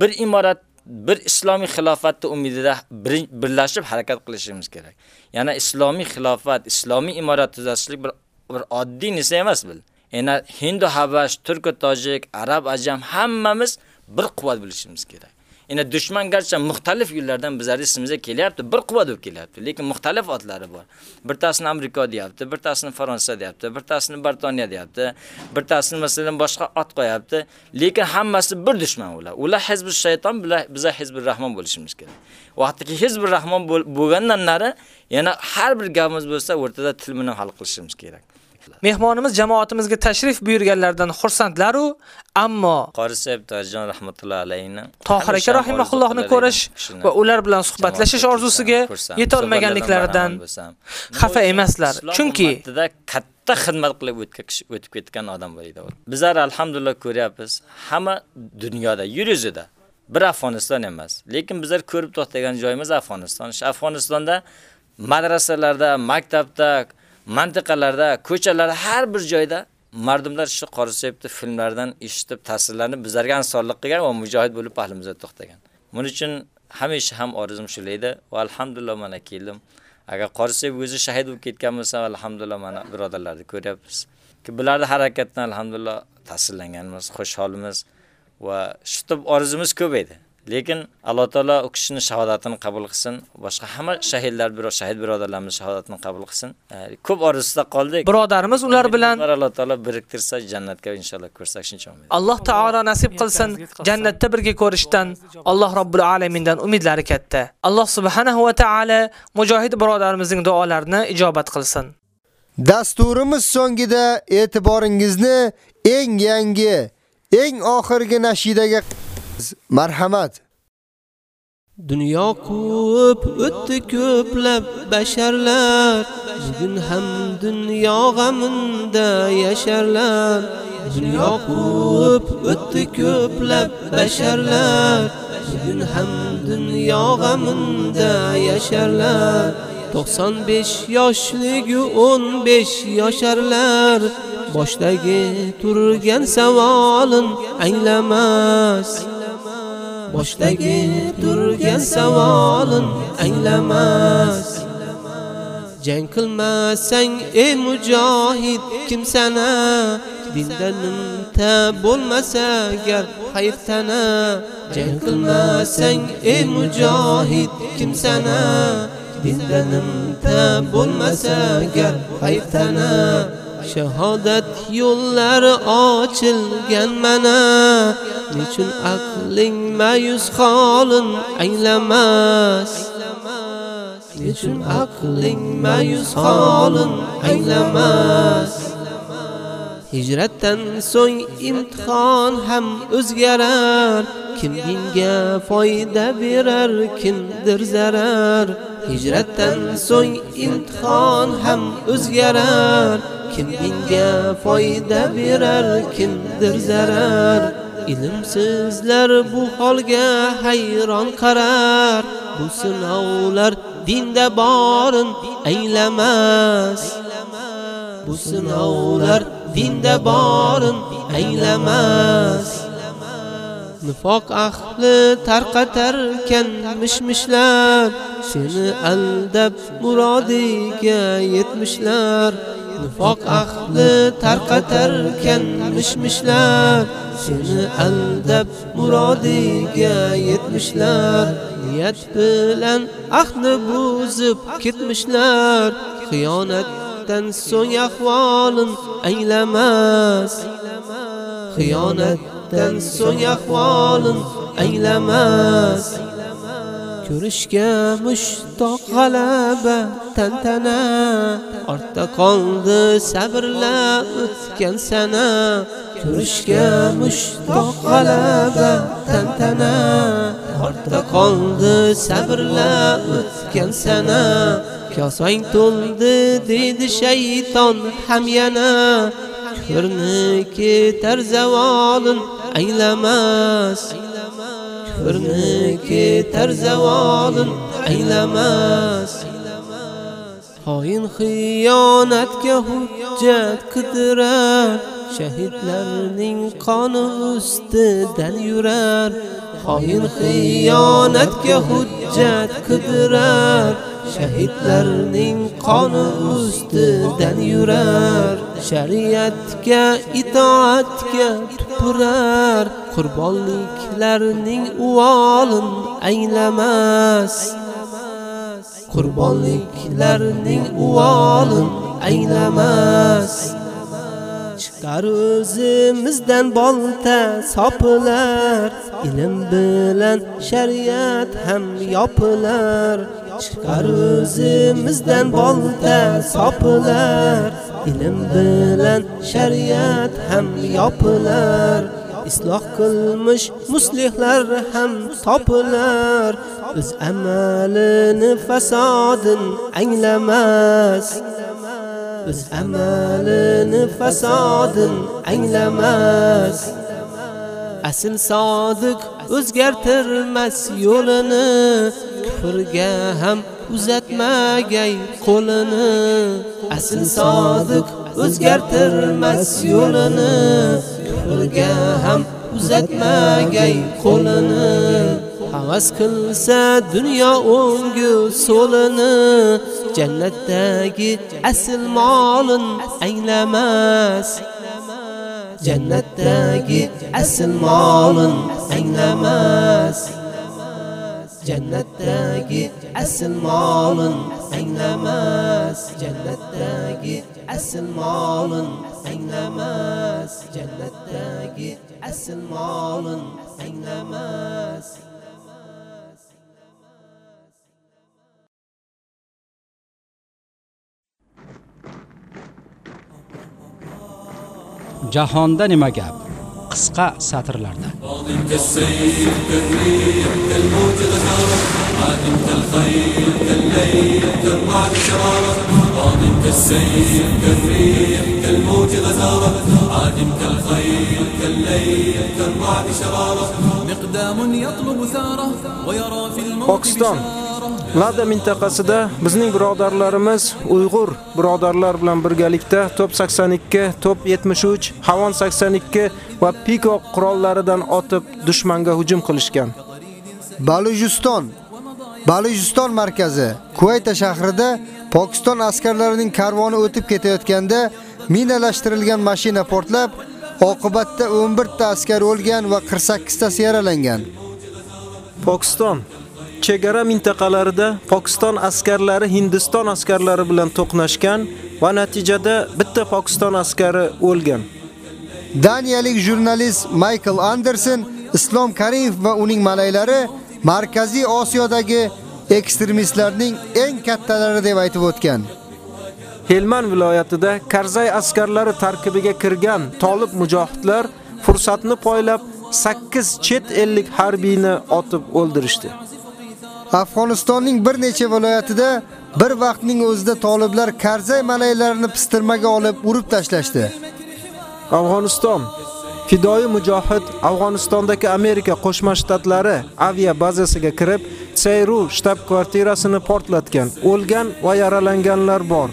bir imorat, bir islomiy xilofatni umidida birlashib harakat qilishimiz kerak. Yana islomiy xilofat, islomiy imorat tuzatishlik bir bir oddiy narsa emas bil. Yana Hindu, Habash, Turk, Tojik, Arab, Ajam hammamiz bir quvvat bilishimiz kerak. Yana dushman garchi muxtalif yo'llardan bizlar ismimizga kelyapti, bir quvvat bo'lib kelyapti, lekin muxtalif otlari bor. Birtasini Amerika deyapti, birtasini Fransiya deyapti, birtasini Britaniya deyapti, birtasini masalan boshqa ot qo'yapti, lekin hammasi bir dushman ular. Ular hizbi shayton, bizlar hizbi rahmon bo'lishimiz kerak. Vaqtiki hizbi rahmon bo'lgandan nari yana har bir gapimiz bo'lsa, o'rtada til bilan hal qilishimiz kerak. Mehmonimiz jamoatimizga tashrif buyurganlardan xursandlar u, ammo Qori Said Tojjon rahmatullohi alayhini Tohir aka rahimahullohni ko'rish va ular bilan suhbatlashish orzusiga yetolmaganliklaridan xafa emaslar. Chunki katta xizmat qilib o'tib ketgan odam bor edi. Bizlar alhamdulillah ko'ryapmiz, hamma dunyoda, yer yuzida bir Afg'oniston emas, lekin bizlar ko'rib to'xtagan joyimiz Afg'oniston. Afg'onistonda madrasalarda, maktabda, mantiqalarda, ko'chalarda har bir joyda mardumlar shu Qorisayevni filmlardan eshitib ta'sirlanib bizlarga ansorlik qilgan va mujohid bo'lib ahlimizga to'xtagan. Buning uchun hamisha ham orzum shulaydi va alhamdulillah mana keldim. Agar Qorisayev o'zi shahid bo'lib ketgan bo'lsa, alhamdulillah mana birodarlarni ko'ryapmiz. Ki bularning harakatdan alhamdulillah ta'sirlanganmiz, xushholmiz va shutib tub ko'p edi. Lekin Alloh taolo u kishining shahodatini qabul qilsin, boshqa hamma shahidlar shahid birodarlarimiz shahodatini qabul qilsin. Ko'p orzusida qoldik. Birodarimiz ular bilan Alloh taolo biriktirsa, jannatga inshaalloh ko'rsak shuncha umid. Alloh taolo nasib qilsin, jannatda birga ko'rishdan Alloh robbil alamindan umidlari katta. Alloh subhanahu va taolo mujohid birodarimizning duolarini ijobat qilsin. Dasturimiz so'ngida e'tiboringizni eng yangi, eng oxirgi nashidaga marhamat. Dunyo ko'p o'tdi ko'plab basharlar. Bugun ham dunyo g'aminda yasharlar. Dunyo ko'p o'tdi ko'plab basharlar. Bugun ham dunyo g'aminda yasharlar. 95 yoshligi 15 yosharlar. Boshdagi turgan savolin anglamas. Boshdagi turgan savolin anglamas. Jang qilmasang ey mujohid kim sana? Nimta bo'lmasa agar hayftana jang qilmasang ey mujohid kim sana? Nimta bo'lmasa agar hayftana shahodat yo'llari ochilgan mana. Nechun aqling mayus holin anglamas nechun aqling mayus holin anglamas hijratdan so'ng imtihon ham o'zgarar. Kim dinga foyda berar kimdir zarar. Hijratdan so'ng imtihon ham o'zgarar. Kim dinga foyda berar kimdir zarar. Ilmsizlar bu holga hayron qarar. Bu sinovlar dinda borin anglamas bu sinovlar dinda borin anglamas nifoq ahli tarqatarkan mishmishlar seni aldab murodiga yetmishlar. Nifoq ahli tarqatarkan mishmishlar seni aldab murodiga yetmishlar. Niyat bilan ahni buzib ketmishlar xiyonat xiyonatdan so'ng ahvolin anglamas xiyonatdan so'ng ahvolin anglamas ko'rishga mushtoq g'alaba tantana. Ortda qoldi sabrla o'tgan sana. Ko'rishga mushtoq g'alaba tantana. Ortda qoldi sabrla o'tgan sana. Kosang to'ldi dedi shayton ham yana. Ko'rni ketar zavolin anglamas. Kufrni ketar zavolin anglamas xoin xiyonatga hujjat qidirar. Shahidlarning qoni ustidan yurar. Xoin xiyonatga hujjat qidirar shahidlarning qoni ustidan yurar. Shariatga itoatga tupurar. Qurbonliklarning uvolin anglamas qurbonliklarning uvolin anglamas Gar o'zimizdan bolta sopilar ilm bilan shariat ham yopilar. Chiqar o'zimizdan bolta sopilar ilm bilan shariat ham yopilar. Isloh qilmish muslihlar ham topilar. O'z amalini fasodin anglamas. O'z amalini fasodin anglamas. Asl sodiq o'zgartirmas yo'lini kufrga ham uzatmagay qo'lini. Asl sodiq o'zgartirmas yo'lini kufrga ham uzatmagay qo'lini. Havas qilsa dunyo o'ngu so'lini jannatdagi asl molin anglamas. Jannatdagi asl molin anglamas. Jannatdagi asl molin anglamas. Jannatdagi asl molin anglamas. Jannatdagi asl molin anglamas. Jahonda nima gap qisqa satrlarda عادم Lada mintaqasida bizning birodarlarimiz Uyg'ur birodarlar bilan birgalikda top 82, top 73, Havon 82 va Piko qurollaridan otib dushmanga hujum qilishgan. Balujiston Balujiston markazi Kuvayta shahrida Pokiston askarlarining karvoni o'tib ketayotganda minalashtirilgan mashina portlab, oqibatda 11 ta askar o'lgan va 48 tasi yaralangan. Pokiston chegara mintaqalarida Pokiston askarlari Hindiston askarlari bilan to'qnashgan va natijada bitta Pokiston askari o'lgan. Daniyalik jurnalist Michael Anderson Islom Karimov va uning malaylari Markaziy Osiyodagi ekstremistlarning eng kattalari deb aytib o'tgan. Helman viloyatida Karzay askarlari tarkibiga kirgan tolib mujohidlar fursatni poylab 8 chet ellik harbiyni otib o'ldirishdi. Afg'onistonning bir necha viloyatida bir vaqtning o'zida toliblar Karzay malaylarini pistirmaga olib urib tashlashdi. Afg'oniston Fidoyi mujohid Afg'onistondagi Amerika Qo'shma Shtatlari avia bazasiga kirib, Seyru shtab-kvartirasini portlatgan. O'lgan va yaralanganlar bor.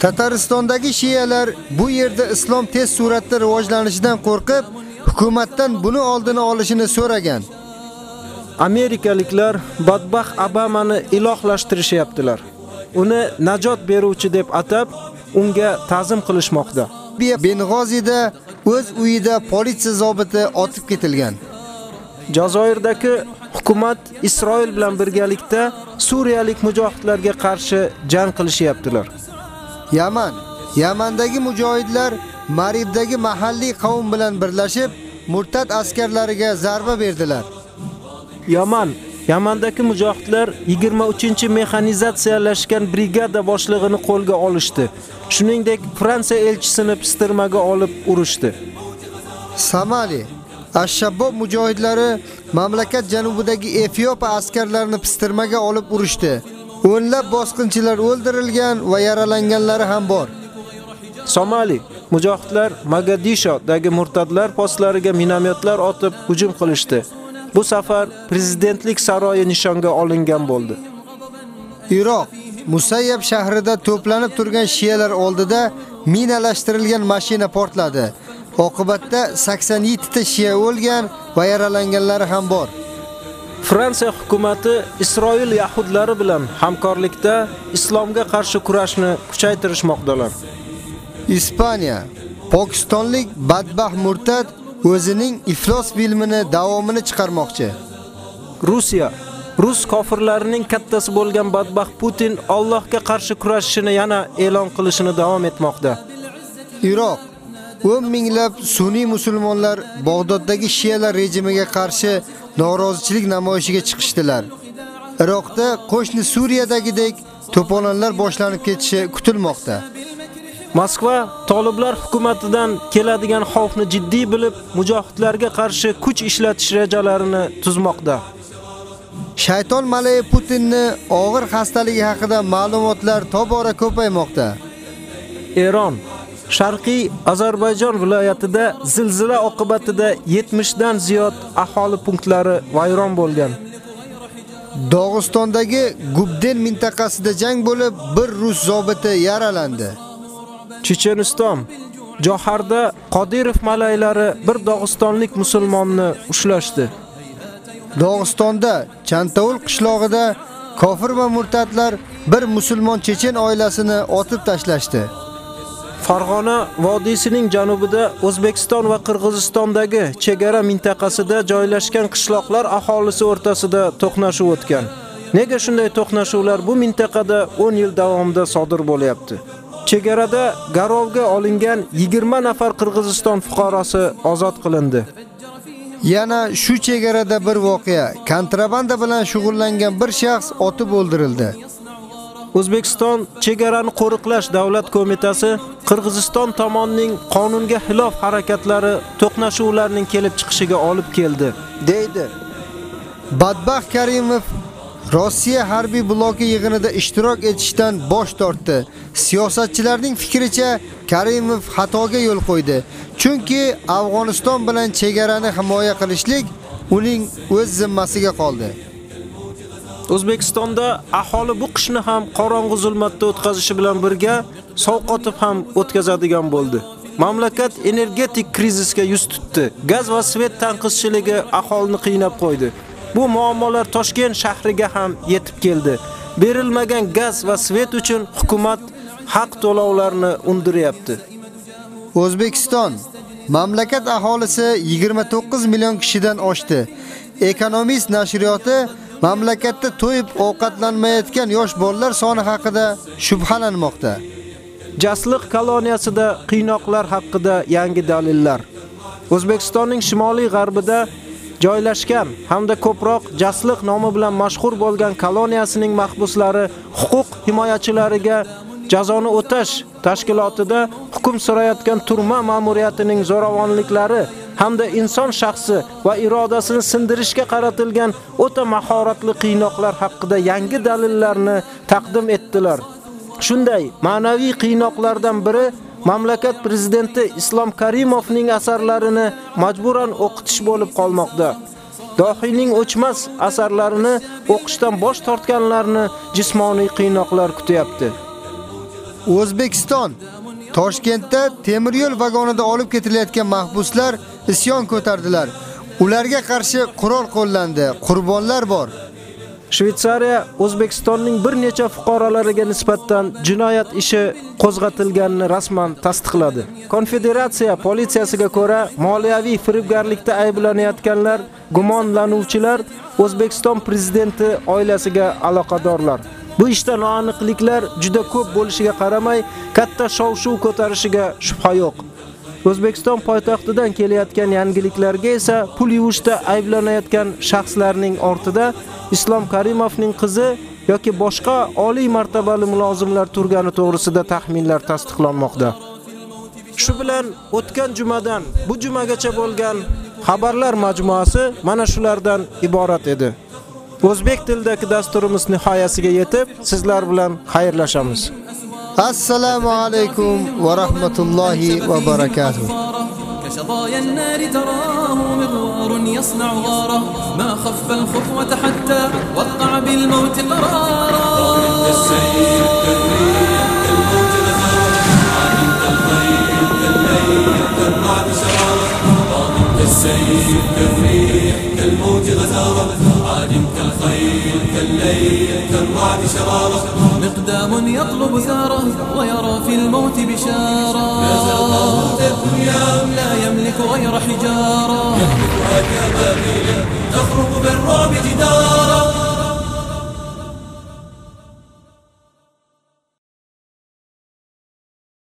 Tataristondagi shiyalar bu yerda islom tez suratda rivojlanishidan qo'rqib, hukumatdan buni oldini olishini so'ragan. Amerikaliklar badbaxt Obamani ilohlashtirishyaptilar. Uni najot beruvchi deb atab, unga ta'zim qilishmoqda. Beng'ozida o'z uyida politsiya zobiti otib ketilgan. Jazoirdagi hukumat Isroil bilan birgalikda suriyalik mujohidlarga qarshi jang qilishyaptilar. Yaman Yamandagi mujohidlar Maribdagi mahalliy qavm bilan birlashib, murtad askarlariga zarba berdilar. Yaman Yamandagi mujohidlar 23-mexanizatsiyalashgan brigada boshlig'ini qo'lga olishdi. Shuningdek, Fransiya elchisini pistirmaga olib urishdi. Somali Ash-Shabbob mujohidlari mamlakat janubidagi Efiopiya askarlarini pistirmaga olib urishdi. O'nlab bosqinchilar o'ldirilgan va yaralanganlari ham bor. Somali mujohidlar Mogadishodagi murtadlar postlariga minomyotlar otib hujum qilishdi. Bu safar prezidentlik saroyi nishonga olingan bo'ldi. Iroq Musayyab shahrida to'planib turgan shiyalar oldida minalashtirilgan mashina portladi. Oqibatda 87 ta shiya o'lgan va yaralanganlari ham bor. Fransiya hukumatı Isroil yahudlari bilan hamkorlikda islomga qarshi kurashni kuchaytirishmoqdalar. Ispaniya Pokistonlik badbaxt murtad o'zining iflos filmini davomini chiqarmoqchi. Rossiya Rus kofirlarining kattasi bo'lgan badbaxt Putin Allohga qarshi kurashishini yana e'lon qilishini davom etmoqda. Iroq 10 minglab sunniy musulmonlar Bag'doddagi shiyalar rejimiga qarshi norozichilik namoyishiga chiqishdilar. Iroqda qo'shni Suriyadagidek to'polonlar boshlanib ketishi kutilmoqda. Moskva toliblar hukumatidan keladigan xavfni jiddiy bilib, mujohidlarga qarshi kuch ishlatish rejalarini tuzmoqda. Shayton malayi Putinni og'ir xastaligi haqida ma'lumotlar tobora ko'paymoqda. Eron Sharqiy Ozarbayjon viloyatida zilzila oqibatida 70 dan ziyod aholi punktlari vayron bo'lgan. Dog'istondagi Gubden mintaqasida jang bo'lib, bir rus zobiti yaralandi. Checheniston Joharda Qodirov malaylari bir dog'istonlik musulmonni ushlashdi. Dog'istonda Chantovul qishlog'ida kofir va murtadlar bir musulmon chechen oilasini otib tashlashdi. Farg'ona vodiysining janubida O'zbekiston va Qirg'izistondagi chegara mintaqasida joylashgan qishloqlar aholisi o'rtasida to'qnashuv o'tgan. Nega shunday to'qnashuvlar bu mintaqada 10 yil davomida sodir bo'lyapti? Chegarada garovga olingan 20 nafar Qirg'iziston fuqarosi ozod qilindi. Yana shu chegarada bir voqea, kontrabanda bilan shug'ullangan bir shaxs otib o'ldirildi. O'zbekiston chegarani qo'riqlash davlat qo'mitasi Qirg'iziston tomonining qonunga xilof harakatlari to'qnashuvlarning kelib chiqishiga olib keldi, deydi. Badbaxt Karimov Rossiya harbiy bloki yig'inida ishtirok etishdan bosh tortdi. Siyosatchilarning fikricha Karimov xatoga yo'l qo'ydi. Chunki Afg'oniston bilan chegarani himoya qilishlik uning o'z zimmasiga qoldi. O'zbekistonda aholi bu qishni ham qorong'u zulmatda o'tkazishi bilan birga sovqotib ham o'tkazadigan bo'ldi. Mamlakat energetik krizisga yuz tutdi. Gaz va svet tanqischiligi aholini qiynab qo'ydi. Bu muammolar Toshkent shahriga ham yetib keldi. berilmagan gaz va svet uchun hukumat haq to'lovlarni undiryapti. O'zbekiston mamlakat aholisi 29 million kishidan oshdi. Ekonomist nashriyoti mamlakatda to'yib ovqatlanmayotgan yosh bolalar soni haqida shubhalanmoqda. Jasliq koloniyasida qiynoqlar haqida yangi dalillar. O'zbekistonning shimoliy g'arbida joylashgan hamda ko'proq Jasliq nomi bilan mashhur bo'lgan koloniyasining mahbuslari huquq himoyachilariga jazoni o'tash tashkilotida hukm surayotgan turma ma'muriyatining zo'ravonliklari hamda inson shaxsi va irodasini sindirishga qaratilgan o'ta mahoratli qiynoqlar haqida yangi dalillarni taqdim etdilar. Shunday ma'naviy qiynoqlardan biri mamlakat prezidenti Islom Karimovning asarlarini majburan o'qitish bo'lib qolmoqda. Dohiyning o'chmas asarlarini o'qishdan bosh tortganlarni jismoniy qiynoqlar kutyapti. O'zbekiston Toshkentda temir yo'l vagonida olib ketilayotgan mahbuslar isyon ko'tardilar. Ularga qarshi qurol qo'llandi. Qurbonlar bor. Швейцария O'zbekistonning bir necha fuqarolariga nisbatan jinoyat ishi qo'zg'atilganini rasman tasdiqladi. Konfederatsiya politsiyasiga ko'ra, moliyaviy firibgarlikda ayblanayotganlar gumonlanuvchilar O'zbekiston prezidenti oilasiga aloqadorlar. Bu ishda noaniqliklar juda ko'p bo'lishiga qaramay, katta shov-shuv ko'tarishiga shubha yo'q. O'zbekiston poytaxtidan kelayotgan yangiliklarga esa pul yuvishda ayblanayotgan shaxslarning ortida Islom Karimovning qizi yoki boshqa oliy martabali mulozimlar turgani to'g'risida taxminlar tasdiqlanmoqda. Shu bilan o'tgan jumadan bu jumagacha bo'lgan xabarlar majmuasi mana shulardan iborat edi. O'zbek tilidagi dasturimiz nihoyasiga yetib, sizlar bilan xayrlashamiz. Alaykum va rahmatullohi va barakatuh. كشظايا النار تراه مغوار يصنع غارة ما خف الخطوة حتى وقع بالموت قرارا السيف ضامن كالسيف كالريح كالموت غزارة عالم كالخيل كالليل كالرعد شرارة. مقدام يطلب ثاره ويرى في الموت بشارة. لا يملك غير حجارة. يهلكها كبابيل تخرج